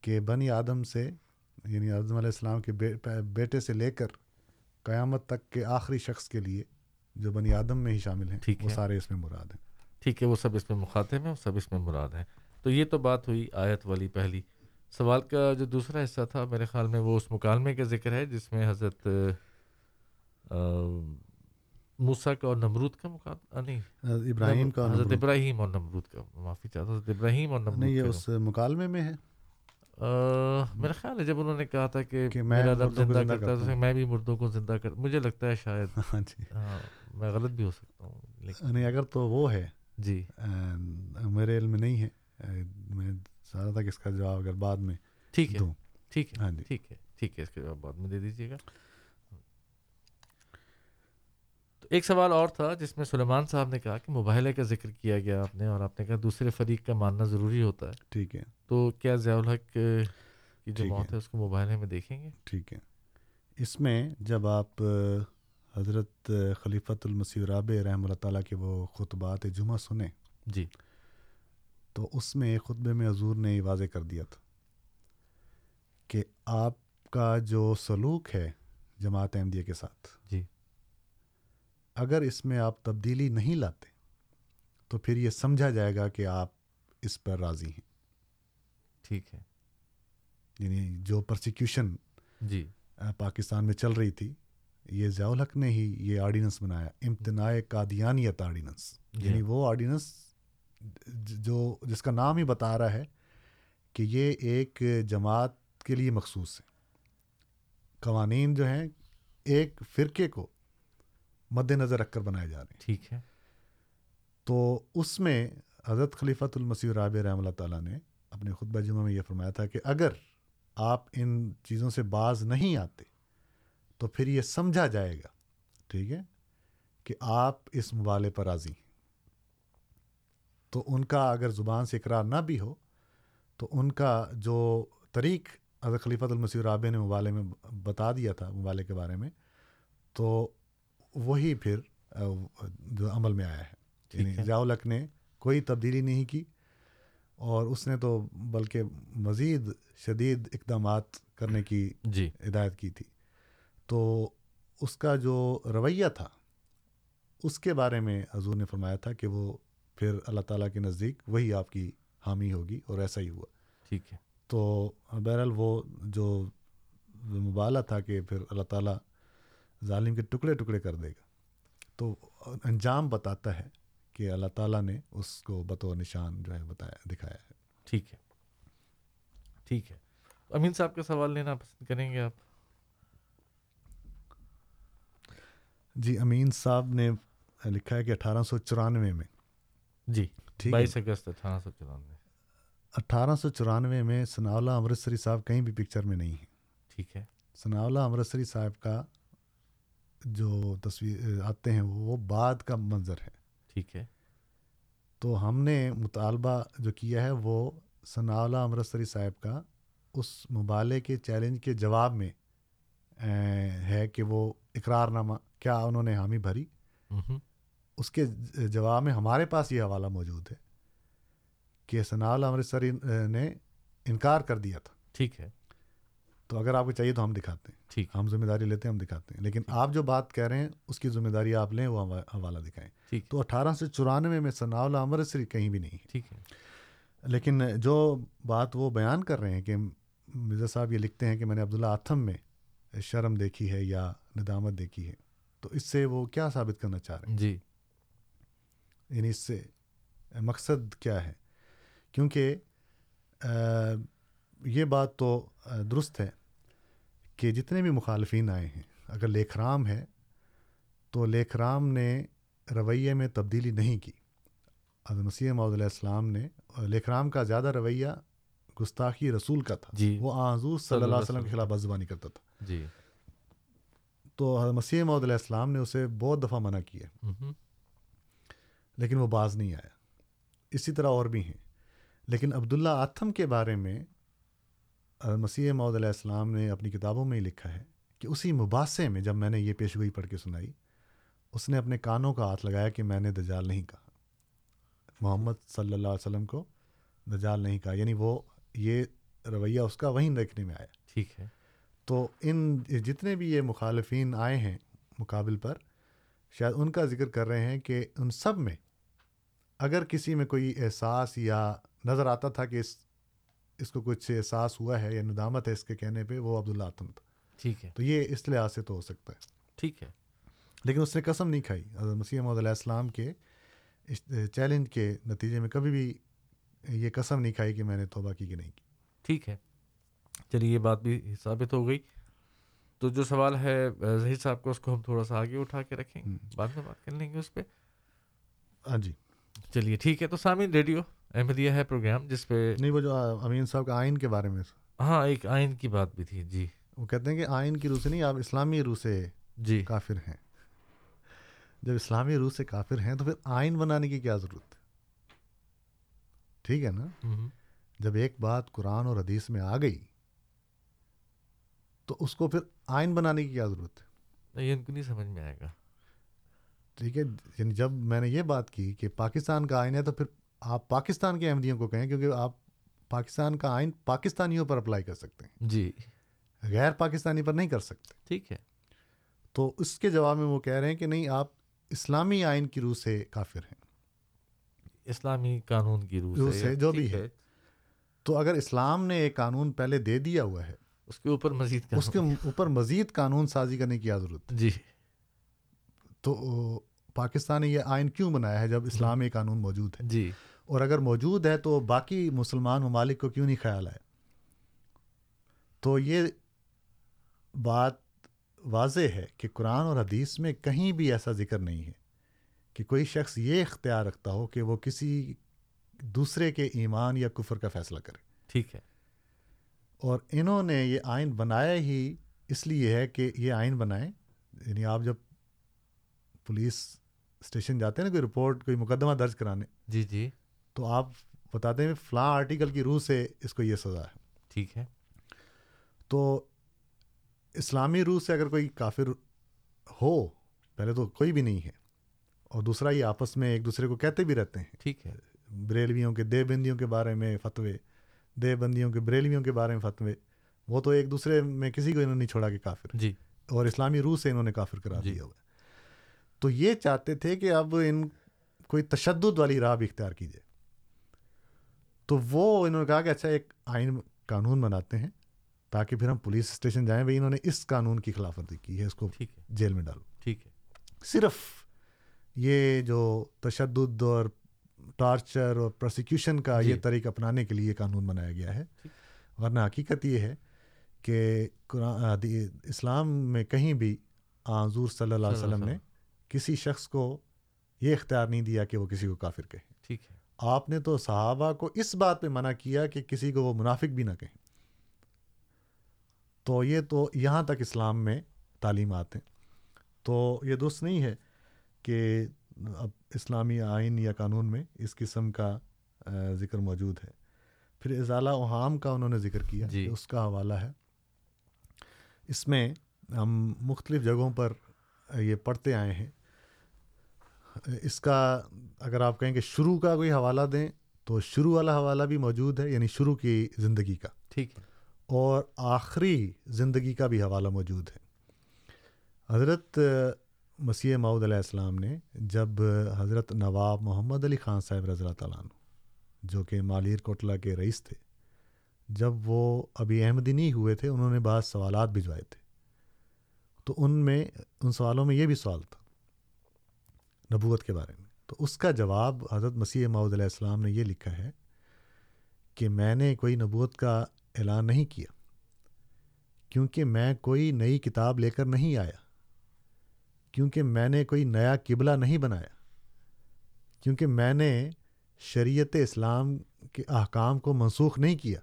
G: کہ بنی آدم سے یعنی اعظم علیہ السلام کے بیٹے سے لے کر قیامت تک کے آخری شخص کے لیے جو بنی آدم میں ہی شامل ہیں
C: ٹھیک
G: وہ
C: ہے۔
G: سارے اس میں مراد ہیں۔
C: ٹھیک ہے وہ سب اس میں مخاطب ہیں وہ سب اس میں مراد ہیں۔ تو یہ تو بات ہوئی آیت والی پہلی۔ سوال کا جو دوسرا حصہ تھا میرے خیال میں وہ اس مکالمے کا ذکر ہے جس میں حضرت موسا کا اور نمرود کا مقابلہ نہیں
G: ابراہیم کا
C: حضرت۔ ابراہیم اور نمرود کا معافی چاہتا ہوں حضرت ابراہیم اور نمرود
G: نہیں یہ اس مکالمے میں ہے
C: میرا خیال ہے جب انہوں نے کہا تھا کہ میرا رب زندہ کرتا ہے۔ میں بھی مردوں کو زندہ کر مجھے لگتا ہے شاید <laughs>
G: ہاں جی
C: ہاں میں غلط بھی ہو سکتا ہوں
G: نہیں اگر تو وہ ہے
C: جی
G: میرے علم میں نہیں ہے میں چاہ رہا تھا کہ اس کا جواب اگر بعد میں
C: ٹھیک ہے ٹھیک ہے
G: ہاں جی۔
C: ٹھیک ہے ٹھیک ہے اس کے جواب بعد میں دے دیجیے گا۔ تو ایک سوال اور تھا جس میں سلیمان صاحب نے کہا کہ مباہلے کا ذکر کیا گیا آپ نے اور آپ نے کہا دوسرے فریق کا ماننا ضروری ہوتا ہے۔
G: ٹھیک ہے۔
C: تو کیا ضیاء الحق کی جو موت
G: ہے۔
C: اس کو مباہلے میں دیکھیں گے؟
G: ٹھیک ہے۔ اس میں جب آپ حضرت خلیفۃ المسیح رابع رحمہ اللہ تعالیٰ کے وہ خطبات جمعہ سنیں
C: جی۔
G: تو اس میں ایک خطبے میں حضور نے یہ واضح کر دیا تھا کہ آپ کا جو سلوک ہے جماعت احمدیہ کے ساتھ
C: جی۔
G: اگر اس میں آپ تبدیلی نہیں لاتے تو پھر یہ سمجھا جائے گا کہ آپ اس پر راضی ہیں۔
C: ٹھیک ہے۔
G: یعنی جو پرسیکیوشن
C: جی۔
G: پاکستان میں چل رہی تھی یہ ضیاء الحق نے ہی یہ آرڈیننس بنایا امتناع قادیانیت آرڈیننس
C: جی۔
G: یعنی وہ آرڈیننس جو جس کا نام ہی بتا رہا ہے کہ یہ ایک جماعت کے لیے مخصوص ہے۔ قوانین جو ہیں ایک فرقے کو مد نظر رکھ کر بنائے جا رہے ہیں۔
C: ٹھیک ہے۔
G: تو اس میں حضرت خلیفۃ المسیح رابع رحمہ اللہ تعالیٰ نے اپنے خطبہ جمعہ میں یہ فرمایا تھا کہ اگر آپ ان چیزوں سے باز نہیں آتے تو پھر یہ سمجھا جائے گا ٹھیک ہے کہ آپ اس مبالے پر راضی ہیں۔ تو ان کا اگر زبان سے اقرار نہ بھی ہو تو ان کا جو طریق حضرت خلیفۃ المسیح رابع نے مبالے میں بتا دیا تھا مبالے کے بارے میں تو وہی پھر جو عمل میں آیا ہے۔ یعنی۔ ضیاء الحق نے کوئی تبدیلی نہیں کی اور اس نے تو بلکہ مزید شدید اقدامات کرنے کی
C: جی۔
G: ہدایت کی تھی۔ تو اس کا جو رویہ تھا اس کے بارے میں حضور نے فرمایا تھا کہ وہ پھر اللہ تعالیٰ کے نزدیک وہی آپ کی حامی ہوگی اور ایسا ہی ہوا۔
C: ٹھیک ہے۔
G: تو بہرحال وہ جو مبالہ تھا کہ پھر اللہ تعالیٰ ظالم کے ٹکڑے ٹکڑے کر دے گا۔ تو انجام بتاتا ہے کہ اللہ تعالیٰ نے اس کو بطور نشان جو ہے بتایا دکھایا ہے۔
C: ٹھیک ہے۔ ٹھیک ہے۔ امین صاحب کا سوال لینا پسند کریں گے آپ؟
G: جی امین صاحب نے لکھا ہے کہ اٹھارہ سو چورانوے میں
C: جی
G: ہے۔
C: بائیس اگست اٹھارہ سو چورانوے۔
G: اٹھارہ سو چورانوے میں اللہ امرتسری صاحب کہیں بھی پکچر میں نہیں ہیں۔
C: ٹھیک ہے۔
G: اللہ امرتسری صاحب کا جو تصویر آتے ہیں وہ بعد کا منظر ہے۔
C: ٹھیک ہے۔
G: تو ہم نے مطالبہ جو کیا ہے وہ ثناء اللہ امرتسری صاحب کا اس مبالے کے چیلنج کے جواب میں ہے کہ وہ اقرار نامہ کیا انہوں نے حامی بھری۔ اس کے جواب میں ہمارے پاس یہ حوالہ موجود ہے کہ ثناء اللہ امرتسری نے انکار کر دیا تھا۔
C: ٹھیک ہے۔
G: تو اگر آپ کو چاہیے تو ہم دکھاتے ہیں۔
C: ٹھیک۔
G: ہم ذمہ داری لیتے ہیں ہم دکھاتے ہیں۔ لیکن آپ جو بات کہہ رہے ہیں اس کی ذمہ داری آپ لیں وہ حوا- حوالہ دکھائیں۔ تو اٹھارہ سو چورانوے میں ثناء اللہ امرتسری کہیں بھی نہیں
C: ٹھیک ہے۔
G: لیکن جو بات وہ بیان کر رہے ہیں کہ مرزا صاحب یہ لکھتے ہیں کہ میں نے عبداللہ آتھم میں شرم دیکھی ہے یا ندامت دیکھی ہے تو اس سے وہ کیا ثابت کرنا چاہ رہے ہیں؟
C: جی۔
G: یعنی اس سے مقصد کیا ہے؟ کیونکہ یہ بات تو درست ہے کہ جتنے بھی مخالفین آئے ہیں اگر لیکھ رام ہے تو لیکھ رام نے رویے میں تبدیلی نہیں کی۔ مسیح معود علیہ السلام نے لیکھ رام کا زیادہ رویہ گستاخی رسول کا تھا۔
C: جی۔
G: وہ حضور صلی اللہ علیہ وسلم کے خلاف بزبانی کرتا تھا۔
C: جی۔
G: تو حضرت مسیح معود علیہ السلام نے اسے بہت دفعہ منع کیا۔ لیکن وہ باز نہیں آیا۔ اسی طرح اور بھی ہیں۔ لیکن عبداللہ آتھم کے بارے میں مسیح معود علیہ السلام نے اپنی کتابوں میں ہی لکھا ہے کہ اسی مباحثے میں جب میں نے یہ پیشگوئی پڑھ کے سنائی اس نے اپنے کانوں کا ہاتھ لگایا کہ میں نے دجال نہیں کہا۔ محمد صلی اللہ علیہ وسلم کو دجال نہیں کہا۔ یعنی وہ یہ رویہ اس کا وہیں دیکھنے میں آیا۔
C: ٹھیک ہے۔
G: تو ان جتنے بھی یہ مخالفین آئے ہیں مقابل پر شاید ان کا ذکر کر رہے ہیں کہ ان سب میں اگر کسی میں کوئی احساس یا نظر آتا تھا کہ اس اس کو کچھ احساس ہوا ہے یا ندامت ہے اس کے کہنے پہ وہ عبداللہ آتم تھا۔
C: ٹھیک ہے۔
G: تو یہ اس لحاظ سے تو ہو سکتا ہے۔
C: ٹھیک ہے۔
G: لیکن اس نے قسم نہیں کھائی۔ حضرت مسیح محمد علیہ السلام کے چیلنج کے نتیجے میں کبھی بھی یہ قسم نہیں کھائی کہ میں نے توبہ کی کہ نہیں کی۔
C: ٹھیک ہے۔ چلیے یہ بات بھی ثابت ہو گئی۔ تو جو سوال ہے ظہیر صاحب کو اس کو ہم تھوڑا سا آگے اٹھا کے رکھیں۔ بعد میں بات کر لیں گے اس پہ۔
G: ہاں جی۔
C: چلیے ٹھیک ہے تو سامعین ریڈیو احمدیہ ہے پروگرام جس پہ
G: نہیں وہ جو امین صاحب کا آئین کے بارے میں۔
C: ہاں ایک آئین کی بات بھی تھی جی۔
G: وہ کہتے ہیں کہ آئین کی روح سے نہیں آپ اسلامی روح سے
C: جی۔
G: کافر ہیں۔ جب اسلامی روح سے کافر ہیں تو پھر آئین بنانے کی کیا ضرورت؟ ہے ٹھیک ہے نا؟ جب ایک بات قرآن اور حدیث میں آ گئی تو اس کو پھر آئین بنانے کی کیا ضرورت؟
C: ہے یہ ان کو نہیں سمجھ میں آئے گا۔
G: ٹھیک ہے یعنی جب میں نے یہ بات کی کہ پاکستان کا آئین ہے تو پھر آپ پاکستان کے احمدیوں کو کہیں کیونکہ آپ پاکستان کا آئین پاکستانیوں پر اپلائی کر سکتے ہیں۔
C: جی۔
G: غیر پاکستانی پر نہیں کر سکتے۔
C: ٹھیک ہے۔
G: تو اس کے جواب میں وہ کہہ رہے ہیں کہ نہیں آپ اسلامی آئین کی روح سے کافر ہیں۔
C: اسلامی قانون کی روح
G: سے جو بھی ہے۔ تو اگر اسلام نے ایک قانون پہلے دے دیا ہوا ہے
C: اس کے اوپر مزید
G: اس کے اوپر مزید قانون سازی کرنے کی کیا ضرورت
C: جی۔
G: تو پاکستان نے یہ آئین کیوں بنایا ہے جب اسلامی قانون موجود ہے؟
C: جی۔
G: اور اگر موجود ہے تو باقی مسلمان ممالک کو کیوں نہیں خیال آئے تو یہ بات واضح ہے کہ قرآن اور حدیث میں کہیں بھی ایسا ذکر نہیں ہے کہ کوئی شخص یہ اختیار رکھتا ہو کہ وہ کسی دوسرے کے ایمان یا کفر کا فیصلہ کرے۔
C: ٹھیک ہے۔
G: اور انہوں نے یہ آئین بنایا ہی اس لیے ہے کہ یہ آئین بنائیں یعنی آپ جب پولیس اسٹیشن جاتے ہیں نا کوئی رپورٹ کوئی مقدمہ درج کرانے۔
C: جی جی۔
G: تو آپ بتاتے ہیں فلاں آرٹیکل کی روح سے اس کو یہ سزا ہے۔
C: ٹھیک ہے۔
G: تو اسلامی روح سے اگر کوئی کافر ہو پہلے تو کوئی بھی نہیں ہے۔ اور دوسرا یہ آپس میں ایک دوسرے کو کہتے بھی رہتے ہیں۔
C: ٹھیک ہے۔
G: بریلویوں کے دے بندیوں کے بارے میں فتوے دے بندیوں کے بریلویوں کے بارے میں فتوے وہ تو ایک دوسرے میں کسی کو انہوں نے چھوڑا کہ کافر۔
C: جی۔
G: اور اسلامی روح سے انہوں نے کافر کرا جی. دیا ہوا تو یہ چاہتے تھے کہ اب ان کوئی تشدد والی راہ بھی اختیار کیجیے۔ تو وہ انہوں نے کہا کہ اچھا ایک آئین قانون بناتے ہیں تاکہ پھر ہم پولیس اسٹیشن جائیں۔ بھائی انہوں نے اس قانون کی خلاف ورزی کی ہے اس کو جیل میں ڈالو۔
C: ٹھیک ہے۔
G: صرف یہ جو تشدد اور ٹارچر اور پروسیکیوشن کا جی. یہ طریقہ اپنانے کے لیے قانون بنایا گیا ہے ورنہ حقیقت یہ ہے کہ قرآن اسلام میں کہیں بھی حضور صلی اللہ علیہ وسلم نے کسی شخص کو یہ اختیار نہیں دیا کہ وہ کسی کو کافر کہے۔
C: ٹھیک ہے۔
G: آپ نے تو صحابہ کو اس بات پہ منع کیا کہ کسی کو وہ منافق بھی نہ کہیں تو یہ تو یہاں تک اسلام میں تعلیمات ہیں۔ تو یہ درست نہیں ہے کہ اب اسلامی آئین یا قانون میں اس قسم کا ذکر موجود ہے۔ پھر اضالہ اوہام کا انہوں نے ذکر کیا
C: جی۔
G: اس کا حوالہ ہے۔ اس میں ہم مختلف جگہوں پر یہ پڑھتے آئے ہیں۔ اس کا اگر آپ کہیں کہ شروع کا کوئی حوالہ دیں تو شروع والا حوالہ بھی موجود ہے یعنی شروع کی زندگی کا۔
C: ٹھیک ہے۔
G: اور آخری زندگی کا بھی حوالہ موجود ہے۔ حضرت مسیح معود علیہ السلام نے جب حضرت نواب محمد علی خان صاحب رضی اللہ تعالیٰ عنہ جو کہ مالیر کوٹلہ کے رئیس تھے جب وہ ابھی احمدی نہیں ہوئے تھے انہوں نے بعض سوالات بھجوائے تھے۔ تو ان میں، ان سوالوں میں یہ بھی سوال تھا نبوت کے بارے میں۔ تو اس کا جواب حضرت مسیح معود علیہ السلام نے یہ لکھا ہے کہ میں نے کوئی نبوت کا اعلان نہیں کیا، کیونکہ میں کوئی نئی کتاب لے کر نہیں آیا، کیونکہ میں نے کوئی نیا قبلہ نہیں بنایا، کیونکہ میں نے شریعت اسلام کے احکام کو منسوخ نہیں کیا۔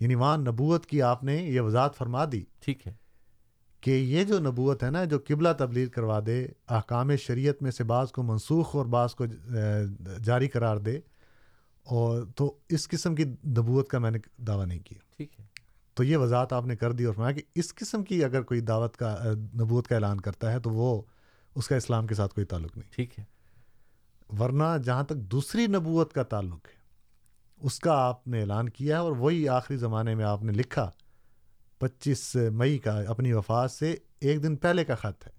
G: یعنی وہاں نبوت کی آپ نے یہ وضاحت فرما دی
C: ٹھیک ہے۔
G: کہ یہ جو نبوت ہے نا جو قبلہ تبلیغ کروا دے احکام شریعت میں سے بعض کو منسوخ اور بعض کو جاری قرار دے اور تو اس قسم کی نبوت کا میں نے دعویٰ نہیں کیا۔
C: ٹھیک ہے۔
G: تو یہ وضاحت آپ نے کر دی اور فرمایا کہ اس قسم کی اگر کوئی دعوت کا نبوت کا اعلان کرتا ہے تو وہ اس کا اسلام کے ساتھ کوئی تعلق نہیں۔
C: ٹھیک ہے۔
G: ورنہ جہاں تک دوسری نبوت کا تعلق ہے اس کا آپ نے اعلان کیا اور وہی آخری زمانے میں آپ نے لکھا پچیس مئی کا اپنی وفات سے ایک دن پہلے کا خط ہے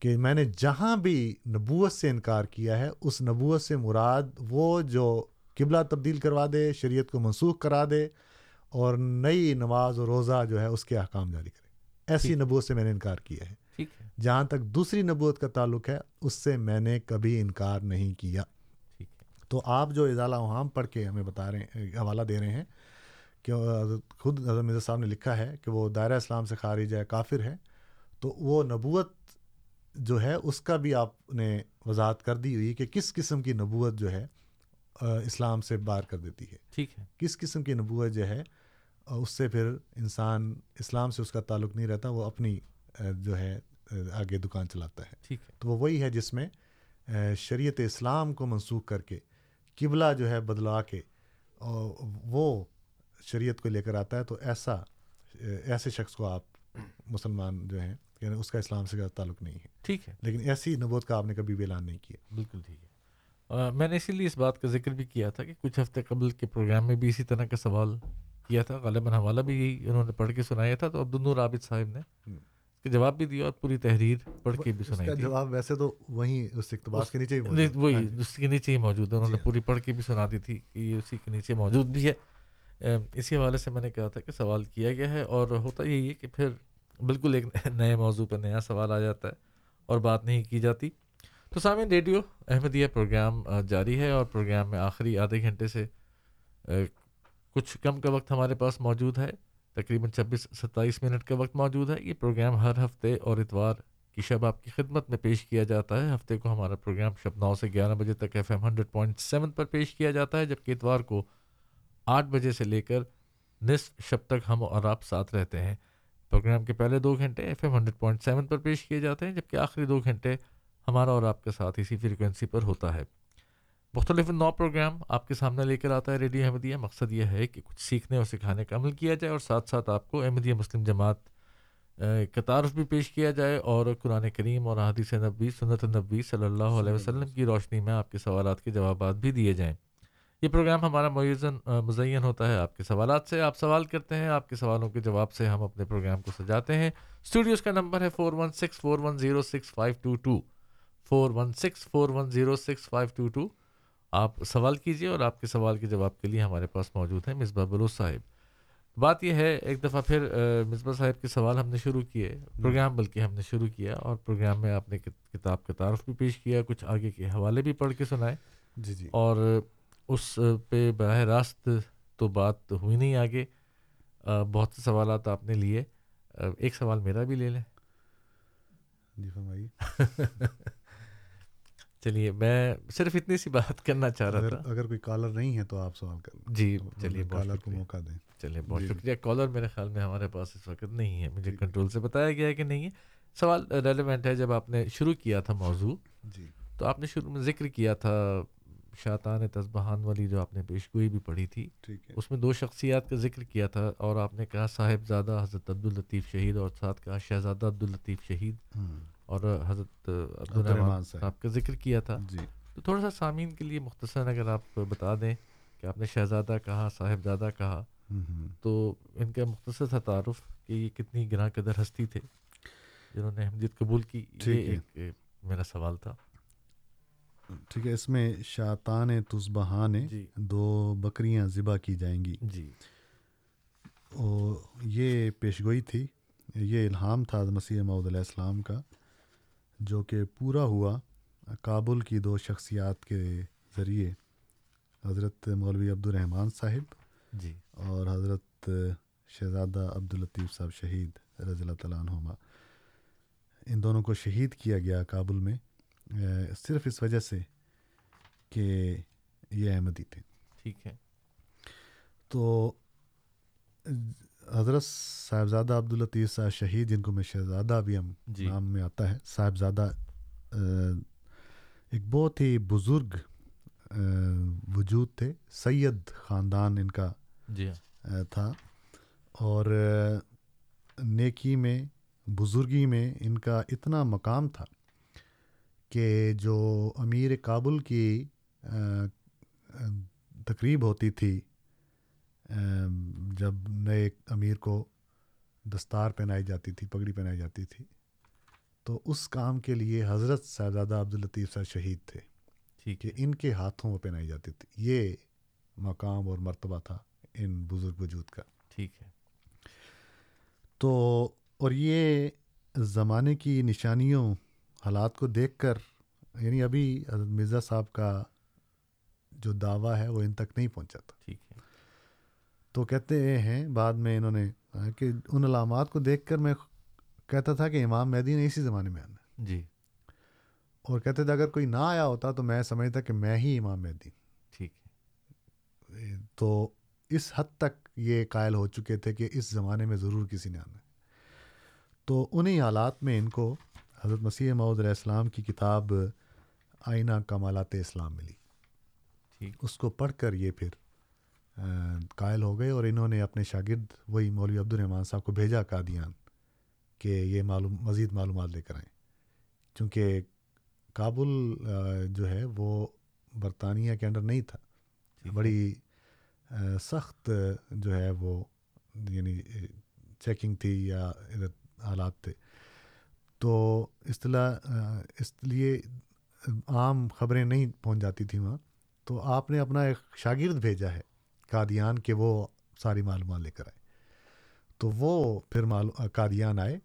G: کہ میں نے جہاں بھی نبوت سے انکار کیا ہے اس نبوت سے مراد وہ جو قبلہ تبدیل کروا دے شریعت کو منسوخ کرا دے اور نئی نماز و روزہ جو ہے اس کے احکام جاری کرے۔ ایسی نبوت سے میں نے انکار کیا ہے۔ جہاں تک دوسری نبوت کا تعلق ہے اس سے میں نے کبھی انکار نہیں کیا۔ تو آپ جو اضالہ وہام پڑھ کے ہمیں بتا رہے ہیں حوالہ دے رہے ہیں کہ خود حضرت مرزا صاحب نے لکھا ہے کہ وہ دائرہ اسلام سے خارج ہے کافر ہے تو وہ نبوت جو ہے اس کا بھی آپ نے وضاحت کر دی ہوئی کہ کس قسم کی نبوت جو ہے اسلام سے باہر کر دیتی ہے۔
C: ٹھیک ہے۔
G: کس قسم کی نبوت جو ہے اس سے پھر انسان اسلام سے اس کا تعلق نہیں رہتا وہ اپنی جو ہے آگے دکان چلاتا ہے۔
C: ٹھیک ہے۔
G: تو وہ وہی ہے جس میں شریعت اسلام کو منسوخ کر کے قبلہ جو ہے بدلا کے وہ شریعت کو لے کر آتا ہے تو ایسا ایسے شخص کو آپ مسلمان جو ہیں یعنی اس کا اسلام سے تعلق نہیں ہے۔
C: ٹھیک ہے۔
G: لیکن ایسی نبوت کا آپ نے کبھی بھی اعلان نہیں کیا۔
C: بالکل ٹھیک ہے۔ میں نے اسی لیے اس بات کا ذکر بھی کیا تھا کہ کچھ ہفتے قبل کے پروگرام میں بھی اسی طرح کا سوال کیا تھا۔ غالباً حوالہ بھی یہی انہوں نے پڑھ کے سنایا تھا تو عبد النور عابد صاحب نے اس جواب بھی دیا اور پوری تحریر پڑھ کے بھی سنائی
G: تھی۔ جواب ویسے تو وہیں اس اقتباس کے نیچے ہی
C: موجود وہی اس کے نیچے ہی موجود ہے۔ انہوں نے پوری پڑھ کے بھی سنا دی تھی کہ یہ اسی کے نیچے موجود بھی ہے۔ اسی حوالے سے میں نے کہا تھا کہ سوال کیا گیا ہے اور ہوتا یہی ہے کہ پھر بالکل ایک <laughs> نئے موضوع پہ نیا سوال آ جاتا ہے اور بات نہیں کی جاتی۔ تو سامعین، ریڈیو احمدیہ پروگرام جاری ہے اور پروگرام میں آخری آدھے گھنٹے سے کچھ کم کا وقت ہمارے پاس موجود ہے۔ تقریباً چھبیس، ستائیس منٹ کا وقت موجود ہے۔ یہ پروگرام ہر ہفتے اور اتوار کی شب آپ کی خدمت میں پیش کیا جاتا ہے۔ ہفتے کو ہمارا پروگرام شب نو سے گیارہ بجے تک F M hundred point seven پر پیش کیا جاتا ہے، جبکہ اتوار کو آٹھ بجے سے لے کر نصف شب تک ہم اور آپ ساتھ رہتے ہیں۔ پروگرام کے پہلے دو گھنٹے F M hundred point seven پر پیش کیے جاتے ہیں، جبکہ آخری دو گھنٹے ہمارا اور آپ کے ساتھ اسی فریکوینسی پر ہوتا ہے۔ مختلف نو پروگرام آپ کے سامنے لے کر آتا ہے۔ ریڈیو احمدیہ مقصد یہ ہے کہ کچھ سیکھنے اور سکھانے کا عمل کیا جائے اور ساتھ ساتھ آپ کو احمدیہ مسلم جماعت کا تعارف بھی پیش کیا جائے اور قرآن کریم اور حدیث نبی سنت نبی صلی اللہ علیہ وسلم کی روشنی میں آپ کے سوالات کے جوابات بھی دیے جائیں۔ یہ پروگرام ہمارا معیزن مزین ہوتا ہے۔ آپ کے سوالات سے آپ سوال کرتے ہیں آپ کے سوالوں کے جواب سے ہم اپنے پروگرام کو سجاتے ہیں۔ اسٹوڈیوز کا نمبر ہے four one six four one zero six five two two. Four one six four one zero six five two two. آپ سوال کیجیے اور آپ کے سوال کے جواب کے لیے ہمارے پاس موجود ہیں مصباح بلوچ صاحب۔ بات یہ ہے ایک دفعہ پھر مصباح صاحب کے سوال ہم نے شروع کیے۔ پروگرام بلکہ ہم نے شروع کیا اور پروگرام میں آپ نے کتاب کا تعارف بھی پیش کیا کچھ آگے کے حوالے بھی پڑھ کے سنائے۔
G: جی جی۔
C: اور اس پہ براہ راست تو بات ہوئی نہیں آگے۔ بہت سے سوالات آپ نے لیے۔ ایک سوال میرا بھی لے لیں۔
G: جی فرمائیے۔ <laughs>
C: چلیے میں صرف اتنی سی بات کرنا چاہ رہا تھا۔
G: اگر کوئی کالر نہیں ہے تو آپ سوال کر
C: جی چلیے
G: کالر کو موقع دیں۔
C: چلیے بہت شکریہ۔ کالر میرے خیال میں ہمارے پاس اس وقت نہیں ہے۔ مجھے کنٹرول سے بتایا گیا ہے کہ نہیں ہے۔ سوال ریلیونٹ ہے۔ جب آپ نے شروع کیا تھا موضوع
G: جی۔
C: تو آپ نے شروع میں ذکر کیا تھا شاطان تصبحان والی جو آپ نے پیشگوئی بھی پڑھی تھی اس میں دو شخصیات کا ذکر کیا تھا اور آپ نے کہا صاحب زادہ حضرت عبداللطیف شہید اور ساتھ کہا شہزادہ عبداللطیف شہید اور حضرت عبدالرحمان صاحب۔ کا ذکر کیا تھا۔
G: جی۔
C: تو تھوڑا سا سامعین کے لیے مختصر اگر آپ بتا دیں کہ آپ نے شہزادہ کہا صاحبزادہ کہا تو ان کا مختصر تھا تعارف کہ یہ کتنی گراں قدر ہستی تھے جنہوں نے احمدیت قبول کی یہ ایک میرا سوال تھا۔
G: ٹھیک ہے اس میں شاطان تسبہان
C: جی۔
G: دو بکریاں ذبح کی جائیں گی۔
C: جی۔
G: اور یہ پیشگوئی تھی یہ الہام تھا مسیح محدود علیہ السلام کا جو کہ پورا ہوا کابل کی دو شخصیات کے ذریعے۔ حضرت مولوی عبد الرحمٰن صاحب
C: جی۔
G: اور حضرت شہزادہ عبداللطیف صاحب شہید رضی اللہ تعالیٰ عنہما۔ ان دونوں کو شہید کیا گیا کابل میں۔ صرف اس وجہ سے کہ یہ احمدی تھے
C: ٹھیک ہے۔
G: تو حضرت صاحبزادہ عبداللطیف صاحب شہید جن کو میں شہزادہ بھی ہم
C: جی۔
G: نام میں آتا ہے صاحبزادہ ایک بہت ہی بزرگ وجود تھے۔ سید خاندان ان کا
C: جی ہاں۔
G: تھا۔ اور نیکی میں بزرگی میں ان کا اتنا مقام تھا۔ کہ جو امیر کابل کی تقریب ہوتی تھی جب نئے امیر کو دستار پہنائی جاتی تھی پگڑی پہنائی جاتی تھی تو اس کام کے لیے حضرت صاحبزادہ عبداللطیف صاحب شہید تھے
C: ٹھیک
G: کہ ان کے ہاتھوں وہ پہنائی جاتی تھی۔ یہ مقام اور مرتبہ تھا ان بزرگ وجود کا۔
C: ٹھیک ہے۔
G: تو اور یہ زمانے کی نشانیوں حالات کو دیکھ کر یعنی ابھی مرزا صاحب کا جو دعویٰ ہے وہ ان تک نہیں پہنچا تھا۔
C: ٹھیک ہے۔
G: تو کہتے ہیں بعد میں انہوں نے کہ ان علامات کو دیکھ کر میں کہتا تھا کہ امام مہدی نے اسی زمانے میں آنا ہے۔
C: جی۔
G: اور کہتے تھے اگر کوئی نہ آیا ہوتا تو میں سمجھتا کہ میں ہی امام مہدی۔
C: ٹھیک ہے۔
G: تو اس حد تک یہ قائل ہو چکے تھے کہ اس زمانے میں ضرور کسی نے آنا ہے۔ تو انہی حالات میں ان کو حضرت مسیح علیہ السلام کی کتاب آئینہ کمالات اسلام ملی۔
C: ٹھیک۔
G: اس کو پڑھ کر یہ پھر قائل ہو گئے اور انہوں نے اپنے شاگرد وہی مولوی عبد الرحمٰن صاحب کو بھیجا قادیان کہ یہ معلوم مزید معلومات لے کر آئیں۔ چونکہ کابل جو ہے وہ برطانیہ کے انڈر نہیں تھا۔ بڑی سخت جو ہے وہ یعنی چیکنگ تھی یا حالات تھے۔ تو اصطلاح اس لیے عام خبریں نہیں پہنچ جاتی تھیں وہاں۔ تو آپ نے اپنا ایک شاگرد بھیجا ہے، قادیان، کہ وہ ساری معلومات لے کر آئے۔ تو وہ پھر قادیان آئے،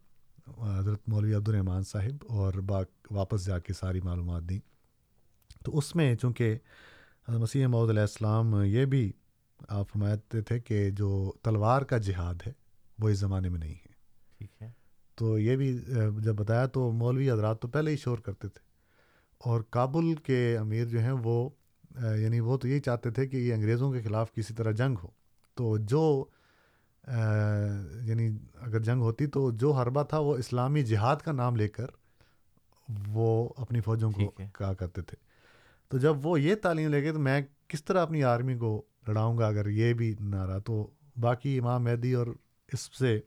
G: حضرت مولوی عبدالرحمٰن صاحب، اور با واپس جا کے ساری معلومات دیں۔ تو اس میں چونکہ مسیح معود علیہ السلام، یہ بھی آپ فرماتے تھے کہ جو تلوار کا جہاد ہے، وہ اس زمانے میں نہیں ہے۔
C: ٹھیک ہے۔
G: تو یہ بھی جب بتایا تو مولوی حضرات تو پہلے ہی شور کرتے تھے۔ اور کابل کے امیر جو ہیں وہ یعنی وہ تو یہی چاہتے تھے کہ یہ انگریزوں کے خلاف کسی طرح جنگ ہو۔ تو جو یعنی اگر جنگ ہوتی تو جو حربہ تھا وہ اسلامی جہاد کا نام لے کر وہ اپنی فوجوں کو۔ کہا کرتے تھے۔ تو جب وہ یہ تعلیم لے گئے تو میں کس طرح اپنی آرمی کو لڑاؤں گا اگر یہ بھی نہ رہا تو باقی امام مہدی اور اس سے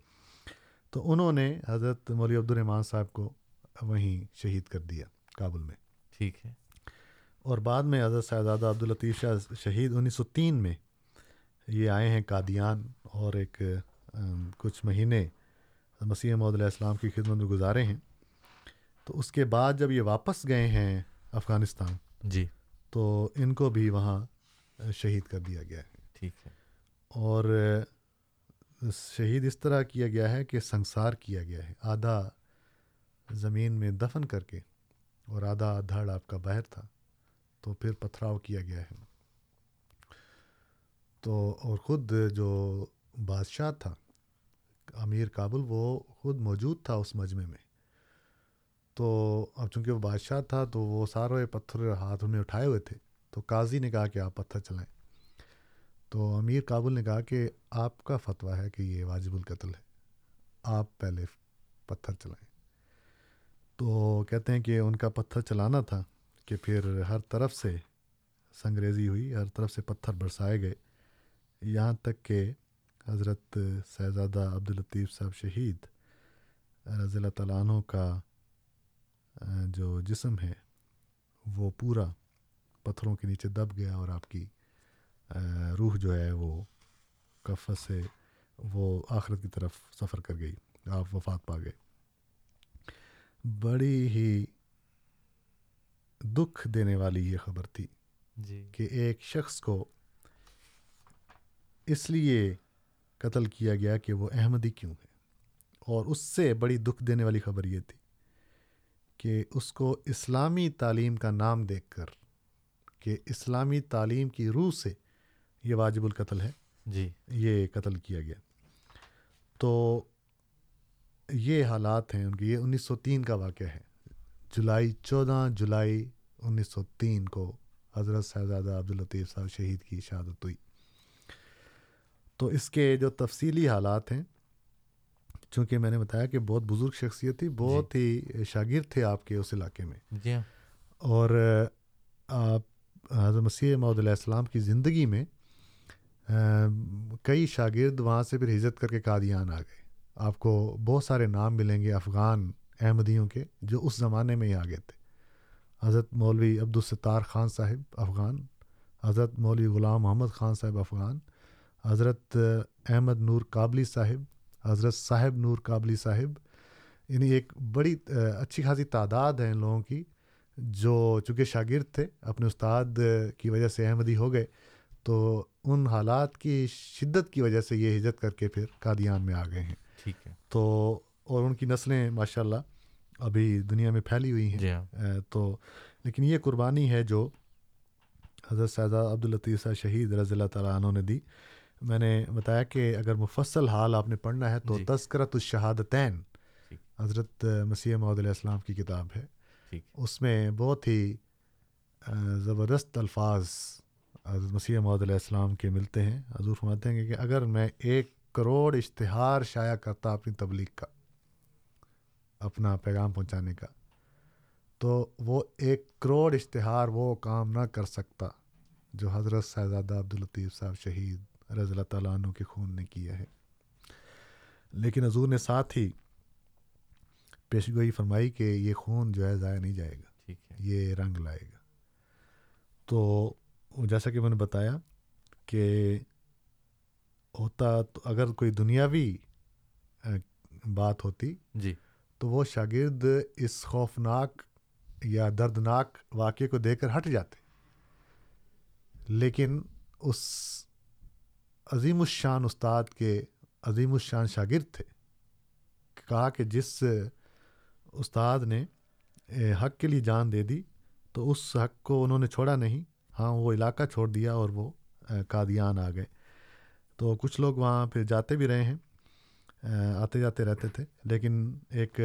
G: تو انہوں نے حضرت مولوی عبد الرحمٰن صاحب کو وہیں شہید کر دیا کابل میں۔
C: ٹھیک ہے۔
G: اور بعد میں حضرت صاحبزادہ عبداللطیف شاہ شہید انیس سو تین میں یہ آئے ہیں قادیان اور ایک کچھ مہینے مسیح محمد علیہ السلام کی خدمت میں گزارے ہیں۔ تو اس کے بعد جب یہ واپس گئے ہیں افغانستان
C: جی۔
G: تو ان کو بھی وہاں شہید کر دیا گیا ہے۔
C: ٹھیک ہے۔
G: اور شہید اس طرح کیا گیا ہے کہ سنسار کیا گیا ہے۔ آدھا زمین میں دفن کر کے اور آدھا دھڑ آپ کا باہر تھا، تو پھر پتھراؤ کیا گیا ہے۔ تو اور خود جو بادشاہ تھا، امیر کابل، وہ خود موجود تھا اس مجمع میں۔ تو اب چونکہ وہ بادشاہ تھا، تو وہ سارے پتھر ہاتھ میں اٹھائے ہوئے تھے، تو قاضی نے کہا کہ آپ پتھر چلائیں۔ تو امیر کابل نے کہا کہ آپ کا فتویٰ ہے کہ یہ واجب القتل ہے۔ آپ پہلے پتھر چلائیں۔ تو کہتے ہیں کہ ان کا پتھر چلانا تھا کہ پھر ہر طرف سے سنگریزی ہوئی، ہر طرف سے پتھر برسائے گئے۔ یہاں تک کہ حضرت شہزادہ عبداللطیف صاحب شہید رضی اللہ تعالیٰ عنہ کا جو جسم ہے، وہ پورا پتھروں کے نیچے دب گیا اور آپ کی روح جو ہے وہ کفت سے وہ آخرت کی طرف سفر کر گئی آپ وفات پا گئے۔ بڑی ہی دکھ دینے والی یہ خبر تھی
C: جی۔
G: کہ ایک شخص کو اس لیے قتل کیا گیا کہ وہ احمدی کیوں ہے۔ اور اس سے بڑی دکھ دینے والی خبر یہ تھی کہ اس کو اسلامی تعلیم کا نام دیکھ کر کہ اسلامی تعلیم کی روح سے یہ واجب القتل ہے۔
C: جی۔
G: یہ قتل کیا گیا۔ تو یہ حالات ہیں ان کے۔ یہ انیس سو تین کا واقعہ ہے۔ جولائی چودہ جولائی انیس سو تین کو حضرت صاحبزادہ عبداللطیف صاحب شہید کی شہادت ہوئی۔ تو اس کے جو تفصیلی حالات ہیں چونکہ میں نے بتایا کہ بہت بزرگ شخصیت تھی بہت ہی شاگرد تھے آپ کے اس علاقے میں۔
C: جی ہاں۔
G: اور آپ حضرت مسیح محدود السلام کی زندگی میں کئی شاگرد وہاں سے پھر ہجرت کر کے قادیان آ گئے۔ آپ کو بہت سارے نام ملیں گے افغان احمدیوں کے جو اس زمانے میں ہی آ گئے تھے۔ حضرت مولوی عبدالستار خان صاحب افغان، حضرت مولوی غلام محمد خان صاحب افغان، حضرت احمد نور قابلی صاحب، حضرت صاحب نور قابلی صاحب۔ یعنی ایک بڑی اچھی خاصی تعداد ہے ان لوگوں کی جو چونکہ شاگرد تھے، اپنے استاد کی وجہ سے احمدی ہو گئے۔ تو ان حالات کی شدت کی وجہ سے یہ ہجرت کر کے پھر قادیان میں آ گئے ہیں۔
C: ٹھیک ہے۔
G: تو اور ان کی نسلیں ماشاء اللہ ابھی دنیا میں پھیلی ہوئی ہیں۔
C: جی ہاں۔
G: تو لیکن یہ قربانی ہے جو حضرت سیدہ عبدالطیف شہید رضی اللہ تعالیٰ عنہ نے دی۔ میں نے بتایا کہ اگر مفصل حال آپ نے پڑھنا ہے تو
C: جی۔
G: تذکرت الشہادتین حضرت مسیح محدود علیہ السلام کی کتاب ہے۔ اس میں بہت ہی زبردست الفاظ حضرت مسیح محدود علیہ السلام کے ملتے ہیں حضور فرماتے ہیں کہ اگر میں ایک کروڑ اشتہار شائع کرتا اپنی تبلیغ کا اپنا پیغام پہنچانے کا تو وہ ایک کروڑ اشتہار وہ کام نہ کر سکتا جو حضرت صاحبزادہ عبدالطیف صاحب شہید رضی اللہ تعالیٰ عنہ کے خون نے کیا ہے۔ لیکن حضور نے ساتھ ہی پیشگوئی فرمائی کہ یہ خون جو ہے ضائع نہیں جائے گا
C: ٹھیک ہے۔
G: یہ رنگ لائے گا۔ تو جیسا کہ میں نے بتایا کہ ہوتا تو اگر کوئی دنیاوی بات ہوتی
C: جی۔
G: تو وہ شاگرد اس خوفناک یا دردناک واقعے کو دیکھ کر ہٹ جاتے۔ لیکن اس عظیم الشان استاد کے عظیم الشان شاگرد تھے۔ کہا کہ جس استاد نے حق کے لیے جان دے دی تو اس حق کو انہوں نے چھوڑا نہیں۔ ہاں وہ علاقہ چھوڑ دیا اور وہ قادیان آ گئے۔ تو کچھ لوگ وہاں پھر جاتے بھی رہے ہیں آتے جاتے رہتے تھے۔ لیکن ایک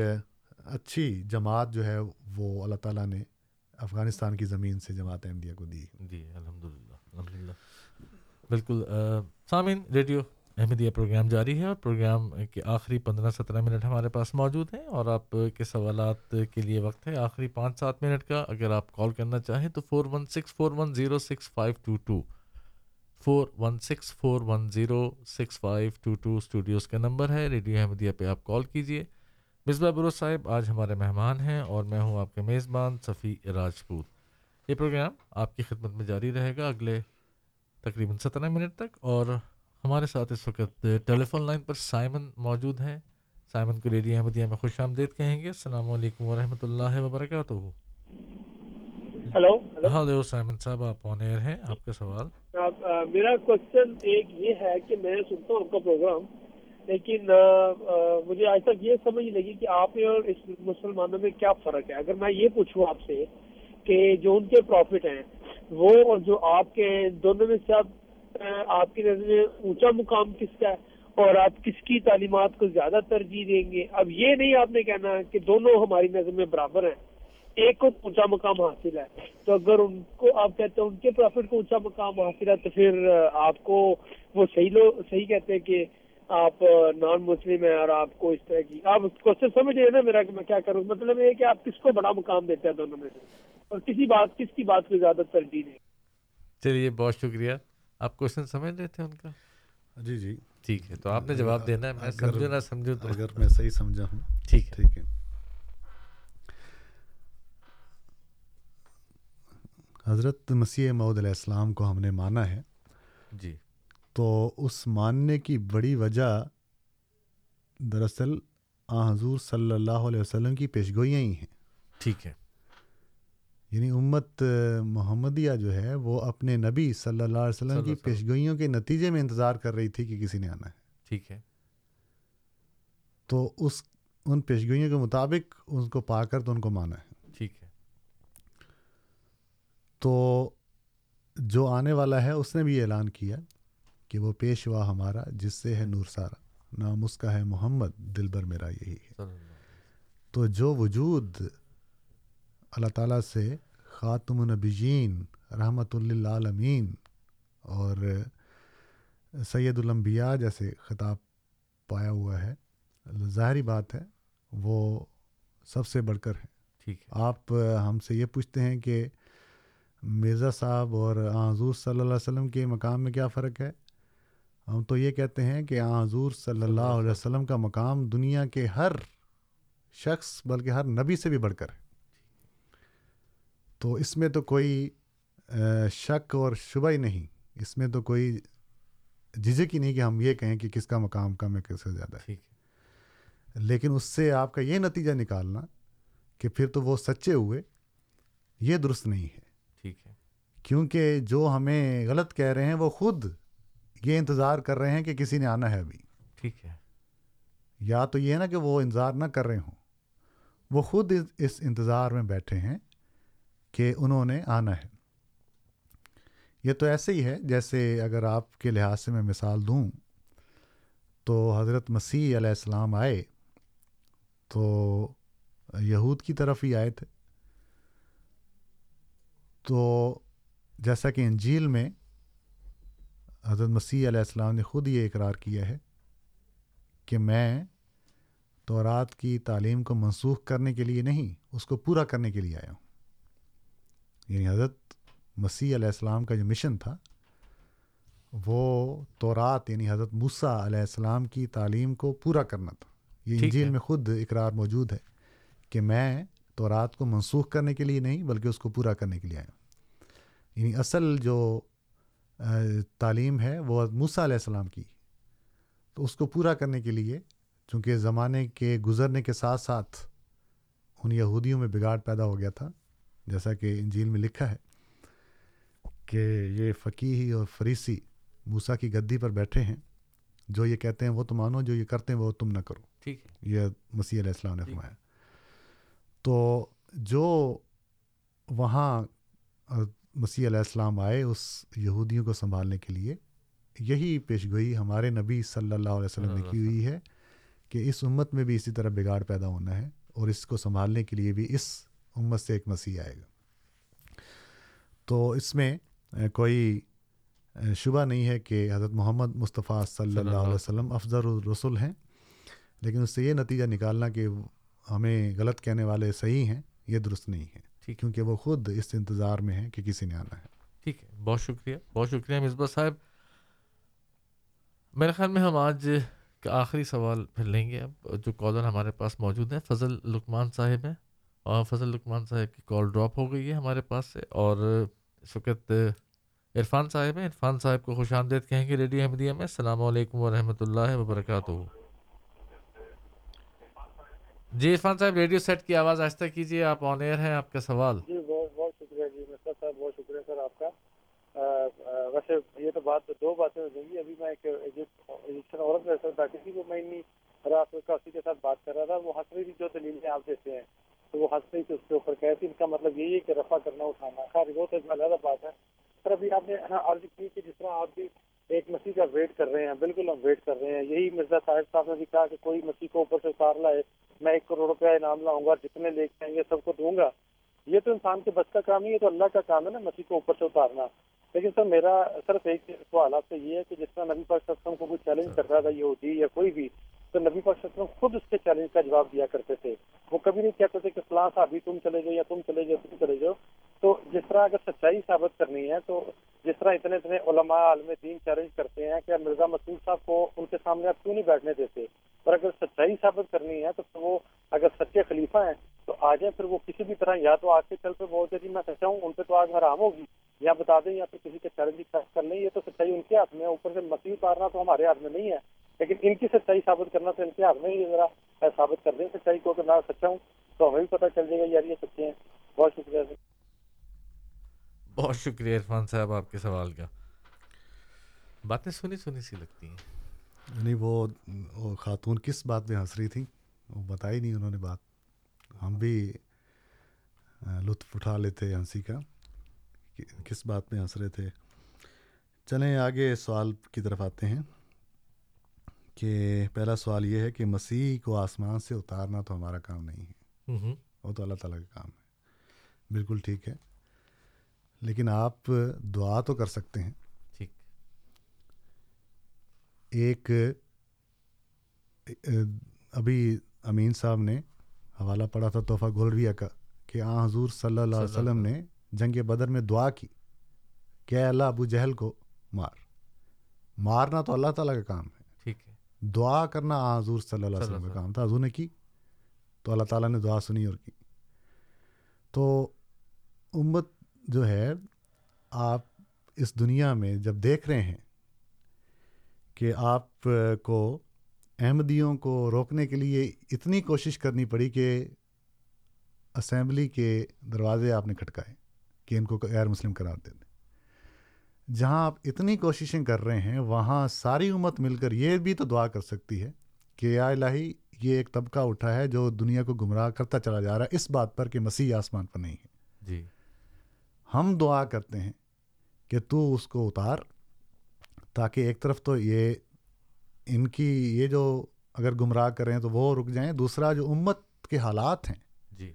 G: اچھی جماعت جو ہے، وہ اللہ تعالیٰ نے افغانستان کی زمین سے جماعت احمدیہ کو دی۔
C: جی الحمد للہ الحمد للہ بالکل سامعین، ریڈیو احمدیہ پروگرام جاری ہے اور پروگرام کے آخری پندرہ سترہ منٹ ہمارے پاس موجود ہیں اور آپ کے سوالات کے لیے وقت ہے آخری پانچ سات منٹ کا اگر آپ کال کرنا چاہیں تو four one six four one zero six five two two four one six four one zero six five two two studios کا نمبر ہے ریڈیو احمدیہ پہ آپ کال کیجیے مصباح بروز صاحب آج ہمارے مہمان ہیں اور میں ہوں آپ کے میزبان صفی راجپوت یہ پروگرام آپ کی خدمت میں جاری رہے گا اگلے تقریباً سترہ منٹ تک اور ہمارے ساتھ اس وقت ٹیلی فون لائن پر سائمن موجود ہیں۔ سائمن کو ریڈیو احمدیہ میں خوش آمدید کہیں گے۔ السلام علیکم ورحمۃ اللہ وبرکاتہ۔
M: ہلو؟
C: ہلو؟ سائمن صاحب آپ آن ایئر ہیں۔ آپ کا سوال؟
M: میرا کوشچن ایک یہ ہے کہ میں سنتا ہوں آپ کا پروگرام لیکن مجھے آج تک یہ سمجھ لگی کہ آپ اور اس مسلمانوں میں کیا فرق ہے۔ اگر میں یہ پوچھوں آپ سے کہ جو ان کے پروفٹ ہیں وہ اور جو آپ کے دونوں میں سے آپ کی نظر میں اونچا مقام کس کا ہے اور آپ کس کی تعلیمات کو زیادہ ترجیح دیں گے؟ اب یہ نہیں آپ نے کہنا کہ دونوں ہماری نظر میں برابر ہیں۔ ایک کو اونچا مقام حاصل ہے۔ تو اگر ان کو آپ کہتے ہیں ان کے پروفٹ کو اونچا مقام حاصل ہے تو پھر آپ کو وہ صحیح لو، صحیح کہتے ہیں کہ آپ نان مسلم ہیں اور آپ کو اس طرح کی آپ کوشچن سمجھ رہے ہیں نا میرا کہ میں کیا کروں؟ مطلب یہ کہ آپ کس کو بڑا مقام دیتے ہیں دونوں میں سے؟ اور کسی بات کس کی بات کو زیادہ ترجیح دیں؟
C: چلیے، بہت شکریہ۔ آپ کوشچن سمجھ رہے تھے ان کا؟
G: جی جی۔
C: ٹھیک ہے تو آپ نے جواب دینا ہے میں سمجھوں نہ سمجھوں تو۔
G: اگر میں صحیح سمجھا ہوں۔
C: ٹھیک ہے۔
G: ٹھیک ہے۔ حضرت مسیح معود علیہ السلام کو ہم نے مانا ہے۔
C: جی۔
G: تو اس ماننے کی بڑی وجہ دراصل آ حضور صلی اللہ علیہ وسلم کی پیشگوئیاں ہی ہیں۔
C: ٹھیک ہے۔
G: یعنی امت محمدیہ جو ہے وہ اپنے نبی صلی اللہ علیہ وسلم کی پیشگوئیوں کے نتیجے میں انتظار کر رہی تھی کہ کسی نے آنا ہے۔
C: ٹھیک ہے۔
G: تو اس ان پیشگوئیوں کے مطابق ان کو پا کر تو ان کو مانا ہے۔
C: ٹھیک ہے۔
G: تو جو آنے والا ہے اس نے بھی اعلان کیا کہ وہ پیشوا ہمارا جس سے ہے نور سارا۔ نام اس کا ہے محمد دل بر میرا یہی ہے۔ تو جو وجود اللہ تعالیٰ سے خاتم النبیین رحمۃ للعالمین اور سید الانبیاء جیسے خطاب پایا ہوا ہے۔ ظاہری بات ہے وہ سب سے بڑھ کر ہے۔
C: ٹھیک
G: آپ ہم سے یہ پوچھتے ہیں کہ مرزا صاحب اور حضور صلی اللہ علیہ وسلم کے مقام میں کیا فرق ہے؟ ہم تو یہ کہتے ہیں کہ حضور صلی اللہ علیہ وسلم کا مقام دنیا کے ہر شخص بلکہ ہر نبی سے بھی بڑھ کر ہے۔ تو اس میں تو کوئی شک اور شبہ ہی نہیں۔ اس میں تو کوئی جھجک ہی نہیں کہ ہم یہ کہیں کہ کس کا مقام کم ہے کس کا زیادہ ہے۔ لیکن اس سے آپ کا یہ نتیجہ نکالنا کہ پھر تو وہ سچے ہوئے یہ درست نہیں ہے۔
C: ٹھیک ہے۔
G: کیونکہ جو ہمیں غلط کہہ رہے ہیں وہ خود یہ انتظار کر رہے ہیں کہ کسی نے آنا ہے ابھی۔
C: ٹھیک ہے۔
G: یا تو یہ نا کہ وہ انتظار نہ کر رہے ہوں۔ وہ خود اس انتظار میں بیٹھے ہیں کہ انہوں نے آنا ہے۔ یہ تو ایسے ہی ہے جیسے اگر آپ کے لحاظ سے میں مثال دوں تو حضرت مسیح علیہ السلام آئے تو یہود کی طرف ہی آئے تھے۔ تو جیسا کہ انجیل میں حضرت مسیح علیہ السلام نے خود یہ اقرار کیا ہے کہ میں تورات کی تعلیم کو منسوخ کرنے کے لیے نہیں، اس کو پورا کرنے کے لیے آیا ہوں۔ یعنی حضرت مسیح علیہ السلام کا جو مشن تھا وہ تورات یعنی حضرت موسیٰ علیہ السلام کی تعلیم کو پورا کرنا تھا۔ یہ انجیل میں خود اقرار موجود ہے کہ میں تورات کو منسوخ کرنے کے لیے نہیں بلکہ اس کو پورا کرنے کے لیے آیا ہوں۔ یعنی اصل جو تعلیم ہے وہ موسیٰ علیہ السلام کی۔ تو اس کو پورا کرنے کے لیے چونکہ زمانے کے گزرنے کے ساتھ ساتھ ان یہودیوں میں بگاڑ پیدا ہو گیا تھا جیسا کہ انجیل میں لکھا ہے کہ یہ فقی اور فریسی موسا کی گدی پر بیٹھے ہیں۔ جو یہ کہتے ہیں وہ تو مانو جو یہ کرتے ہیں وہ تم نہ کرو۔
C: ٹھیک
G: یہ مسیح علیہ السلام نے فرمایا۔ تو جو وہاں مسیح علیہ السلام آئے اس یہودیوں کو سنبھالنے کے لیے یہی پیش گوئی ہمارے نبی صلی اللہ علیہ وسلم نے کی ہوئی ہے کہ اس امت میں بھی اسی طرح بگاڑ پیدا ہونا ہے اور اس کو سنبھالنے کے لیے بھی اس امت سے ایک مسیح آئے گا۔ تو اس میں کوئی شبہ نہیں ہے کہ حضرت محمد مصطفیٰ صلی اللہ علیہ وسلم افضل الرسول ہیں لیکن اس سے یہ نتیجہ نکالنا کہ ہمیں غلط کہنے والے صحیح ہیں یہ درست نہیں ہے۔ کیونکہ وہ خود اس انتظار میں ہیں کہ کسی نے آنا ہے۔
C: ٹھیک ہے بہت شکریہ بہت شکریہ مصباح صاحب۔ میرے خیال میں ہم آج کا آخری سوال پھر لیں گے۔ اب جو کالر ہمارے پاس موجود ہیں فضل لکمان صاحب ہیں۔ اور فضل لکمان صاحب کی کال ڈراپ ہو گئی ہے ہمارے پاس سے اور اس وقت عرفان صاحب ہیں۔ عرفان صاحب کو خوش آمدید کہیں گے ریڈیو احمدیہ میں السلام علیکم ورحمۃ اللہ وبرکاتہ۔ جی عرفان صاحب، ریڈیو سیٹ کی آواز آہستہ کیجیے، آپ آن ایئر ہیں، آپ کا سوال۔
I: جی بہت بہت شکریہ جی مستر صاحب، بہت شکریہ سر آپ کا۔ ویسے یہ تو بات، دو باتیں ہو جائیں گی۔ ابھی میں ایک ایجپشن عورت میں بیٹھی تھی وہ میں رات کا اسی کے ساتھ بات کر رہا تھا، وہ ہنس رہی تھی جو دلیلیں آپ دیتے ہیں۔ تو وہ ہنس رہی تھی اس کے اوپر کہہ تھی ان کا مطلب یہی ہے کہ رفع کرنا، اٹھانا۔ خیر وہ تو علیحدہ بات ہے۔ سر ابھی آپ نے ہاں، عرض کی کہ جس طرح آپ بھی ایک مسیح کا ویٹ کر رہے ہیں، بالکل ہم ویٹ کر رہے ہیں۔ یہی مرزا صاحب صاحب نے بھی کہا کہ کوئی مسیح کو اوپر سے اتار لائے، میں ایک کروڑ روپیہ انعام لاؤں گا، جتنے لے کے آئیں گے، سب کو دوں گا۔ یہ تو انسان کے بس کا کام نہیں ہے تو اللہ کا کام ہے نا، مسیح کو اوپر سے اتارنا۔ لیکن سر، میرا صرف ایک سوال آپ سے یہ ہے کہ جس طرح نبی پاک وسلم کو کوئی چیلنج کر رہا تھا، یہودی یا کوئی بھی تو نبی پاک وسلم خود اس کے چیلنج کا جواب دیا کرتے تھے۔ وہ کبھی نہیں کہتے تھے کہ فلاں صاحب تم چلے جاؤ یا تم چلے جاؤ، تم چلے جاؤ۔ تو جس طرح اگر سچائی ثابت کرنی ہے، تو جس طرح اتنے اتنے علماء عالم دین چیلنج کرتے ہیں کہ مرزا مسعود صاحب کو ان کے سامنے آپ کیوں نہیں بیٹھنے دیتے؟ اور اگر سچائی ثابت کرنی ہے، تو وہ اگر سچے خلیفہ ہیں، تو آ جائیں پھر وہ کسی بھی طرح یا تو آگ کے چل پہ بولتے جی میں سچا ہوں، ان پہ تو آگ حرام ہوگی، یا بتا دیں یا پھر کسی کے چیلنج کر لیں، یہ تو سچائی ان کے ہاتھ میں اوپر سے مسیح اتارنا تو ہمارے ہاتھ میں نہیں ہے۔ لیکن ان کی سچائی ثابت کرنا تو ان کے ہاتھ میں ہی ذرا ثابت کر دیں سچائی کو کہ میں سچا ہوں تو ہمیں بھی پتہ چل جائے گا یار یہ سچے ہیں۔ بہت شکریہ سر۔
C: بہت شکریہ عرفان صاحب آپ کے سوال کا۔ باتیں سنی سنی سی لگتی ہیں۔
G: نہیں وہ خاتون کس بات پہ ہنس رہی تھی وہ بتائی نہیں انہوں نے بات۔ ہم بھی لطف اٹھا لیتے ہنسی کا کس بات پہ ہنس رہے تھے۔ چلیں آگے سوال کی طرف آتے ہیں۔ کہ پہلا سوال یہ ہے کہ مسیح کو آسمان سے اتارنا تو ہمارا کام نہیں ہے۔ وہ تو اللہ تعالیٰ کا کام ہے۔ بالکل ٹھیک ہے۔ لیکن آپ دعا تو کر سکتے ہیں۔
C: ٹھیک۔
G: ایک ابھی امین صاحب نے حوالہ پڑھا تھا تحفہ گولرویہ کا کہ آ حضور صلی اللہ علیہ وسلم نے جنگ بدر میں دعا کی۔ کہ اللہ ابو جہل کو مار۔ مارنا تو اللہ تعالیٰ کا کام ہے۔ دعا کرنا حضور صلی اللہ علیہ وسلم کا کام تھا۔ حضور نے کی تو اللہ تعالیٰ نے دعا سنی اور کی۔ تو امت جو ہے آپ اس دنیا میں جب دیکھ رہے ہیں کہ آپ کو احمدیوں کو روکنے کے لیے اتنی کوشش کرنی پڑی کہ اسمبلی کے دروازے آپ نے کھٹکائے کہ ان کو غیر مسلم قرار دے دیں۔ جہاں آپ اتنی کوششیں کر رہے ہیں وہاں ساری امت مل کر یہ بھی تو دعا کر سکتی ہے کہ یا الہی یہ ایک طبقہ اٹھا ہے جو دنیا کو گمراہ کرتا چلا جا رہا ہے اس بات پر کہ مسیح آسمان پر نہیں ہے۔
C: جی۔
G: ہم دعا کرتے ہیں کہ تو اس کو اتار تاکہ ایک طرف تو یہ ان کی یہ جو اگر گمراہ کریں تو وہ رک جائیں دوسرا جو امت کے حالات ہیں۔
C: جی۔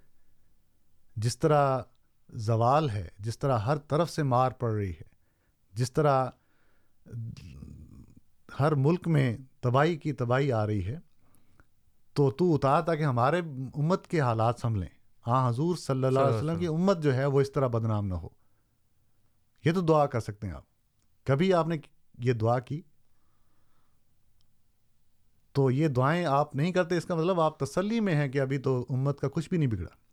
G: جس طرح زوال ہے جس طرح ہر طرف سے مار پڑ رہی ہے جس طرح ہر ملک میں تباہی کی تباہی آ رہی ہے تو تو اتار تاکہ ہمارے امت کے حالات سنبھلیں ہاں حضور صلی اللہ علیہ وسلم۔ کی امت جو ہے وہ اس طرح بدنام نہ ہو۔ یہ تو دعا کر سکتے ہیں آپ۔ کبھی آپ نے یہ دعا کی؟ تو یہ دعائیں آپ نہیں کرتے اس کا مطلب آپ تسلی میں ہیں کہ ابھی تو امت کا کچھ بھی نہیں بگڑا۔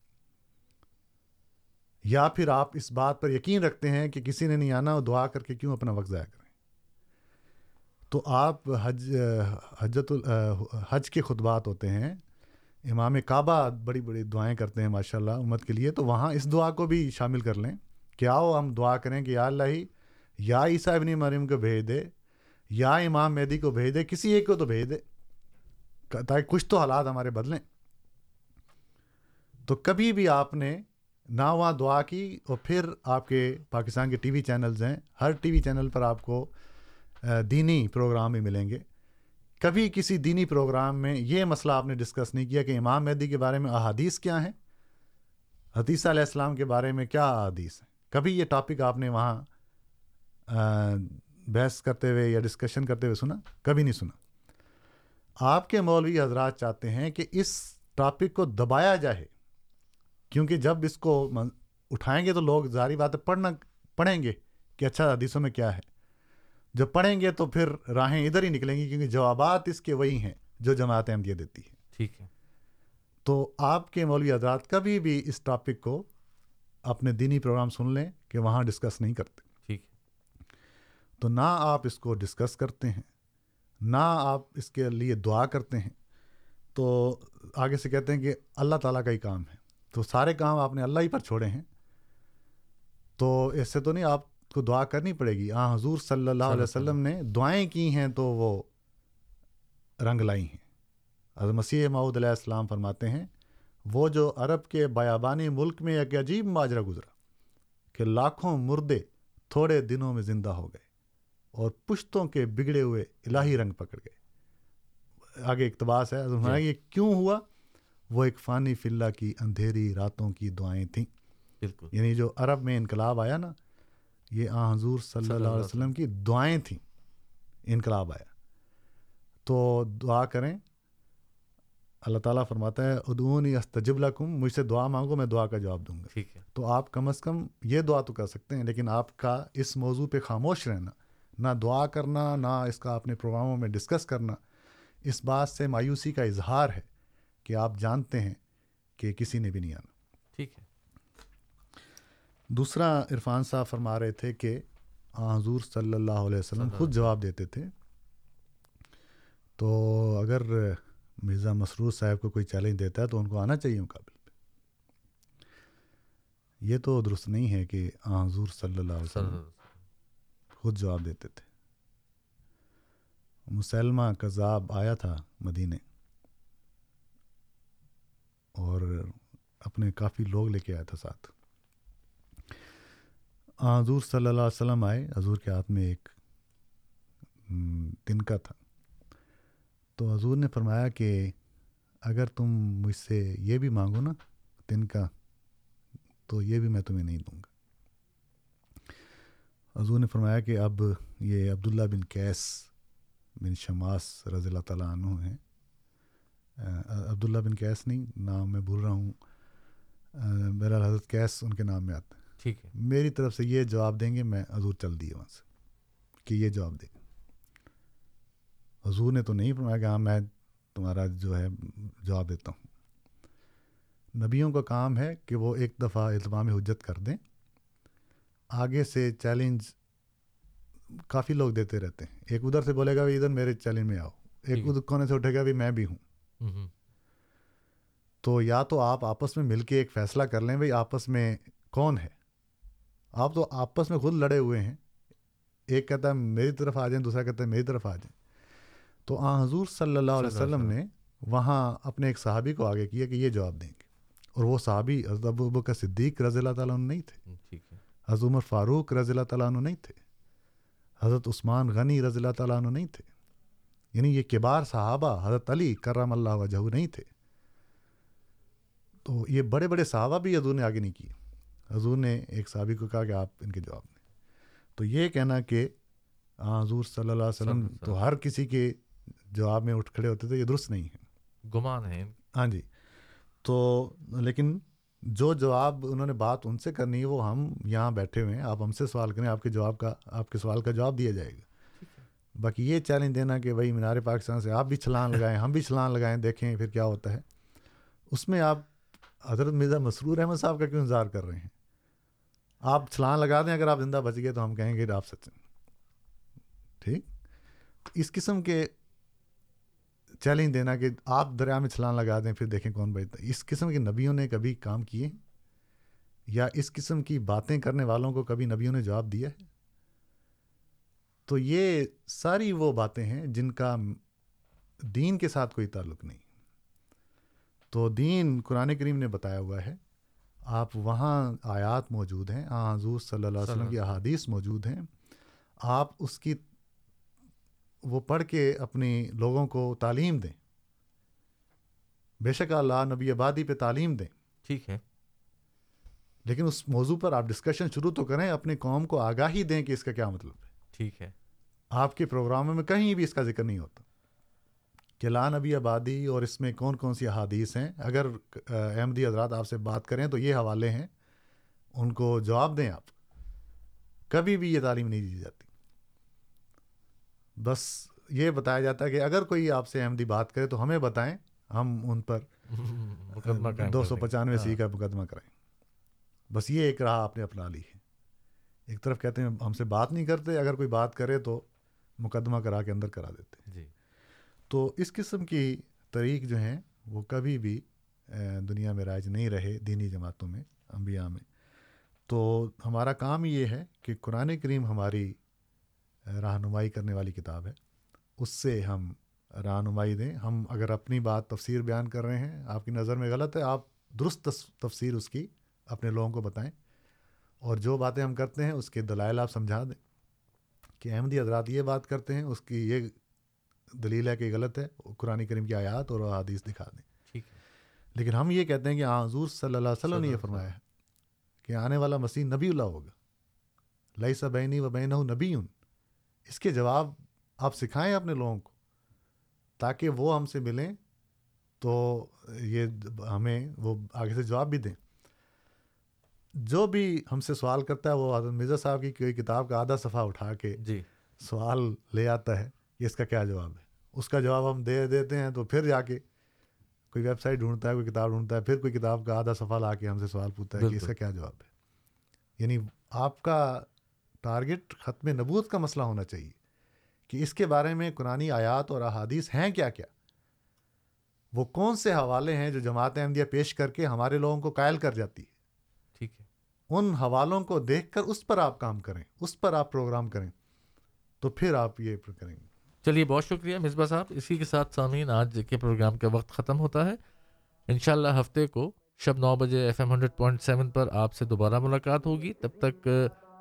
G: یا پھر آپ اس بات پر یقین رکھتے ہیں کہ کسی نے نہیں آنا اور دعا کر کے کیوں اپنا وقت ضائع کریں؟ تو آپ حج، حجت حج کے خطبات ہوتے ہیں۔ امام کعبہ بڑی بڑی دعائیں کرتے ہیں ماشاء اللہ امت کے لیے، تو وہاں اس دعا کو بھی شامل کر لیں کہ آؤ ہم دعا کریں کہ یا اللہ ہی، یا عیسیٰ ابن مریم کو بھیج دے، یا امام مہدی کو بھیج دے، کسی ایک کو تو بھیج دے، تاکہ کچھ تو حالات ہمارے بدلیں۔ تو کبھی بھی آپ نے نہ وہاں دعا کی اور پھر آپ کے پاکستان کے ٹی وی چینلز ہیں۔ ہر ٹی وی چینل پر آپ کو دینی پروگرام بھی ملیں گے۔ کبھی کسی دینی پروگرام میں یہ مسئلہ آپ نے ڈسکس نہیں کیا کہ امام مہدی کے بارے میں احادیث کیا ہیں؟ حدیثہ علیہ السلام کے بارے میں کیا احادیث ہیں؟ کبھی یہ ٹاپک آپ نے وہاں بحث کرتے ہوئے یا ڈسکشن کرتے ہوئے سنا؟ کبھی نہیں سنا۔ آپ کے مولوی حضرات چاہتے ہیں کہ اس ٹاپک کو دبایا جائے۔ کیونکہ جب اس کو اٹھائیں گے تو لوگ ظاہری بات ہے پڑھنا پڑھیں گے کہ اچھا حدیثوں میں کیا ہے۔ جب پڑھیں گے تو پھر راہیں ادھر ہی نکلیں گی کیونکہ جوابات اس کے وہی ہیں جو جماعت احمدیہ دیتی ہے۔
C: ٹھیک ہے۔
G: تو آپ کے مولوی حضرات کبھی بھی اس ٹاپک کو اپنے دینی پروگرام سن لیں کہ وہاں ڈسکس نہیں کرتے۔
C: ٹھیک
G: تو نہ آپ اس کو ڈسکس کرتے ہیں نہ آپ اس کے لیے دعا کرتے ہیں۔ تو آگے سے کہتے ہیں کہ اللہ تعالیٰ کا ہی کام ہے۔ تو سارے کام آپ نے اللہ ہی پر چھوڑے ہیں۔ تو اس سے تو نہیں آپ کو دعا کرنی پڑے گی۔ ہاں حضور صلی اللہ علیہ وسلم نے دعائیں کی ہیں تو وہ رنگ لائی ہیں۔ حضرت مسیح معود علیہ السلام فرماتے ہیں وہ جو عرب کے بیابانی ملک میں ایک عجیب ماجرا گزرا کہ لاکھوں مردے تھوڑے دنوں میں زندہ ہو گئے اور پشتوں کے بگڑے ہوئے الہی رنگ پکڑ گئے۔ آگے اقتباس ہے حضرت یہ کیوں ہوا؟ وہ ایک فانی فلّہ کی اندھیری راتوں کی دعائیں تھیں۔
C: بالکل۔
G: یعنی جو عرب میں انقلاب آیا نا یہ آ حضور صلی اللہ علیہ وسلم کی دعائیں تھیں۔ انقلاب آیا۔ تو دعا کریں۔ اللہ تعالیٰ فرماتا ہے ادونی استجب لکم مجھ سے دعا مانگو میں دعا کا جواب دوں گا۔
C: ٹھیک ہے۔
G: تو آپ کم از کم یہ دعا تو کر سکتے ہیں لیکن آپ کا اس موضوع پہ خاموش رہنا نہ دعا کرنا نہ اس کا اپنے پروگراموں میں ڈسکس کرنا اس بات سے مایوسی کا اظہار ہے۔ کہ آپ جانتے ہیں کہ کسی نے بھی نہیں آنا۔
C: ٹھیک ہے۔
G: دوسرا عرفان صاحب فرما رہے تھے کہ حضور صلی اللہ علیہ وسلم خود جواب دیتے تھے۔ تو اگر مرزا مسرور صاحب کو کوئی چیلنج دیتا ہے تو ان کو آنا چاہیے مقابل پہ۔ یہ تو درست نہیں ہے کہ حضور صلی اللہ علیہ وسلم۔ خود جواب دیتے تھے۔ مسلمہ کذاب آیا تھا مدینے۔ اور اپنے کافی لوگ لے کے آیا تھا ساتھ۔ حضور صلی اللہ علیہ وسلم آئے۔ حضور کے ہاتھ میں ایک تن کا تھا۔ تو حضور نے فرمایا کہ اگر تم مجھ سے یہ بھی مانگو نا تن کا، تو یہ بھی میں تمہیں نہیں دوں گا۔ حضور نے فرمایا کہ اب یہ عبداللہ بن کیس بن شماس رضی اللہ تعالیٰ عنہ ہیں۔ عبداللہ بن کیس نہیں نام میں بھول رہا ہوں۔ میرا حضرت کیس ان کے نام میں آتا ہے
C: ٹھیک ہے۔
G: میری طرف سے یہ جواب دیں گے میں حضور چل دیے وہاں سے کہ یہ جواب دیں۔ حضور نے تو نہیں فرمایا کہ ہاں میں تمہارا جو ہے جواب دیتا ہوں۔ نبیوں کا کام ہے کہ وہ ایک دفعہ التمام حجت کر دیں۔ آگے سے چیلنج کافی لوگ دیتے رہتے ہیں۔ ایک ادھر سے بولے گا بھی ادھر میرے چیلنج میں آؤ ایک ادھر کونے سے اٹھے گا بھی میں بھی ہوں۔ تو یا تو آپ آپس میں مل کے ایک فیصلہ کر لیں بھائی آپس میں کون ہے؟ آپ تو آپس میں خود لڑے ہوئے ہیں۔ ایک کہتا ہے میری طرف آ جائیں دوسرا کہتا ہے میری طرف آ جائیں۔ تو آ حضور صلی اللہ علیہ وسلم نے وہاں اپنے ایک صحابی کو آگے کیا کہ یہ جواب دیں گے۔ اور وہ صحابی حضرت ابو بکر صدیق رضی اللہ تعالیٰ عنہ نہیں تھے۔ حضرت عمر فاروق رضی اللہ تعالیٰ عنہ نہیں تھے۔ حضرت عثمان غنی رضی اللہ تعالیٰ عنہ نہیں تھے۔ یعنی یہ کبار صحابہ حضرت علی کرم اللہ وجہ نہیں تھے۔ تو یہ بڑے بڑے صحابہ بھی حضور نے آگے نہیں کیے۔ حضور نے ایک صحابی کو کہا کہ آپ ان کے جواب دیں۔ تو یہ کہنا کہ ہاں حضور صلی اللہ علیہ وسلم تو ہر کسی کے جواب میں اٹھ کھڑے ہوتے تھے یہ درست نہیں ہے
C: گمان ہے
G: ہاں جی۔ تو لیکن جو جواب انہوں نے بات ان سے کرنی ہے وہ ہم یہاں بیٹھے ہوئے ہیں۔ آپ ہم سے سوال کریں آپ کے جواب کا آپ کے سوال کا جواب دیا جائے گا۔ باقی یہ چیلنج دینا کہ بھائی مینار پاکستان سے آپ بھی چھلان لگائیں، ہم بھی چھلان لگائیں، دیکھیں پھر کیا ہوتا ہے۔ اس میں آپ حضرت مرزا مسرور احمد صاحب کا کیوں انتظار کر رہے ہیں؟ آپ چھلان لگا دیں، اگر آپ زندہ بچ گئے تو ہم کہیں گے آپ سچ ٹھیک؟ اس قسم کے چیلنج دینا کہ آپ دریا میں چھلان لگا دیں، پھر دیکھیں کون بچتا اس قسم کے نبیوں نے کبھی کام کیے؟ یا اس قسم کی باتیں کرنے والوں کو کبھی نبیوں نے جواب دیا ہے؟ تو یہ ساری وہ باتیں ہیں جن کا دین کے ساتھ کوئی تعلق نہیں۔ تو دین قرآن کریم نے بتایا ہوا ہے آپ وہاں آیات موجود ہیں حضور صلی اللہ علیہ وسلم کی احادیث موجود ہیں۔ آپ اس کی وہ پڑھ کے اپنی لوگوں کو تعلیم دیں۔ بے شک اللہ نبی آبادی پہ تعلیم دیں۔
C: ٹھیک ہے۔
G: لیکن اس موضوع پر آپ ڈسکشن شروع تو کریں اپنے قوم کو آگاہی دیں کہ اس کا کیا مطلب۔ ہے
C: ٹھیک ہے۔
G: آپ کے پروگراموں میں کہیں بھی اس کا ذکر نہیں ہوتا۔ کہ لا نبی آبادی اور اس میں کون کون سی احادیث ہیں؟ اگر احمدی حضرات آپ سے بات کریں تو یہ حوالے ہیں۔ ان کو جواب دیں آپ۔ کبھی بھی یہ تعلیم نہیں دی جاتی۔ بس یہ بتایا جاتا ہے کہ اگر کوئی آپ سے احمدی بات کرے تو ہمیں بتائیں ہم ان پر دو سو پچانوے سی کا مقدمہ کرائیں۔ بس یہ ایک راہ آپ نے اپنا لی ہے۔ ایک طرف کہتے ہیں ہم سے بات نہیں کرتے اگر کوئی بات کرے تو مقدمہ کرا کے اندر کرا دیتے
C: جی۔
G: تو اس قسم کی طریق جو ہیں وہ کبھی بھی دنیا میں رائج نہیں رہے دینی جماعتوں میں انبیاء میں۔ تو ہمارا کام یہ ہے کہ قرآن کریم ہماری رہنمائی کرنے والی کتاب ہے۔ اس سے ہم رہنمائی دیں۔ ہم اگر اپنی بات تفسیر بیان کر رہے ہیں آپ کی نظر میں غلط ہے آپ درست تفسیر اس کی اپنے لوگوں کو بتائیں۔ اور جو باتیں ہم کرتے ہیں اس کے دلائل آپ سمجھا دیں۔ کہ احمدی حضرات یہ بات کرتے ہیں اس کی یہ دلیل ہے کہ غلط ہے قرآن کریم کی آیات اور حادیث دکھا دیں۔
C: ٹھیک
G: لیکن ہم یہ کہتے ہیں کہ ہاں حضور صلی اللہ علیہ وسلم نے یہ فرمایا ہے کہ آنے والا مسیح نبی اللہ ہوگا۔ لئی سا بینی و بین نبی اس کے جواب آپ سکھائیں اپنے لوگوں کو تاکہ وہ ہم سے ملیں تو یہ ہمیں وہ آگے سے جواب بھی دیں۔ جو بھی ہم سے سوال کرتا ہے وہ حضرت مرزا صاحب کی کوئی کتاب کا آدھا صفحہ اٹھا کے
C: جی۔
G: سوال لے آتا ہے کہ اس کا کیا جواب ہے۔ اس کا جواب ہم دے دیتے ہیں تو پھر جا کے کوئی ویب سائٹ ڈھونڈتا ہے کوئی کتاب ڈھونڈتا ہے پھر کوئی کتاب کا آدھا صفحہ لا کے ہم سے سوال پوچھتا ہے کہ اس کا کیا جواب ہے۔ یعنی آپ کا ٹارگٹ ختم نبوت کا مسئلہ ہونا چاہیے کہ اس کے بارے میں قرآن آیات اور احادیث ہیں کیا کیا۔ وہ کون سے حوالے ہیں جو جماعت احمدیہ پیش کر کے ہمارے لوگوں کو قائل کر جاتی ہے؟ ان حوالوں کو دیکھ کر اس پر آپ کام کریں اس پر آپ پروگرام کریں تو پھر آپ یہ کریں گے۔
C: چلیے بہت شکریہ مصباح صاحب۔ اسی کے ساتھ سامعین آج کے پروگرام کا وقت ختم ہوتا ہے۔ انشاءاللہ ہفتے کو شب نو بجے F M hundred point seven پر آپ سے دوبارہ ملاقات ہوگی۔ تب تک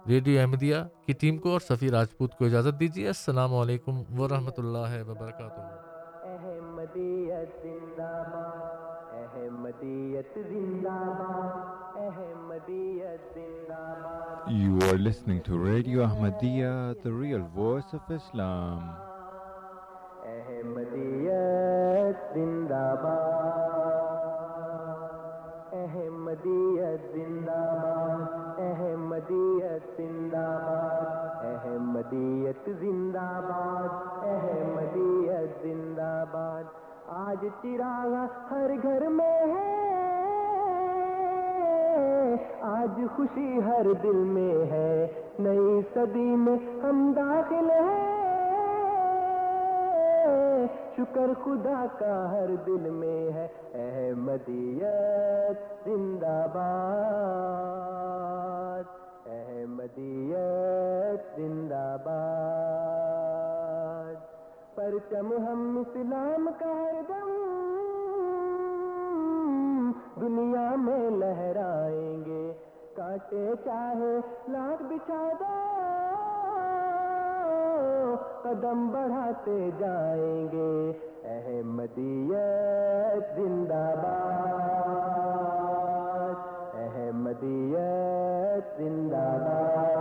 C: ریڈیو احمدیہ کی ٹیم کو اور سفیر راجپوت کو اجازت دیجیے۔ السلام علیکم ورحمۃ اللہ وبرکاتہ۔
N: احمدیت زندہ باد احمدیت زندہ باد احمدیت زندہ باد۔
O: You are listening to radio Ahmadiyya, the real voice of Islam.
N: احمدیت زندہ باد احمدیت زندہ باد احمدیت زندہ باد احمدیت زندہ باد احمدیت زندہ باد آج چراغ ہر گھر میں ہے آج خوشی ہر دل میں ہے، نئی صدی میں ہم داخل ہیں۔ شکر خدا کا ہر دل میں ہے، احمدیت زندہ باد۔ احمدیت زندہ باد۔ پرچم ہم اسلام کا ہر دم، دنیا میں لہرائیں گے کے چاہے، لاکھ بچھا دو، قدم بڑھاتے جائیں گے۔ احمدیت زندہ باد، احمدیت زندہ باد۔